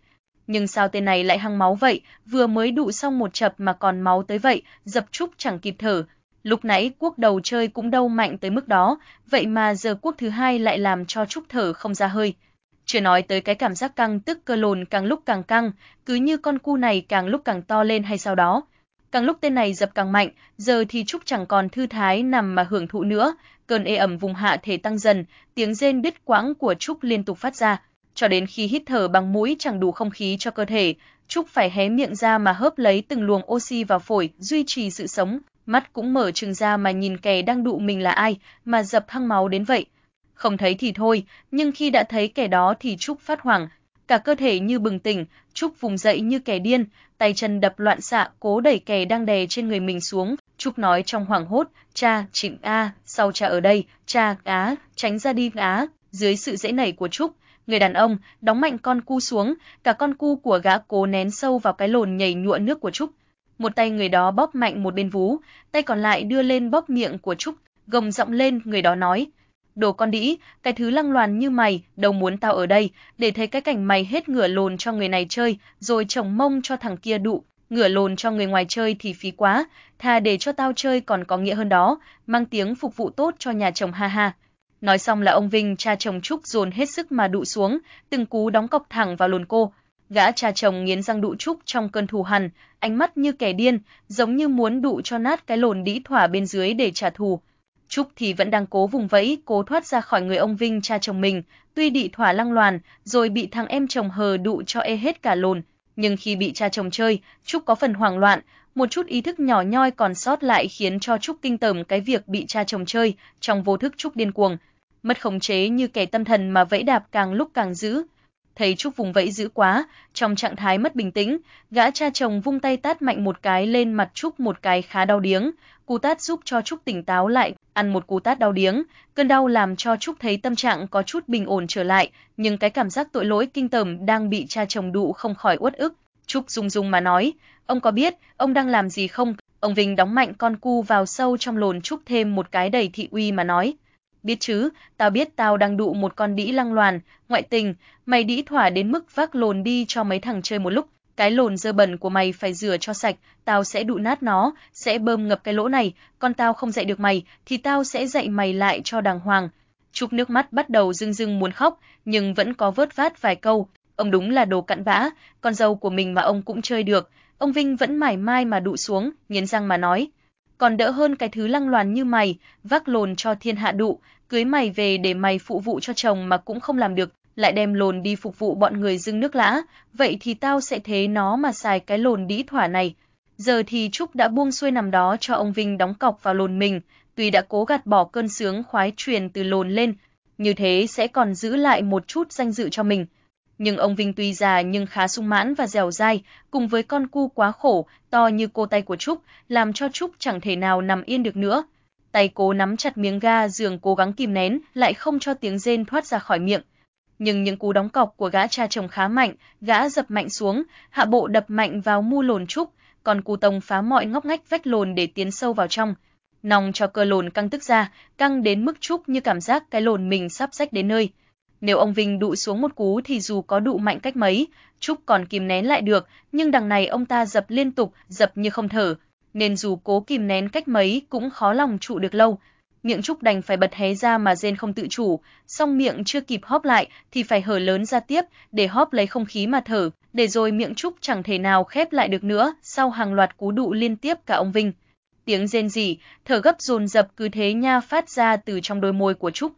Nhưng sao tên này lại hăng máu vậy, vừa mới đụ xong một chập mà còn máu tới vậy, dập Trúc chẳng kịp thở, Lúc nãy quốc đầu chơi cũng đâu mạnh tới mức đó, vậy mà giờ quốc thứ hai lại làm cho Trúc thở không ra hơi. Chưa nói tới cái cảm giác căng tức cơ lồn càng lúc càng căng, cứ như con cu này càng lúc càng to lên hay sao đó. Càng lúc tên này dập càng mạnh, giờ thì Trúc chẳng còn thư thái nằm mà hưởng thụ nữa, cơn ê ẩm vùng hạ thể tăng dần, tiếng rên đứt quãng của Trúc liên tục phát ra, cho đến khi hít thở bằng mũi chẳng đủ không khí cho cơ thể, Trúc phải hé miệng ra mà hớp lấy từng luồng oxy vào phổi, duy trì sự sống, mắt cũng mở trừng ra mà nhìn kẻ đang đụ mình là ai, mà dập hăng máu đến vậy. Không thấy thì thôi, nhưng khi đã thấy kẻ đó thì Trúc phát hoảng, cả cơ thể như bừng tỉnh, Trúc vùng dậy như kẻ điên, tay chân đập loạn xạ, cố đẩy kẻ đang đè trên người mình xuống. Trúc nói trong hoảng hốt, cha, Trịnh A, sau cha ở đây, cha, Á, tránh ra đi Á, dưới sự dễ nảy của Trúc. Người đàn ông đóng mạnh con cu xuống, cả con cu của gã cố nén sâu vào cái lồn nhảy nhụa nước của Trúc một tay người đó bóp mạnh một bên vú, tay còn lại đưa lên bóp miệng của Trúc, gồng giọng lên, người đó nói, đồ con đĩ, cái thứ lăng loàn như mày, đâu muốn tao ở đây, để thấy cái cảnh mày hết ngửa lồn cho người này chơi, rồi chồng mông cho thằng kia đụ, ngửa lồn cho người ngoài chơi thì phí quá, thà để cho tao chơi còn có nghĩa hơn đó, mang tiếng phục vụ tốt cho nhà chồng ha ha. Nói xong là ông Vinh cha chồng Trúc dồn hết sức mà đụ xuống, từng cú đóng cọc thẳng vào lồn cô. Gã cha chồng nghiến răng đụ Trúc trong cơn thù hằn, ánh mắt như kẻ điên, giống như muốn đụ cho nát cái lồn đĩ thỏa bên dưới để trả thù. Trúc thì vẫn đang cố vùng vẫy, cố thoát ra khỏi người ông Vinh cha chồng mình, tuy đị thỏa lăng loàn, rồi bị thằng em chồng hờ đụ cho ê hết cả lồn, nhưng khi bị cha chồng chơi, Trúc có phần hoảng loạn, một chút ý thức nhỏ nhoi còn sót lại khiến cho Trúc kinh tởm cái việc bị cha chồng chơi, trong vô thức Trúc điên cuồng, mất khống chế như kẻ tâm thần mà vẫy đạp càng lúc càng dữ. Thấy Trúc vùng vẫy dữ quá, trong trạng thái mất bình tĩnh, gã cha chồng vung tay tát mạnh một cái lên mặt Trúc một cái khá đau điếng, cú tát giúp cho Trúc tỉnh táo lại, ăn một cú tát đau điếng, cơn đau làm cho Trúc thấy tâm trạng có chút bình ổn trở lại, nhưng cái cảm giác tội lỗi kinh tởm đang bị cha chồng đụ không khỏi uất ức. Trúc rung rung mà nói, ông có biết ông đang làm gì không? Ông Vinh đóng mạnh con cu vào sâu trong lồn Trúc thêm một cái đầy thị uy mà nói. Biết chứ, tao biết tao đang đụ một con đĩ lăng loàn, ngoại tình, mày đĩ thỏa đến mức vác lồn đi cho mấy thằng chơi một lúc, cái lồn dơ bẩn của mày phải rửa cho sạch, tao sẽ đụ nát nó, sẽ bơm ngập cái lỗ này, con tao không dạy được mày thì tao sẽ dạy mày lại cho đàng hoàng. Trúc nước mắt bắt đầu rưng rưng muốn khóc, nhưng vẫn có vớt vát vài câu, ông đúng là đồ cặn bã, con dâu của mình mà ông cũng chơi được. Ông Vinh vẫn mải mai mà đụ xuống, nghiến răng mà nói, còn đỡ hơn cái thứ lăng loàn như mày, vác lồn cho thiên hạ đụ, cưới mày về để mày phụ vụ cho chồng mà cũng không làm được, lại đem lồn đi phục vụ bọn người dưng nước lã, vậy thì tao sẽ thế nó mà xài cái lồn đĩ thỏa này. Giờ thì Trúc đã buông xuôi nằm đó cho ông Vinh đóng cọc vào lồn mình, tuy đã cố gạt bỏ cơn sướng khoái truyền từ lồn lên, như thế sẽ còn giữ lại một chút danh dự cho mình. Nhưng ông Vinh tuy già nhưng khá sung mãn và dẻo dai, cùng với con cu quá khổ, to như cô tay của Trúc, làm cho Trúc chẳng thể nào nằm yên được nữa. Tay cố nắm chặt miếng ga giường cố gắng kìm nén, lại không cho tiếng rên thoát ra khỏi miệng nhưng những cú đóng cọc của gã cha chồng khá mạnh, gã dập mạnh xuống, hạ bộ đập mạnh vào mu lồn trúc, còn cu tông phá mọi ngóc ngách vách lồn để tiến sâu vào trong. Nòng cho cơ lồn căng tức ra, căng đến mức trúc như cảm giác cái lồn mình sắp rách đến nơi. Nếu ông Vinh đụ xuống một cú thì dù có đụ mạnh cách mấy, Trúc còn kìm nén lại được, nhưng đằng này ông ta dập liên tục, dập như không thở, nên dù cố kìm nén cách mấy cũng khó lòng trụ được lâu miệng Trúc đành phải bật hé ra mà rên không tự chủ, song miệng chưa kịp hóp lại thì phải hở lớn ra tiếp để hóp lấy không khí mà thở, để rồi miệng Trúc chẳng thể nào khép lại được nữa sau hàng loạt cú đụ liên tiếp cả ông Vinh. Tiếng rên rỉ, thở gấp dồn dập cứ thế nha phát ra từ trong đôi môi của Trúc.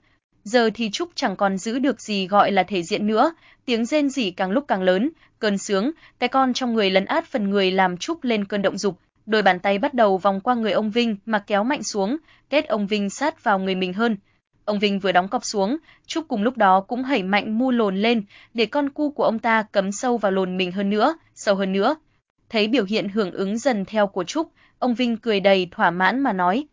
Giờ thì Trúc chẳng còn giữ được gì gọi là thể diện nữa, tiếng rên rỉ càng lúc càng lớn, cơn sướng, cái con trong người lấn át phần người làm Trúc lên cơn động dục, đôi bàn tay bắt đầu vòng qua người ông Vinh mà kéo mạnh xuống, kết ông Vinh sát vào người mình hơn. Ông Vinh vừa đóng cọc xuống, Trúc cùng lúc đó cũng hẩy mạnh mu lồn lên, để con cu của ông ta cấm sâu vào lồn mình hơn nữa, sâu hơn nữa. Thấy biểu hiện hưởng ứng dần theo của Trúc, ông Vinh cười đầy thỏa mãn mà nói,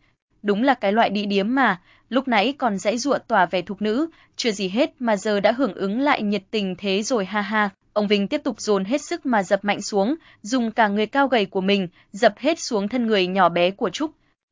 đúng là cái loại đĩ điếm mà, lúc nãy còn dãy dụa tỏa vẻ thục nữ, chưa gì hết mà giờ đã hưởng ứng lại nhiệt tình thế rồi ha ha. Ông Vinh tiếp tục dồn hết sức mà dập mạnh xuống, dùng cả người cao gầy của mình, dập hết xuống thân người nhỏ bé của Trúc.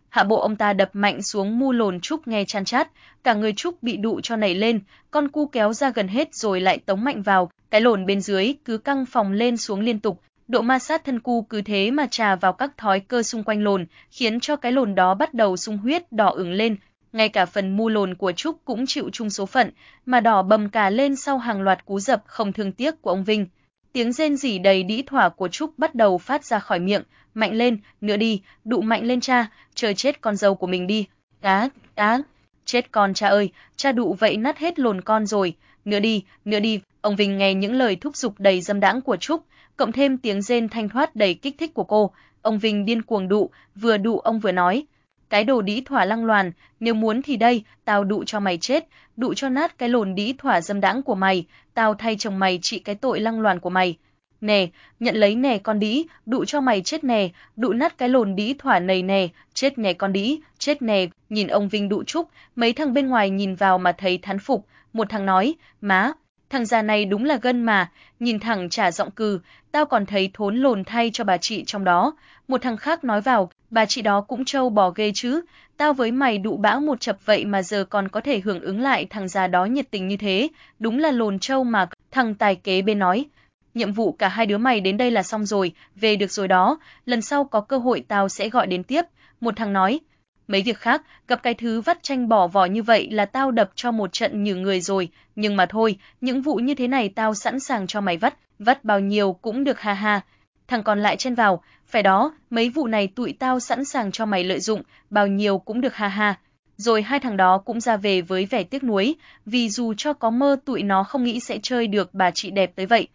Hạ bộ ông ta đập mạnh xuống mu lồn Trúc nghe chan chát, cả người Trúc bị đụ cho nảy lên, con cu kéo ra gần hết rồi lại tống mạnh vào, cái lồn bên dưới cứ căng phòng lên xuống liên tục, độ ma sát thân cu cứ thế mà trà vào các thói cơ xung quanh lồn, khiến cho cái lồn đó bắt đầu sung huyết đỏ ửng lên, ngay cả phần mu lồn của Trúc cũng chịu chung số phận, mà đỏ bầm cả lên sau hàng loạt cú dập không thương tiếc của ông Vinh. Tiếng rên rỉ đầy đĩ thỏa của Trúc bắt đầu phát ra khỏi miệng, mạnh lên, nữa đi, đụ mạnh lên cha, chờ chết con dâu của mình đi. Á, á, chết con cha ơi, cha đụ vậy nát hết lồn con rồi, nữa đi, nữa đi. Ông Vinh nghe những lời thúc giục đầy dâm đãng của Trúc, cộng thêm tiếng rên thanh thoát đầy kích thích của cô, ông Vinh điên cuồng đụ, vừa đụ ông vừa nói, cái đồ đĩ thỏa lăng loàn, nếu muốn thì đây, tao đụ cho mày chết, đụ cho nát cái lồn đĩ thỏa dâm đãng của mày, tao thay chồng mày trị cái tội lăng loàn của mày. Nè, nhận lấy nè con đĩ, đụ cho mày chết nè, đụ nát cái lồn đĩ thỏa nầy nè, chết nè con đĩ, chết nè, nhìn ông Vinh đụ trúc, mấy thằng bên ngoài nhìn vào mà thấy thán phục, một thằng nói, má, Thằng già này đúng là gân mà, nhìn thẳng trả giọng cừ, tao còn thấy thốn lồn thay cho bà chị trong đó. Một thằng khác nói vào, bà chị đó cũng trâu bò ghê chứ, tao với mày đụ bão một chập vậy mà giờ còn có thể hưởng ứng lại thằng già đó nhiệt tình như thế, đúng là lồn trâu mà, thằng tài kế bên nói. Nhiệm vụ cả hai đứa mày đến đây là xong rồi, về được rồi đó, lần sau có cơ hội tao sẽ gọi đến tiếp. Một thằng nói, mấy việc khác, gặp cái thứ vắt tranh bỏ vỏ như vậy là tao đập cho một trận như người rồi, nhưng mà thôi, những vụ như thế này tao sẵn sàng cho mày vắt, vắt bao nhiêu cũng được ha ha. Thằng còn lại chen vào, phải đó, mấy vụ này tụi tao sẵn sàng cho mày lợi dụng, bao nhiêu cũng được ha ha. Rồi hai thằng đó cũng ra về với vẻ tiếc nuối, vì dù cho có mơ tụi nó không nghĩ sẽ chơi được bà chị đẹp tới vậy.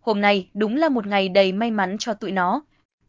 Hôm nay đúng là một ngày đầy may mắn cho tụi nó.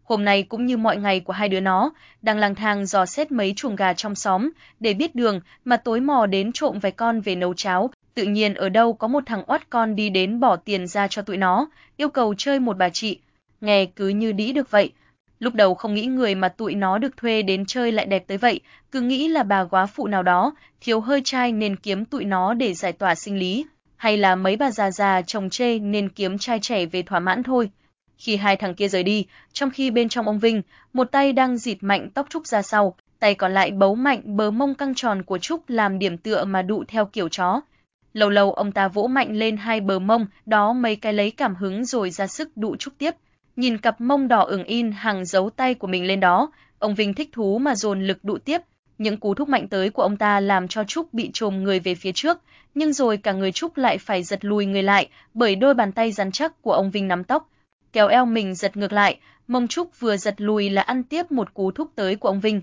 Hôm nay cũng như mọi ngày của hai đứa nó, đang lang thang dò xét mấy chuồng gà trong xóm để biết đường mà tối mò đến trộm vài con về nấu cháo, tự nhiên ở đâu có một thằng oát con đi đến bỏ tiền ra cho tụi nó, yêu cầu chơi một bà chị. Nghe cứ như đĩ được vậy. Lúc đầu không nghĩ người mà tụi nó được thuê đến chơi lại đẹp tới vậy, cứ nghĩ là bà góa phụ nào đó, thiếu hơi trai nên kiếm tụi nó để giải tỏa sinh lý, hay là mấy bà già già chồng chê nên kiếm trai trẻ về thỏa mãn thôi. Khi hai thằng kia rời đi, trong khi bên trong ông Vinh, một tay đang dịt mạnh tóc Trúc ra sau, tay còn lại bấu mạnh bờ mông căng tròn của Trúc làm điểm tựa mà đụ theo kiểu chó. Lâu lâu ông ta vỗ mạnh lên hai bờ mông, đó mấy cái lấy cảm hứng rồi ra sức đụ Trúc tiếp. Nhìn cặp mông đỏ ửng in hàng dấu tay của mình lên đó, ông Vinh thích thú mà dồn lực đụ tiếp. Những cú thúc mạnh tới của ông ta làm cho Trúc bị trồm người về phía trước, nhưng rồi cả người Trúc lại phải giật lùi người lại bởi đôi bàn tay rắn chắc của ông Vinh nắm tóc kéo eo mình giật ngược lại, mông Trúc vừa giật lùi là ăn tiếp một cú thúc tới của ông Vinh.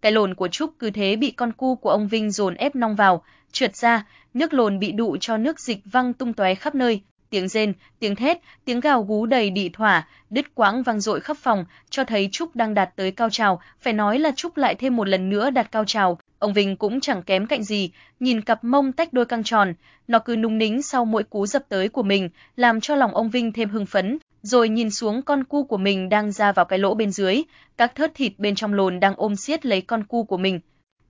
Cái lồn của Trúc cứ thế bị con cu của ông Vinh dồn ép nong vào, trượt ra, nước lồn bị đụ cho nước dịch văng tung tóe khắp nơi, tiếng rên, tiếng thét, tiếng gào gú đầy đị thỏa, đứt quãng vang dội khắp phòng, cho thấy Trúc đang đạt tới cao trào, phải nói là Trúc lại thêm một lần nữa đạt cao trào, ông Vinh cũng chẳng kém cạnh gì, nhìn cặp mông tách đôi căng tròn, nó cứ nung nính sau mỗi cú dập tới của mình, làm cho lòng ông Vinh thêm hưng phấn, rồi nhìn xuống con cu của mình đang ra vào cái lỗ bên dưới, các thớt thịt bên trong lồn đang ôm siết lấy con cu của mình.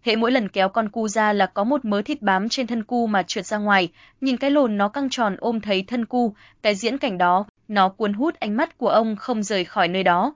Hệ mỗi lần kéo con cu ra là có một mớ thịt bám trên thân cu mà trượt ra ngoài, nhìn cái lồn nó căng tròn ôm thấy thân cu, cái diễn cảnh đó, nó cuốn hút ánh mắt của ông không rời khỏi nơi đó.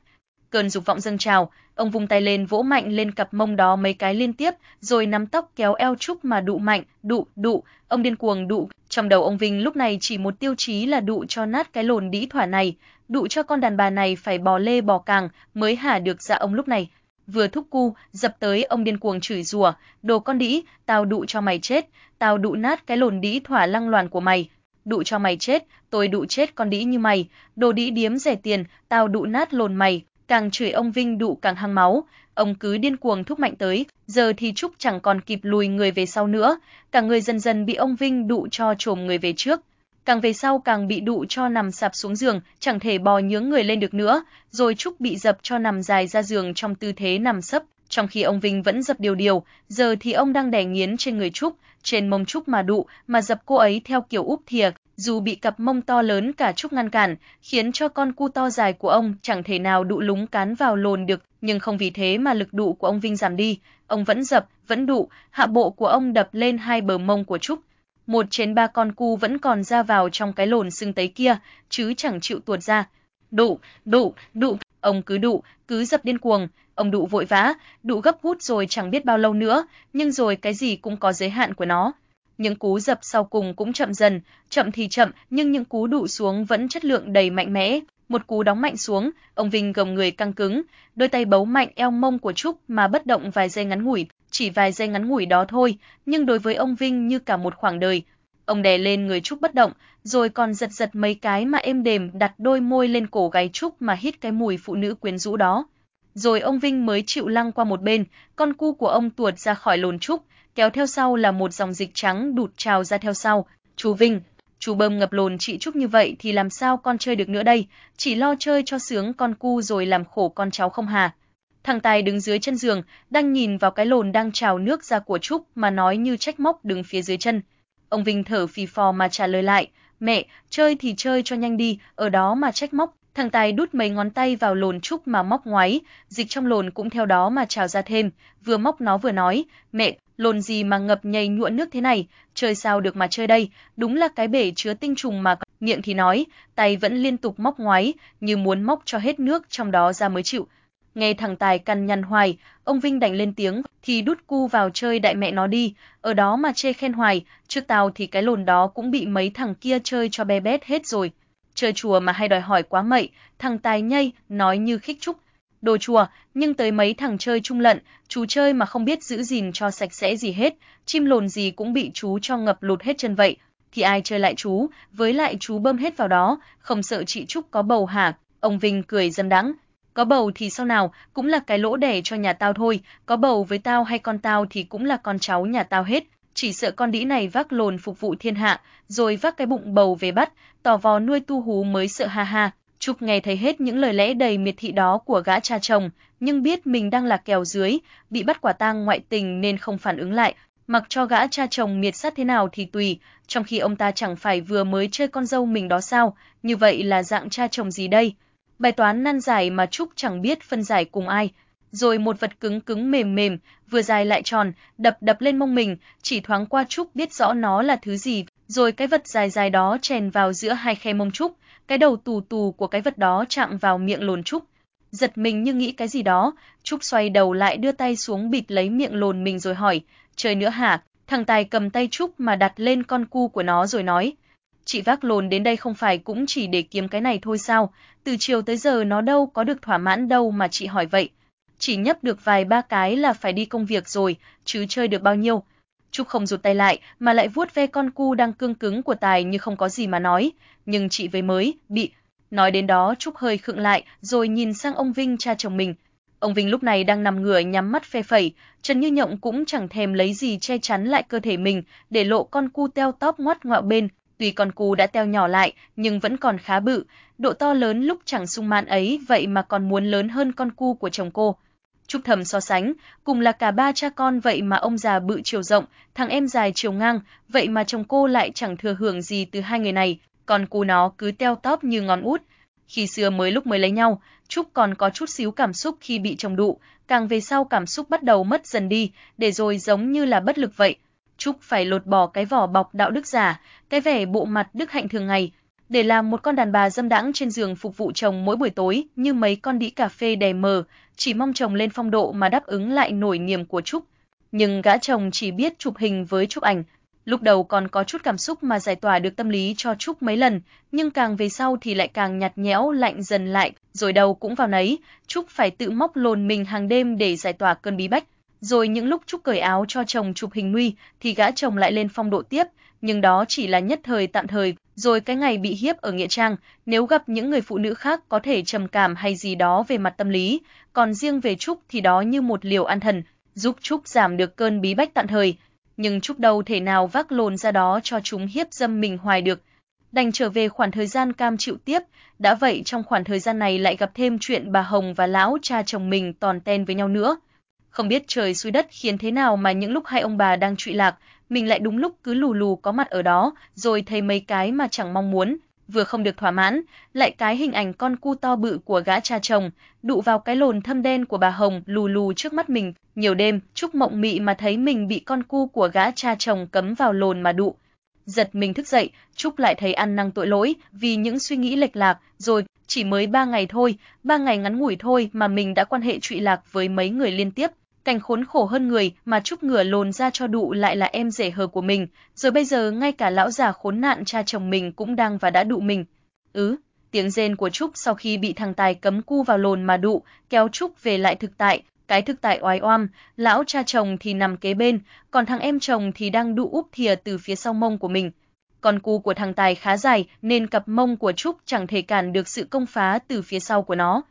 Cơn dục vọng dâng trào, ông vung tay lên vỗ mạnh lên cặp mông đó mấy cái liên tiếp, rồi nắm tóc kéo eo Trúc mà đụ mạnh, đụ, đụ, ông điên cuồng đụ, trong đầu ông Vinh lúc này chỉ một tiêu chí là đụ cho nát cái lồn đĩ thỏa này, đụ cho con đàn bà này phải bò lê bò càng mới hả được dạ ông lúc này. Vừa thúc cu, dập tới ông điên cuồng chửi rủa, "Đồ con đĩ, tao đụ cho mày chết, tao đụ nát cái lồn đĩ thỏa lăng loàn của mày." Đụ cho mày chết, tôi đụ chết con đĩ như mày, đồ đĩ điếm rẻ tiền, tao đụ nát lồn mày, càng chửi ông Vinh đụ càng hăng máu, ông cứ điên cuồng thúc mạnh tới, giờ thì Trúc chẳng còn kịp lùi người về sau nữa, cả người dần dần bị ông Vinh đụ cho trồm người về trước. Càng về sau càng bị đụ cho nằm sạp xuống giường, chẳng thể bò nhướng người lên được nữa, rồi Trúc bị dập cho nằm dài ra giường trong tư thế nằm sấp, trong khi ông Vinh vẫn dập điều điều, giờ thì ông đang đè nghiến trên người Trúc, trên mông Trúc mà đụ, mà dập cô ấy theo kiểu úp thìa, dù bị cặp mông to lớn cả Trúc ngăn cản, khiến cho con cu to dài của ông chẳng thể nào đụ lúng cán vào lồn được, nhưng không vì thế mà lực đụ của ông Vinh giảm đi, ông vẫn dập, vẫn đụ, hạ bộ của ông đập lên hai bờ mông của Trúc. Một trên ba con cu vẫn còn ra vào trong cái lồn sưng tấy kia, chứ chẳng chịu tuột ra. Đụ, đụ, đụ, ông cứ đụ, cứ dập điên cuồng, ông đụ vội vã, đụ gấp hút rồi chẳng biết bao lâu nữa, nhưng rồi cái gì cũng có giới hạn của nó. Những cú dập sau cùng cũng chậm dần, chậm thì chậm, nhưng những cú đụ xuống vẫn chất lượng đầy mạnh mẽ. Một cú đóng mạnh xuống, ông Vinh gồng người căng cứng, đôi tay bấu mạnh eo mông của Trúc mà bất động vài giây ngắn ngủi, chỉ vài giây ngắn ngủi đó thôi, nhưng đối với ông Vinh như cả một khoảng đời. Ông đè lên người Trúc bất động, rồi còn giật giật mấy cái mà êm đềm đặt đôi môi lên cổ gáy Trúc mà hít cái mùi phụ nữ quyến rũ đó. Rồi ông Vinh mới chịu lăng qua một bên, con cu của ông tuột ra khỏi lồn Trúc, kéo theo sau là một dòng dịch trắng đụt trào ra theo sau. Chú Vinh, chú bơm ngập lồn chị Trúc như vậy thì làm sao con chơi được nữa đây, chỉ lo chơi cho sướng con cu rồi làm khổ con cháu không hà. Thằng Tài đứng dưới chân giường, đang nhìn vào cái lồn đang trào nước ra của Trúc mà nói như trách móc đứng phía dưới chân. Ông Vinh thở phì phò mà trả lời lại, mẹ, chơi thì chơi cho nhanh đi, ở đó mà trách móc. Thằng Tài đút mấy ngón tay vào lồn Trúc mà móc ngoáy, dịch trong lồn cũng theo đó mà trào ra thêm, vừa móc nó vừa nói, mẹ, lồn gì mà ngập nhầy nhuộn nước thế này, chơi sao được mà chơi đây, đúng là cái bể chứa tinh trùng mà miệng thì nói, tay vẫn liên tục móc ngoái, như muốn móc cho hết nước trong đó ra mới chịu. Nghe thằng Tài căn nhằn hoài, ông Vinh đành lên tiếng, thì đút cu vào chơi đại mẹ nó đi, ở đó mà chê khen hoài, trước tao thì cái lồn đó cũng bị mấy thằng kia chơi cho bé bét hết rồi. Chơi chùa mà hay đòi hỏi quá mậy, thằng Tài nhây, nói như khích chúc. Đồ chùa, nhưng tới mấy thằng chơi trung lận, chú chơi mà không biết giữ gìn cho sạch sẽ gì hết, chim lồn gì cũng bị chú cho ngập lụt hết chân vậy, thì ai chơi lại chú, với lại chú bơm hết vào đó, không sợ chị Trúc có bầu hả? Ông Vinh cười dâm đắng. Có bầu thì sau nào, cũng là cái lỗ đẻ cho nhà tao thôi, có bầu với tao hay con tao thì cũng là con cháu nhà tao hết, chỉ sợ con đĩ này vác lồn phục vụ thiên hạ, rồi vác cái bụng bầu về bắt, tỏ vò nuôi tu hú mới sợ ha ha. Trúc nghe thấy hết những lời lẽ đầy miệt thị đó của gã cha chồng, nhưng biết mình đang là kèo dưới, bị bắt quả tang ngoại tình nên không phản ứng lại, mặc cho gã cha chồng miệt sát thế nào thì tùy, trong khi ông ta chẳng phải vừa mới chơi con dâu mình đó sao, như vậy là dạng cha chồng gì đây? Bài toán nan giải mà Trúc chẳng biết phân giải cùng ai. Rồi một vật cứng cứng mềm mềm, vừa dài lại tròn, đập đập lên mông mình, chỉ thoáng qua Trúc biết rõ nó là thứ gì, rồi cái vật dài dài đó chèn vào giữa hai khe mông Trúc, cái đầu tù tù của cái vật đó chạm vào miệng lồn Trúc. Giật mình như nghĩ cái gì đó, Trúc xoay đầu lại đưa tay xuống bịt lấy miệng lồn mình rồi hỏi, "Trời nữa hả? Thằng Tài cầm tay Trúc mà đặt lên con cu của nó rồi nói, chị vác lồn đến đây không phải cũng chỉ để kiếm cái này thôi sao, từ chiều tới giờ nó đâu có được thỏa mãn đâu mà chị hỏi vậy. Chỉ nhấp được vài ba cái là phải đi công việc rồi, chứ chơi được bao nhiêu. Trúc không rụt tay lại, mà lại vuốt ve con cu đang cương cứng của Tài như không có gì mà nói, nhưng chị với mới, bị. Nói đến đó Trúc hơi khựng lại, rồi nhìn sang ông Vinh cha chồng mình. Ông Vinh lúc này đang nằm ngửa nhắm mắt phe phẩy, Trần Như Nhộng cũng chẳng thèm lấy gì che chắn lại cơ thể mình, để lộ con cu teo tóp ngoắt ngoạo bên, Tuy con cu đã teo nhỏ lại, nhưng vẫn còn khá bự, độ to lớn lúc chẳng sung mãn ấy vậy mà còn muốn lớn hơn con cu của chồng cô. Trúc Thầm so sánh, cùng là cả ba cha con vậy mà ông già bự chiều rộng, thằng em dài chiều ngang, vậy mà chồng cô lại chẳng thừa hưởng gì từ hai người này, còn cô nó cứ teo tóp như ngón út. Khi xưa mới lúc mới lấy nhau, Trúc còn có chút xíu cảm xúc khi bị chồng đụ, càng về sau cảm xúc bắt đầu mất dần đi, để rồi giống như là bất lực vậy, Trúc phải lột bỏ cái vỏ bọc đạo đức giả, cái vẻ bộ mặt đức hạnh thường ngày, để làm một con đàn bà dâm đãng trên giường phục vụ chồng mỗi buổi tối như mấy con đĩ cà phê đè mờ, chỉ mong chồng lên phong độ mà đáp ứng lại nổi niềm của Trúc. Nhưng gã chồng chỉ biết chụp hình với trúc ảnh, lúc đầu còn có chút cảm xúc mà giải tỏa được tâm lý cho Trúc mấy lần, nhưng càng về sau thì lại càng nhạt nhẽo lạnh dần lại, rồi đầu cũng vào nấy, Trúc phải tự móc lồn mình hàng đêm để giải tỏa cơn bí bách. Rồi những lúc Trúc cởi áo cho chồng chụp hình nuôi thì gã chồng lại lên phong độ tiếp, nhưng đó chỉ là nhất thời tạm thời, rồi cái ngày bị hiếp ở nghĩa trang, nếu gặp những người phụ nữ khác có thể trầm cảm hay gì đó về mặt tâm lý, còn riêng về Trúc thì đó như một liều an thần, giúp Trúc giảm được cơn bí bách tạm thời. Nhưng Trúc đâu thể nào vác lồn ra đó cho chúng hiếp dâm mình hoài được. Đành trở về khoảng thời gian cam chịu tiếp, đã vậy trong khoảng thời gian này lại gặp thêm chuyện bà Hồng và lão cha chồng mình toàn ten với nhau nữa. Không biết trời xui đất khiến thế nào mà những lúc hai ông bà đang trụy lạc, mình lại đúng lúc cứ lù lù có mặt ở đó, rồi thấy mấy cái mà chẳng mong muốn, vừa không được thỏa mãn, lại cái hình ảnh con cu to bự của gã cha chồng, đụ vào cái lồn thâm đen của bà Hồng lù lù trước mắt mình, nhiều đêm, Trúc mộng mị mà thấy mình bị con cu của gã cha chồng cấm vào lồn mà đụ. Giật mình thức dậy, Trúc lại thấy ăn năn tội lỗi vì những suy nghĩ lệch lạc, rồi chỉ mới ba ngày thôi, ba ngày ngắn ngủi thôi mà mình đã quan hệ trụy lạc với mấy người liên tiếp, cảnh khốn khổ hơn người mà Trúc ngửa lồn ra cho đụ lại là em rể hờ của mình, rồi bây giờ ngay cả lão già khốn nạn cha chồng mình cũng đang và đã đụ mình. Ứ, tiếng rên của Trúc sau khi bị thằng Tài cấm cu vào lồn mà đụ, kéo Trúc về lại thực tại, cái thực tại oái oăm, lão cha chồng thì nằm kế bên, còn thằng em chồng thì đang đụ úp thìa từ phía sau mông của mình. Con cu của thằng Tài khá dài nên cặp mông của Trúc chẳng thể cản được sự công phá từ phía sau của nó.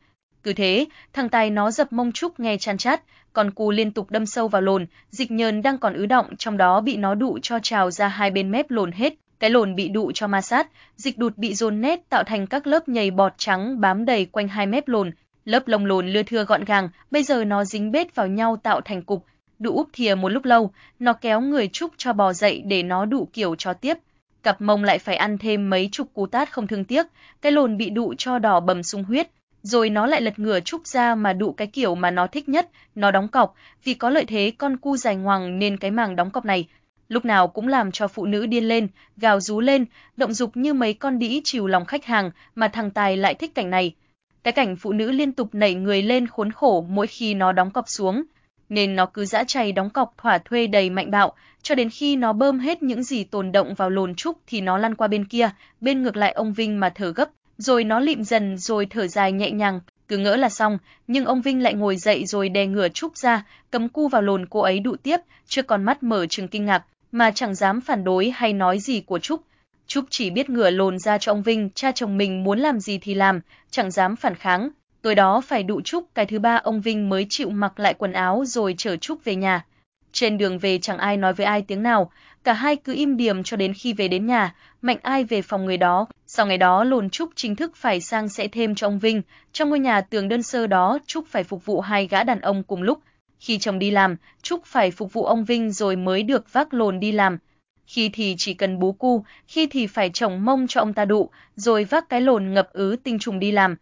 Cứ thế, thằng Tài nó dập mông Trúc nghe chan chát, còn cù liên tục đâm sâu vào lồn, dịch nhờn đang còn ứ động trong đó bị nó đụ cho trào ra hai bên mép lồn hết, cái lồn bị đụ cho ma sát, dịch đụt bị dồn nét tạo thành các lớp nhầy bọt trắng bám đầy quanh hai mép lồn, lớp lông lồn lưa thưa gọn gàng, bây giờ nó dính bết vào nhau tạo thành cục. Đụ úp thìa một lúc lâu, nó kéo người Trúc cho bò dậy để nó đụ kiểu cho tiếp. Cặp mông lại phải ăn thêm mấy chục cú tát không thương tiếc, cái lồn bị đụ cho đỏ bầm sung huyết, rồi nó lại lật ngửa Trúc ra mà đụ cái kiểu mà nó thích nhất, nó đóng cọc, vì có lợi thế con cu dài ngoằng nên cái màng đóng cọc này. Lúc nào cũng làm cho phụ nữ điên lên, gào rú lên, động dục như mấy con đĩ chiều lòng khách hàng, mà thằng Tài lại thích cảnh này. Cái cảnh phụ nữ liên tục nảy người lên khốn khổ mỗi khi nó đóng cọc xuống, nên nó cứ dã chày đóng cọc thỏa thuê đầy mạnh bạo, cho đến khi nó bơm hết những gì tồn động vào lồn trúc thì nó lăn qua bên kia, bên ngược lại ông Vinh mà thở gấp, rồi nó lịm dần rồi thở dài nhẹ nhàng, cứ ngỡ là xong, nhưng ông Vinh lại ngồi dậy rồi đè ngửa Trúc ra, cấm cu vào lồn cô ấy đụ tiếp, chưa còn mắt mở trừng kinh ngạc, mà chẳng dám phản đối hay nói gì của Trúc. Trúc chỉ biết ngửa lồn ra cho ông Vinh, cha chồng mình muốn làm gì thì làm, chẳng dám phản kháng. Tối đó phải đụ Trúc, cái thứ ba ông Vinh mới chịu mặc lại quần áo rồi chở Trúc về nhà. Trên đường về chẳng ai nói với ai tiếng nào, cả hai cứ im điềm cho đến khi về đến nhà, mạnh ai về phòng người đó. Sau ngày đó lồn Trúc chính thức phải sang sẽ thêm cho ông Vinh, trong ngôi nhà tường đơn sơ đó Trúc phải phục vụ hai gã đàn ông cùng lúc. Khi chồng đi làm, Trúc phải phục vụ ông Vinh rồi mới được vác lồn đi làm. Khi thì chỉ cần bú cu, khi thì phải chồng mông cho ông ta đụ, rồi vác cái lồn ngập ứ tinh trùng đi làm.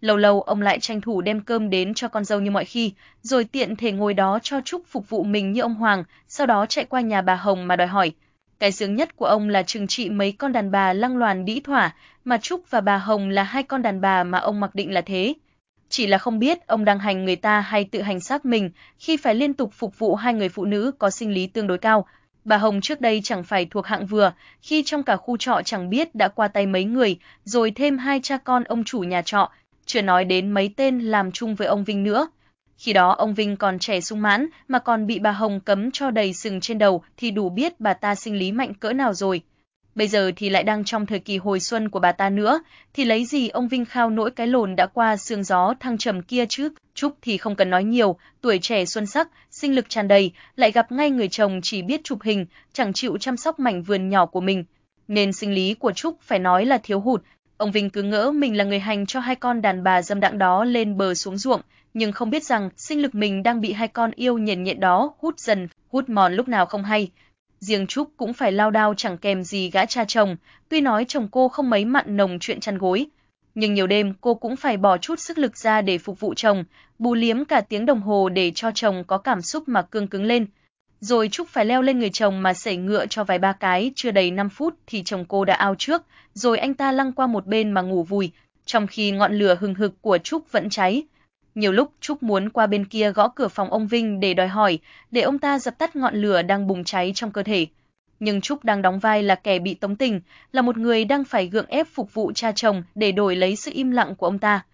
Lâu lâu ông lại tranh thủ đem cơm đến cho con dâu như mọi khi, rồi tiện thể ngồi đó cho Trúc phục vụ mình như ông Hoàng, sau đó chạy qua nhà bà Hồng mà đòi hỏi. Cái sướng nhất của ông là trừng trị mấy con đàn bà lăng loàn đĩ thỏa, mà Trúc và bà Hồng là hai con đàn bà mà ông mặc định là thế chỉ là không biết ông đang hành người ta hay tự hành xác mình khi phải liên tục phục vụ hai người phụ nữ có sinh lý tương đối cao. Bà Hồng trước đây chẳng phải thuộc hạng vừa, khi trong cả khu trọ chẳng biết đã qua tay mấy người, rồi thêm hai cha con ông chủ nhà trọ, chưa nói đến mấy tên làm chung với ông Vinh nữa. Khi đó ông Vinh còn trẻ sung mãn mà còn bị bà Hồng cấm cho đầy sừng trên đầu thì đủ biết bà ta sinh lý mạnh cỡ nào rồi bây giờ thì lại đang trong thời kỳ hồi xuân của bà ta nữa, thì lấy gì ông Vinh Khao nỗi cái lồn đã qua sương gió thăng trầm kia chứ, Trúc thì không cần nói nhiều, tuổi trẻ xuân sắc, sinh lực tràn đầy, lại gặp ngay người chồng chỉ biết chụp hình, chẳng chịu chăm sóc mảnh vườn nhỏ của mình, nên sinh lý của Trúc phải nói là thiếu hụt. Ông Vinh cứ ngỡ mình là người hành cho hai con đàn bà dâm đặng đó lên bờ xuống ruộng, nhưng không biết rằng sinh lực mình đang bị hai con yêu nhện nhện đó hút dần, hút mòn lúc nào không hay riêng Trúc cũng phải lao đao chẳng kèm gì gã cha chồng, tuy nói chồng cô không mấy mặn nồng chuyện chăn gối, nhưng nhiều đêm cô cũng phải bỏ chút sức lực ra để phục vụ chồng, bù liếm cả tiếng đồng hồ để cho chồng có cảm xúc mà cương cứng lên. Rồi Trúc phải leo lên người chồng mà sẩy ngựa cho vài ba cái, chưa đầy 5 phút thì chồng cô đã ao trước, rồi anh ta lăn qua một bên mà ngủ vùi, trong khi ngọn lửa hừng hực của Trúc vẫn cháy. Nhiều lúc Trúc muốn qua bên kia gõ cửa phòng ông Vinh để đòi hỏi, để ông ta dập tắt ngọn lửa đang bùng cháy trong cơ thể. Nhưng Trúc đang đóng vai là kẻ bị tống tình, là một người đang phải gượng ép phục vụ cha chồng để đổi lấy sự im lặng của ông ta.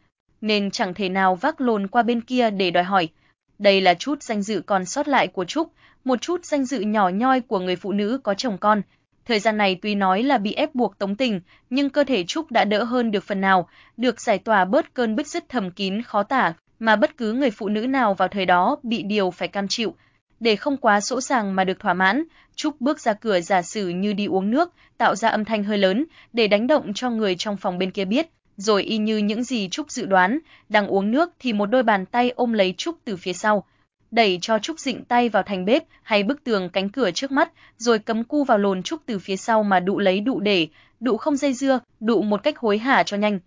Nên chẳng thể nào vác lồn qua bên kia để đòi hỏi. Đây là chút danh dự còn sót lại của Trúc, một chút danh dự nhỏ nhoi của người phụ nữ có chồng con. Thời gian này tuy nói là bị ép buộc tống tình, nhưng cơ thể Trúc đã đỡ hơn được phần nào, được giải tỏa bớt cơn bứt rứt thầm kín khó tả mà bất cứ người phụ nữ nào vào thời đó bị điều phải cam chịu. Để không quá sỗ sàng mà được thỏa mãn, Trúc bước ra cửa giả sử như đi uống nước, tạo ra âm thanh hơi lớn để đánh động cho người trong phòng bên kia biết, rồi y như những gì Trúc dự đoán, đang uống nước thì một đôi bàn tay ôm lấy Trúc từ phía sau, đẩy cho Trúc dịnh tay vào thành bếp hay bức tường cánh cửa trước mắt, rồi cấm cu vào lồn Trúc từ phía sau mà đụ lấy đụ để, đụ không dây dưa, đụ một cách hối hả cho nhanh.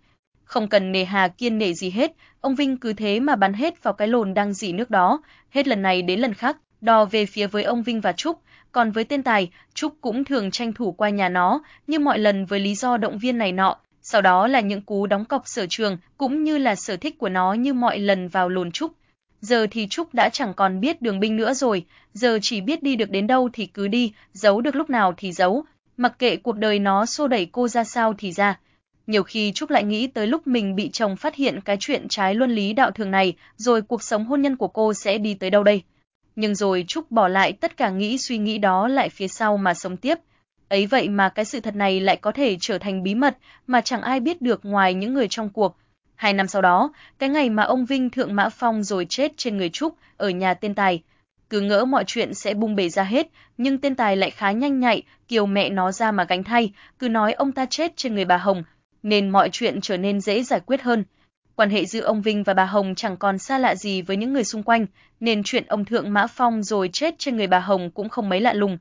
Không cần nề hà kiên nể gì hết, ông Vinh cứ thế mà bắn hết vào cái lồn đang dỉ nước đó, hết lần này đến lần khác, đò về phía với ông Vinh và Trúc, còn với tên Tài, Trúc cũng thường tranh thủ qua nhà nó, như mọi lần với lý do động viên này nọ, sau đó là những cú đóng cọc sở trường, cũng như là sở thích của nó như mọi lần vào lồn Trúc. Giờ thì Trúc đã chẳng còn biết đường binh nữa rồi, giờ chỉ biết đi được đến đâu thì cứ đi, giấu được lúc nào thì giấu, mặc kệ cuộc đời nó xô đẩy cô ra sao thì ra. Nhiều khi Trúc lại nghĩ tới lúc mình bị chồng phát hiện cái chuyện trái luân lý đạo thường này, rồi cuộc sống hôn nhân của cô sẽ đi tới đâu đây. Nhưng rồi Trúc bỏ lại tất cả nghĩ suy nghĩ đó lại phía sau mà sống tiếp. Ấy vậy mà cái sự thật này lại có thể trở thành bí mật mà chẳng ai biết được ngoài những người trong cuộc. Hai năm sau đó, cái ngày mà ông Vinh thượng mã phong rồi chết trên người Trúc ở nhà tên Tài. Cứ ngỡ mọi chuyện sẽ bung bể ra hết, nhưng tên Tài lại khá nhanh nhạy, kiều mẹ nó ra mà gánh thay, cứ nói ông ta chết trên người bà Hồng, nên mọi chuyện trở nên dễ giải quyết hơn. Quan hệ giữa ông Vinh và bà Hồng chẳng còn xa lạ gì với những người xung quanh, nên chuyện ông Thượng Mã Phong rồi chết trên người bà Hồng cũng không mấy lạ lùng.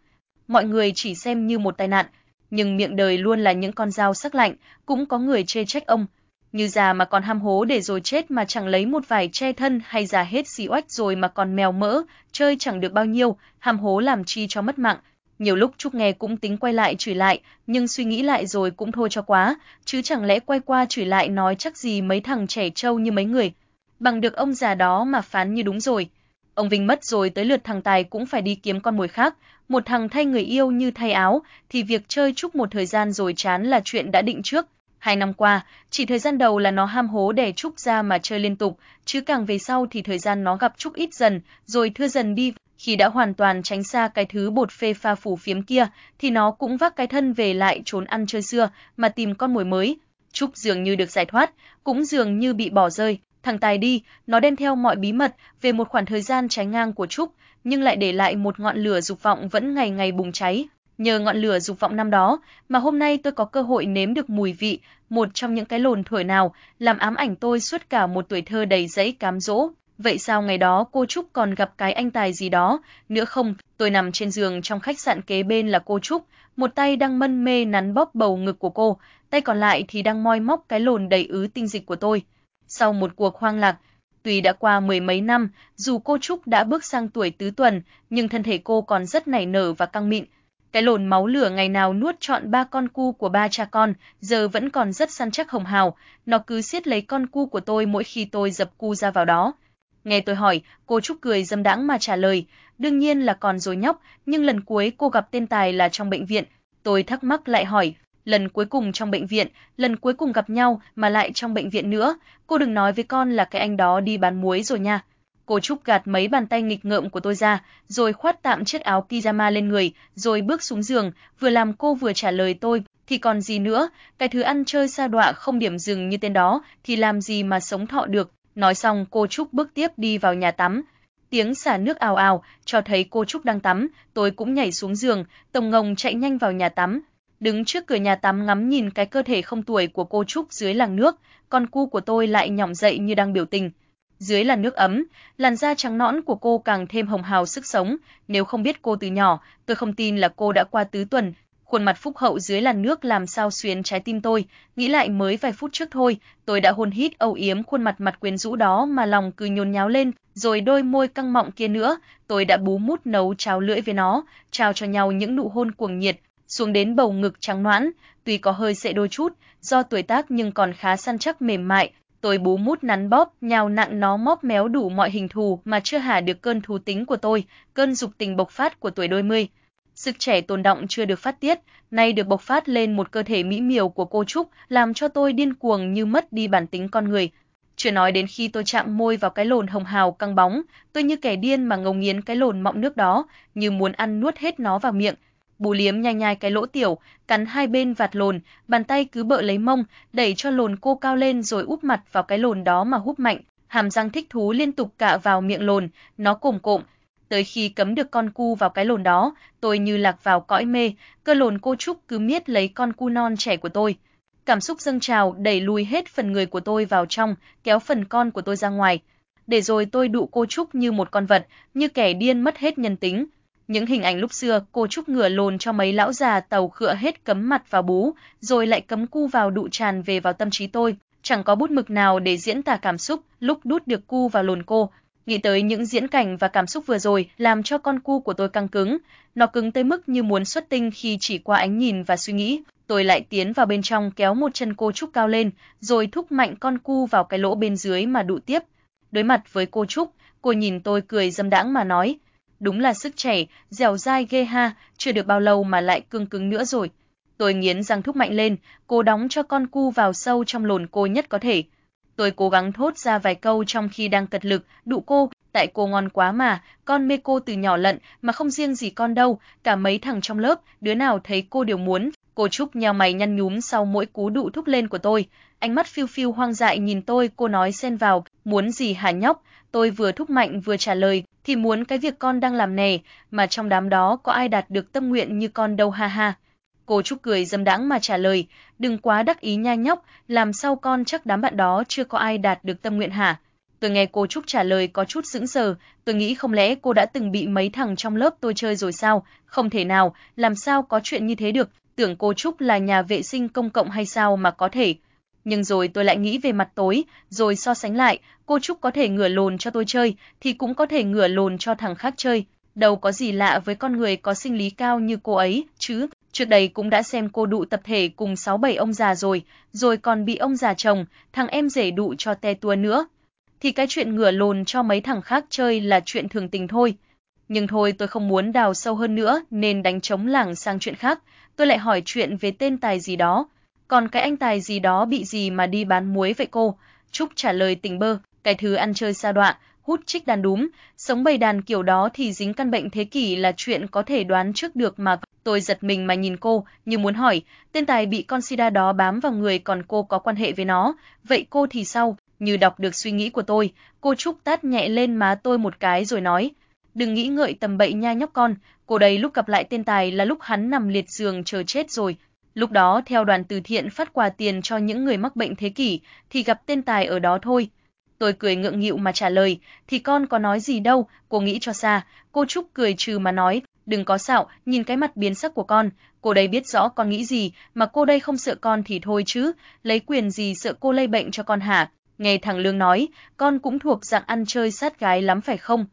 Mọi người chỉ xem như một tai nạn, nhưng miệng đời luôn là những con dao sắc lạnh, cũng có người chê trách ông. như già mà còn ham hố để rồi chết mà chẳng lấy một vài che thân hay già hết xì oách rồi mà còn mèo mỡ, chơi chẳng được bao nhiêu, ham hố làm chi cho mất mạng. Nhiều lúc Trúc nghe cũng tính quay lại chửi lại, nhưng suy nghĩ lại rồi cũng thôi cho quá, chứ chẳng lẽ quay qua chửi lại nói chắc gì mấy thằng trẻ trâu như mấy người. Bằng được ông già đó mà phán như đúng rồi. Ông Vinh mất rồi tới lượt thằng Tài cũng phải đi kiếm con mồi khác, một thằng thay người yêu như thay áo, thì việc chơi Trúc một thời gian rồi chán là chuyện đã định trước. Hai năm qua, chỉ thời gian đầu là nó ham hố để Trúc ra mà chơi liên tục, chứ càng về sau thì thời gian nó gặp Trúc ít dần, rồi thưa dần đi, khi đã hoàn toàn tránh xa cái thứ bột phê pha phủ phiếm kia, thì nó cũng vác cái thân về lại trốn ăn chơi xưa mà tìm con mồi mới. Trúc dường như được giải thoát, cũng dường như bị bỏ rơi. Thằng Tài đi, nó đem theo mọi bí mật về một khoảng thời gian trái ngang của Trúc, nhưng lại để lại một ngọn lửa dục vọng vẫn ngày ngày bùng cháy. Nhờ ngọn lửa dục vọng năm đó mà hôm nay tôi có cơ hội nếm được mùi vị, một trong những cái lồn thổi nào làm ám ảnh tôi suốt cả một tuổi thơ đầy rẫy cám dỗ. Vậy sao ngày đó cô Trúc còn gặp cái anh tài gì đó, nữa không, tôi nằm trên giường trong khách sạn kế bên là cô Trúc, một tay đang mân mê nắn bóp bầu ngực của cô, tay còn lại thì đang moi móc cái lồn đầy ứ tinh dịch của tôi. Sau một cuộc hoang lạc, tuy đã qua mười mấy năm, dù cô Trúc đã bước sang tuổi tứ tuần, nhưng thân thể cô còn rất nảy nở và căng mịn. Cái lồn máu lửa ngày nào nuốt trọn ba con cu của ba cha con, giờ vẫn còn rất săn chắc hồng hào, nó cứ siết lấy con cu của tôi mỗi khi tôi dập cu ra vào đó. Nghe tôi hỏi, cô Trúc cười dâm đãng mà trả lời, đương nhiên là còn rồi nhóc, nhưng lần cuối cô gặp tên Tài là trong bệnh viện. Tôi thắc mắc lại hỏi, lần cuối cùng trong bệnh viện, lần cuối cùng gặp nhau mà lại trong bệnh viện nữa, cô đừng nói với con là cái anh đó đi bán muối rồi nha. Cô Trúc gạt mấy bàn tay nghịch ngợm của tôi ra, rồi khoát tạm chiếc áo pyjama lên người, rồi bước xuống giường, vừa làm cô vừa trả lời tôi, thì còn gì nữa, cái thứ ăn chơi xa đọa không điểm dừng như tên đó thì làm gì mà sống thọ được. Nói xong cô Trúc bước tiếp đi vào nhà tắm. Tiếng xả nước ào ào cho thấy cô Trúc đang tắm, tôi cũng nhảy xuống giường, tổng ngồng chạy nhanh vào nhà tắm. Đứng trước cửa nhà tắm ngắm nhìn cái cơ thể không tuổi của cô Trúc dưới làn nước, con cu của tôi lại nhỏng dậy như đang biểu tình. Dưới làn nước ấm, làn da trắng nõn của cô càng thêm hồng hào sức sống, nếu không biết cô từ nhỏ, tôi không tin là cô đã qua tứ tuần, khuôn mặt phúc hậu dưới làn nước làm sao xuyến trái tim tôi, nghĩ lại mới vài phút trước thôi, tôi đã hôn hít âu yếm khuôn mặt mặt quyến rũ đó mà lòng cứ nhốn nháo lên, rồi đôi môi căng mọng kia nữa, tôi đã bú mút nấu cháo lưỡi với nó, trao cho nhau những nụ hôn cuồng nhiệt, xuống đến bầu ngực trắng noãn, tuy có hơi sệ đôi chút, do tuổi tác nhưng còn khá săn chắc mềm mại, tôi bú mút nắn bóp, nhào nặn nó móp méo đủ mọi hình thù mà chưa hả được cơn thú tính của tôi, cơn dục tình bộc phát của tuổi đôi mươi sức trẻ tồn động chưa được phát tiết, nay được bộc phát lên một cơ thể mỹ miều của cô Trúc, làm cho tôi điên cuồng như mất đi bản tính con người. Chưa nói đến khi tôi chạm môi vào cái lồn hồng hào căng bóng, tôi như kẻ điên mà ngấu nghiến cái lồn mọng nước đó, như muốn ăn nuốt hết nó vào miệng. Bù liếm nhai nhai cái lỗ tiểu, cắn hai bên vạt lồn, bàn tay cứ bợ lấy mông, đẩy cho lồn cô cao lên rồi úp mặt vào cái lồn đó mà húp mạnh, hàm răng thích thú liên tục cạ vào miệng lồn, nó cồm cộm, tới khi cấm được con cu vào cái lồn đó, tôi như lạc vào cõi mê, cơ lồn cô Trúc cứ miết lấy con cu non trẻ của tôi. Cảm xúc dâng trào đẩy lùi hết phần người của tôi vào trong, kéo phần con của tôi ra ngoài. Để rồi tôi đụ cô Trúc như một con vật, như kẻ điên mất hết nhân tính. Những hình ảnh lúc xưa cô Trúc ngửa lồn cho mấy lão già tàu khựa hết cấm mặt vào bú, rồi lại cấm cu vào đụ tràn về vào tâm trí tôi. Chẳng có bút mực nào để diễn tả cảm xúc lúc đút được cu vào lồn cô, Nghĩ tới những diễn cảnh và cảm xúc vừa rồi làm cho con cu của tôi căng cứng, nó cứng tới mức như muốn xuất tinh khi chỉ qua ánh nhìn và suy nghĩ. Tôi lại tiến vào bên trong kéo một chân cô Trúc cao lên, rồi thúc mạnh con cu vào cái lỗ bên dưới mà đụ tiếp. Đối mặt với cô Trúc, cô nhìn tôi cười dâm đãng mà nói, đúng là sức trẻ, dẻo dai ghê ha, chưa được bao lâu mà lại cương cứng nữa rồi. Tôi nghiến răng thúc mạnh lên, cố đóng cho con cu vào sâu trong lồn cô nhất có thể. Tôi cố gắng thốt ra vài câu trong khi đang cật lực, đụ cô, tại cô ngon quá mà, con mê cô từ nhỏ lận, mà không riêng gì con đâu, cả mấy thằng trong lớp, đứa nào thấy cô đều muốn. Cô Trúc nheo mày nhăn nhúm sau mỗi cú đụ thúc lên của tôi, ánh mắt phiêu phiêu hoang dại nhìn tôi, cô nói xen vào, muốn gì hả nhóc? Tôi vừa thúc mạnh vừa trả lời, thì muốn cái việc con đang làm này mà trong đám đó có ai đạt được tâm nguyện như con đâu ha ha. Cô Trúc cười dâm đãng mà trả lời, đừng quá đắc ý nha nhóc, làm sao con chắc đám bạn đó chưa có ai đạt được tâm nguyện hả? Tôi nghe cô Trúc trả lời có chút sững sờ, tôi nghĩ không lẽ cô đã từng bị mấy thằng trong lớp tôi chơi rồi sao? Không thể nào, làm sao có chuyện như thế được, tưởng cô Trúc là nhà vệ sinh công cộng hay sao mà có thể. Nhưng rồi tôi lại nghĩ về mặt tối, rồi so sánh lại, cô Trúc có thể ngửa lồn cho tôi chơi, thì cũng có thể ngửa lồn cho thằng khác chơi. Đâu có gì lạ với con người có sinh lý cao như cô ấy, chứ. Trước đây cũng đã xem cô đụ tập thể cùng 6-7 ông già rồi, rồi còn bị ông già chồng, thằng em rể đụ cho te tua nữa. Thì cái chuyện ngửa lồn cho mấy thằng khác chơi là chuyện thường tình thôi. Nhưng thôi tôi không muốn đào sâu hơn nữa nên đánh trống lảng sang chuyện khác, tôi lại hỏi chuyện về tên tài gì đó. Còn cái anh tài gì đó bị gì mà đi bán muối vậy cô? Trúc trả lời tỉnh bơ, cái thứ ăn chơi xa đoạn hút trích đàn đúng, sống bầy đàn kiểu đó thì dính căn bệnh thế kỷ là chuyện có thể đoán trước được mà. Tôi giật mình mà nhìn cô, như muốn hỏi, tên tài bị con sida đó bám vào người còn cô có quan hệ với nó, vậy cô thì sao? Như đọc được suy nghĩ của tôi, cô Trúc tát nhẹ lên má tôi một cái rồi nói, đừng nghĩ ngợi tầm bậy nha nhóc con, cô đây lúc gặp lại tên tài là lúc hắn nằm liệt giường chờ chết rồi. Lúc đó theo đoàn từ thiện phát quà tiền cho những người mắc bệnh thế kỷ thì gặp tên tài ở đó thôi. Tôi cười ngượng nghịu mà trả lời, thì con có nói gì đâu, cô nghĩ cho xa. Cô Trúc cười trừ mà nói, đừng có xạo, nhìn cái mặt biến sắc của con, cô đây biết rõ con nghĩ gì, mà cô đây không sợ con thì thôi chứ, lấy quyền gì sợ cô lây bệnh cho con hả? Nghe thằng Lương nói, con cũng thuộc dạng ăn chơi sát gái lắm phải không?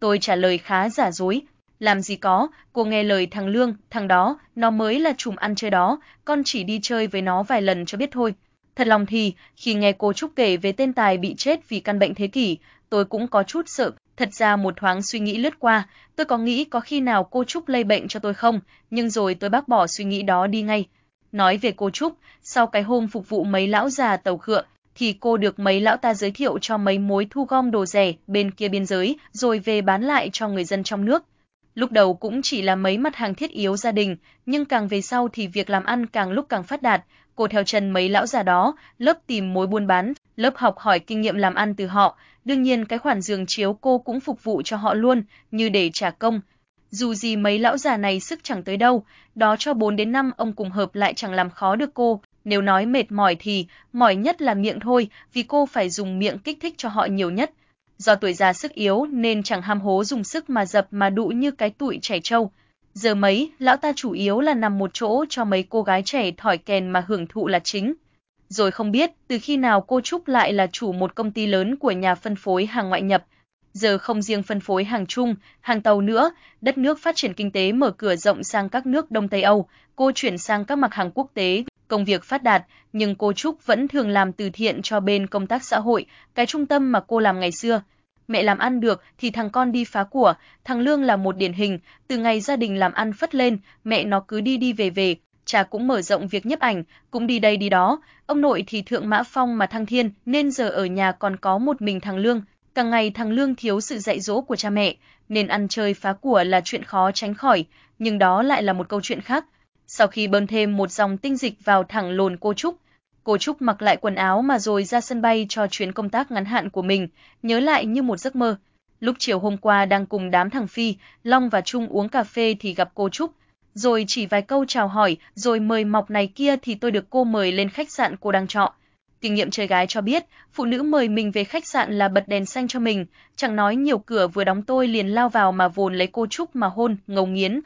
Tôi trả lời khá giả dối, làm gì có, cô nghe lời thằng Lương, thằng đó, nó mới là trùm ăn chơi đó, con chỉ đi chơi với nó vài lần cho biết thôi. Thật lòng thì, khi nghe cô Trúc kể về tên Tài bị chết vì căn bệnh thế kỷ, tôi cũng có chút sợ, thật ra một thoáng suy nghĩ lướt qua, tôi có nghĩ có khi nào cô Trúc lây bệnh cho tôi không, nhưng rồi tôi bác bỏ suy nghĩ đó đi ngay. Nói về cô Trúc, sau cái hôm phục vụ mấy lão già tàu khựa, thì cô được mấy lão ta giới thiệu cho mấy mối thu gom đồ rẻ bên kia biên giới, rồi về bán lại cho người dân trong nước. Lúc đầu cũng chỉ là mấy mặt hàng thiết yếu gia đình, nhưng càng về sau thì việc làm ăn càng lúc càng phát đạt, cô theo chân mấy lão già đó, lớp tìm mối buôn bán, lớp học hỏi kinh nghiệm làm ăn từ họ, đương nhiên cái khoản giường chiếu cô cũng phục vụ cho họ luôn, như để trả công. Dù gì mấy lão già này sức chẳng tới đâu, đó cho 4 đến 5 ông cùng hợp lại chẳng làm khó được cô, nếu nói mệt mỏi thì mỏi nhất là miệng thôi, vì cô phải dùng miệng kích thích cho họ nhiều nhất. Do tuổi già sức yếu nên chẳng ham hố dùng sức mà dập mà đụ như cái tụi trẻ trâu. Giờ mấy, lão ta chủ yếu là nằm một chỗ cho mấy cô gái trẻ thỏi kèn mà hưởng thụ là chính. Rồi không biết từ khi nào cô Trúc lại là chủ một công ty lớn của nhà phân phối hàng ngoại nhập. Giờ không riêng phân phối hàng chung, hàng tàu nữa, đất nước phát triển kinh tế mở cửa rộng sang các nước Đông Tây Âu, cô chuyển sang các mặt hàng quốc tế, công việc phát đạt, nhưng cô Trúc vẫn thường làm từ thiện cho bên công tác xã hội, cái trung tâm mà cô làm ngày xưa. Mẹ làm ăn được thì thằng con đi phá của, thằng Lương là một điển hình, từ ngày gia đình làm ăn phất lên, mẹ nó cứ đi đi về về, cha cũng mở rộng việc nhiếp ảnh, cũng đi đây đi đó, ông nội thì thượng mã phong mà thăng thiên, nên giờ ở nhà còn có một mình thằng Lương, càng ngày thằng Lương thiếu sự dạy dỗ của cha mẹ, nên ăn chơi phá của là chuyện khó tránh khỏi, nhưng đó lại là một câu chuyện khác. Sau khi bơm thêm một dòng tinh dịch vào thẳng lồn cô Trúc, cô Trúc mặc lại quần áo mà rồi ra sân bay cho chuyến công tác ngắn hạn của mình, nhớ lại như một giấc mơ. Lúc chiều hôm qua đang cùng đám thằng Phi, Long và Trung uống cà phê thì gặp cô Trúc, rồi chỉ vài câu chào hỏi, rồi mời mọc này kia thì tôi được cô mời lên khách sạn cô đang trọ. Kinh nghiệm chơi gái cho biết, phụ nữ mời mình về khách sạn là bật đèn xanh cho mình, chẳng nói nhiều cửa vừa đóng tôi liền lao vào mà vồn lấy cô Trúc mà hôn, ngầu nghiến,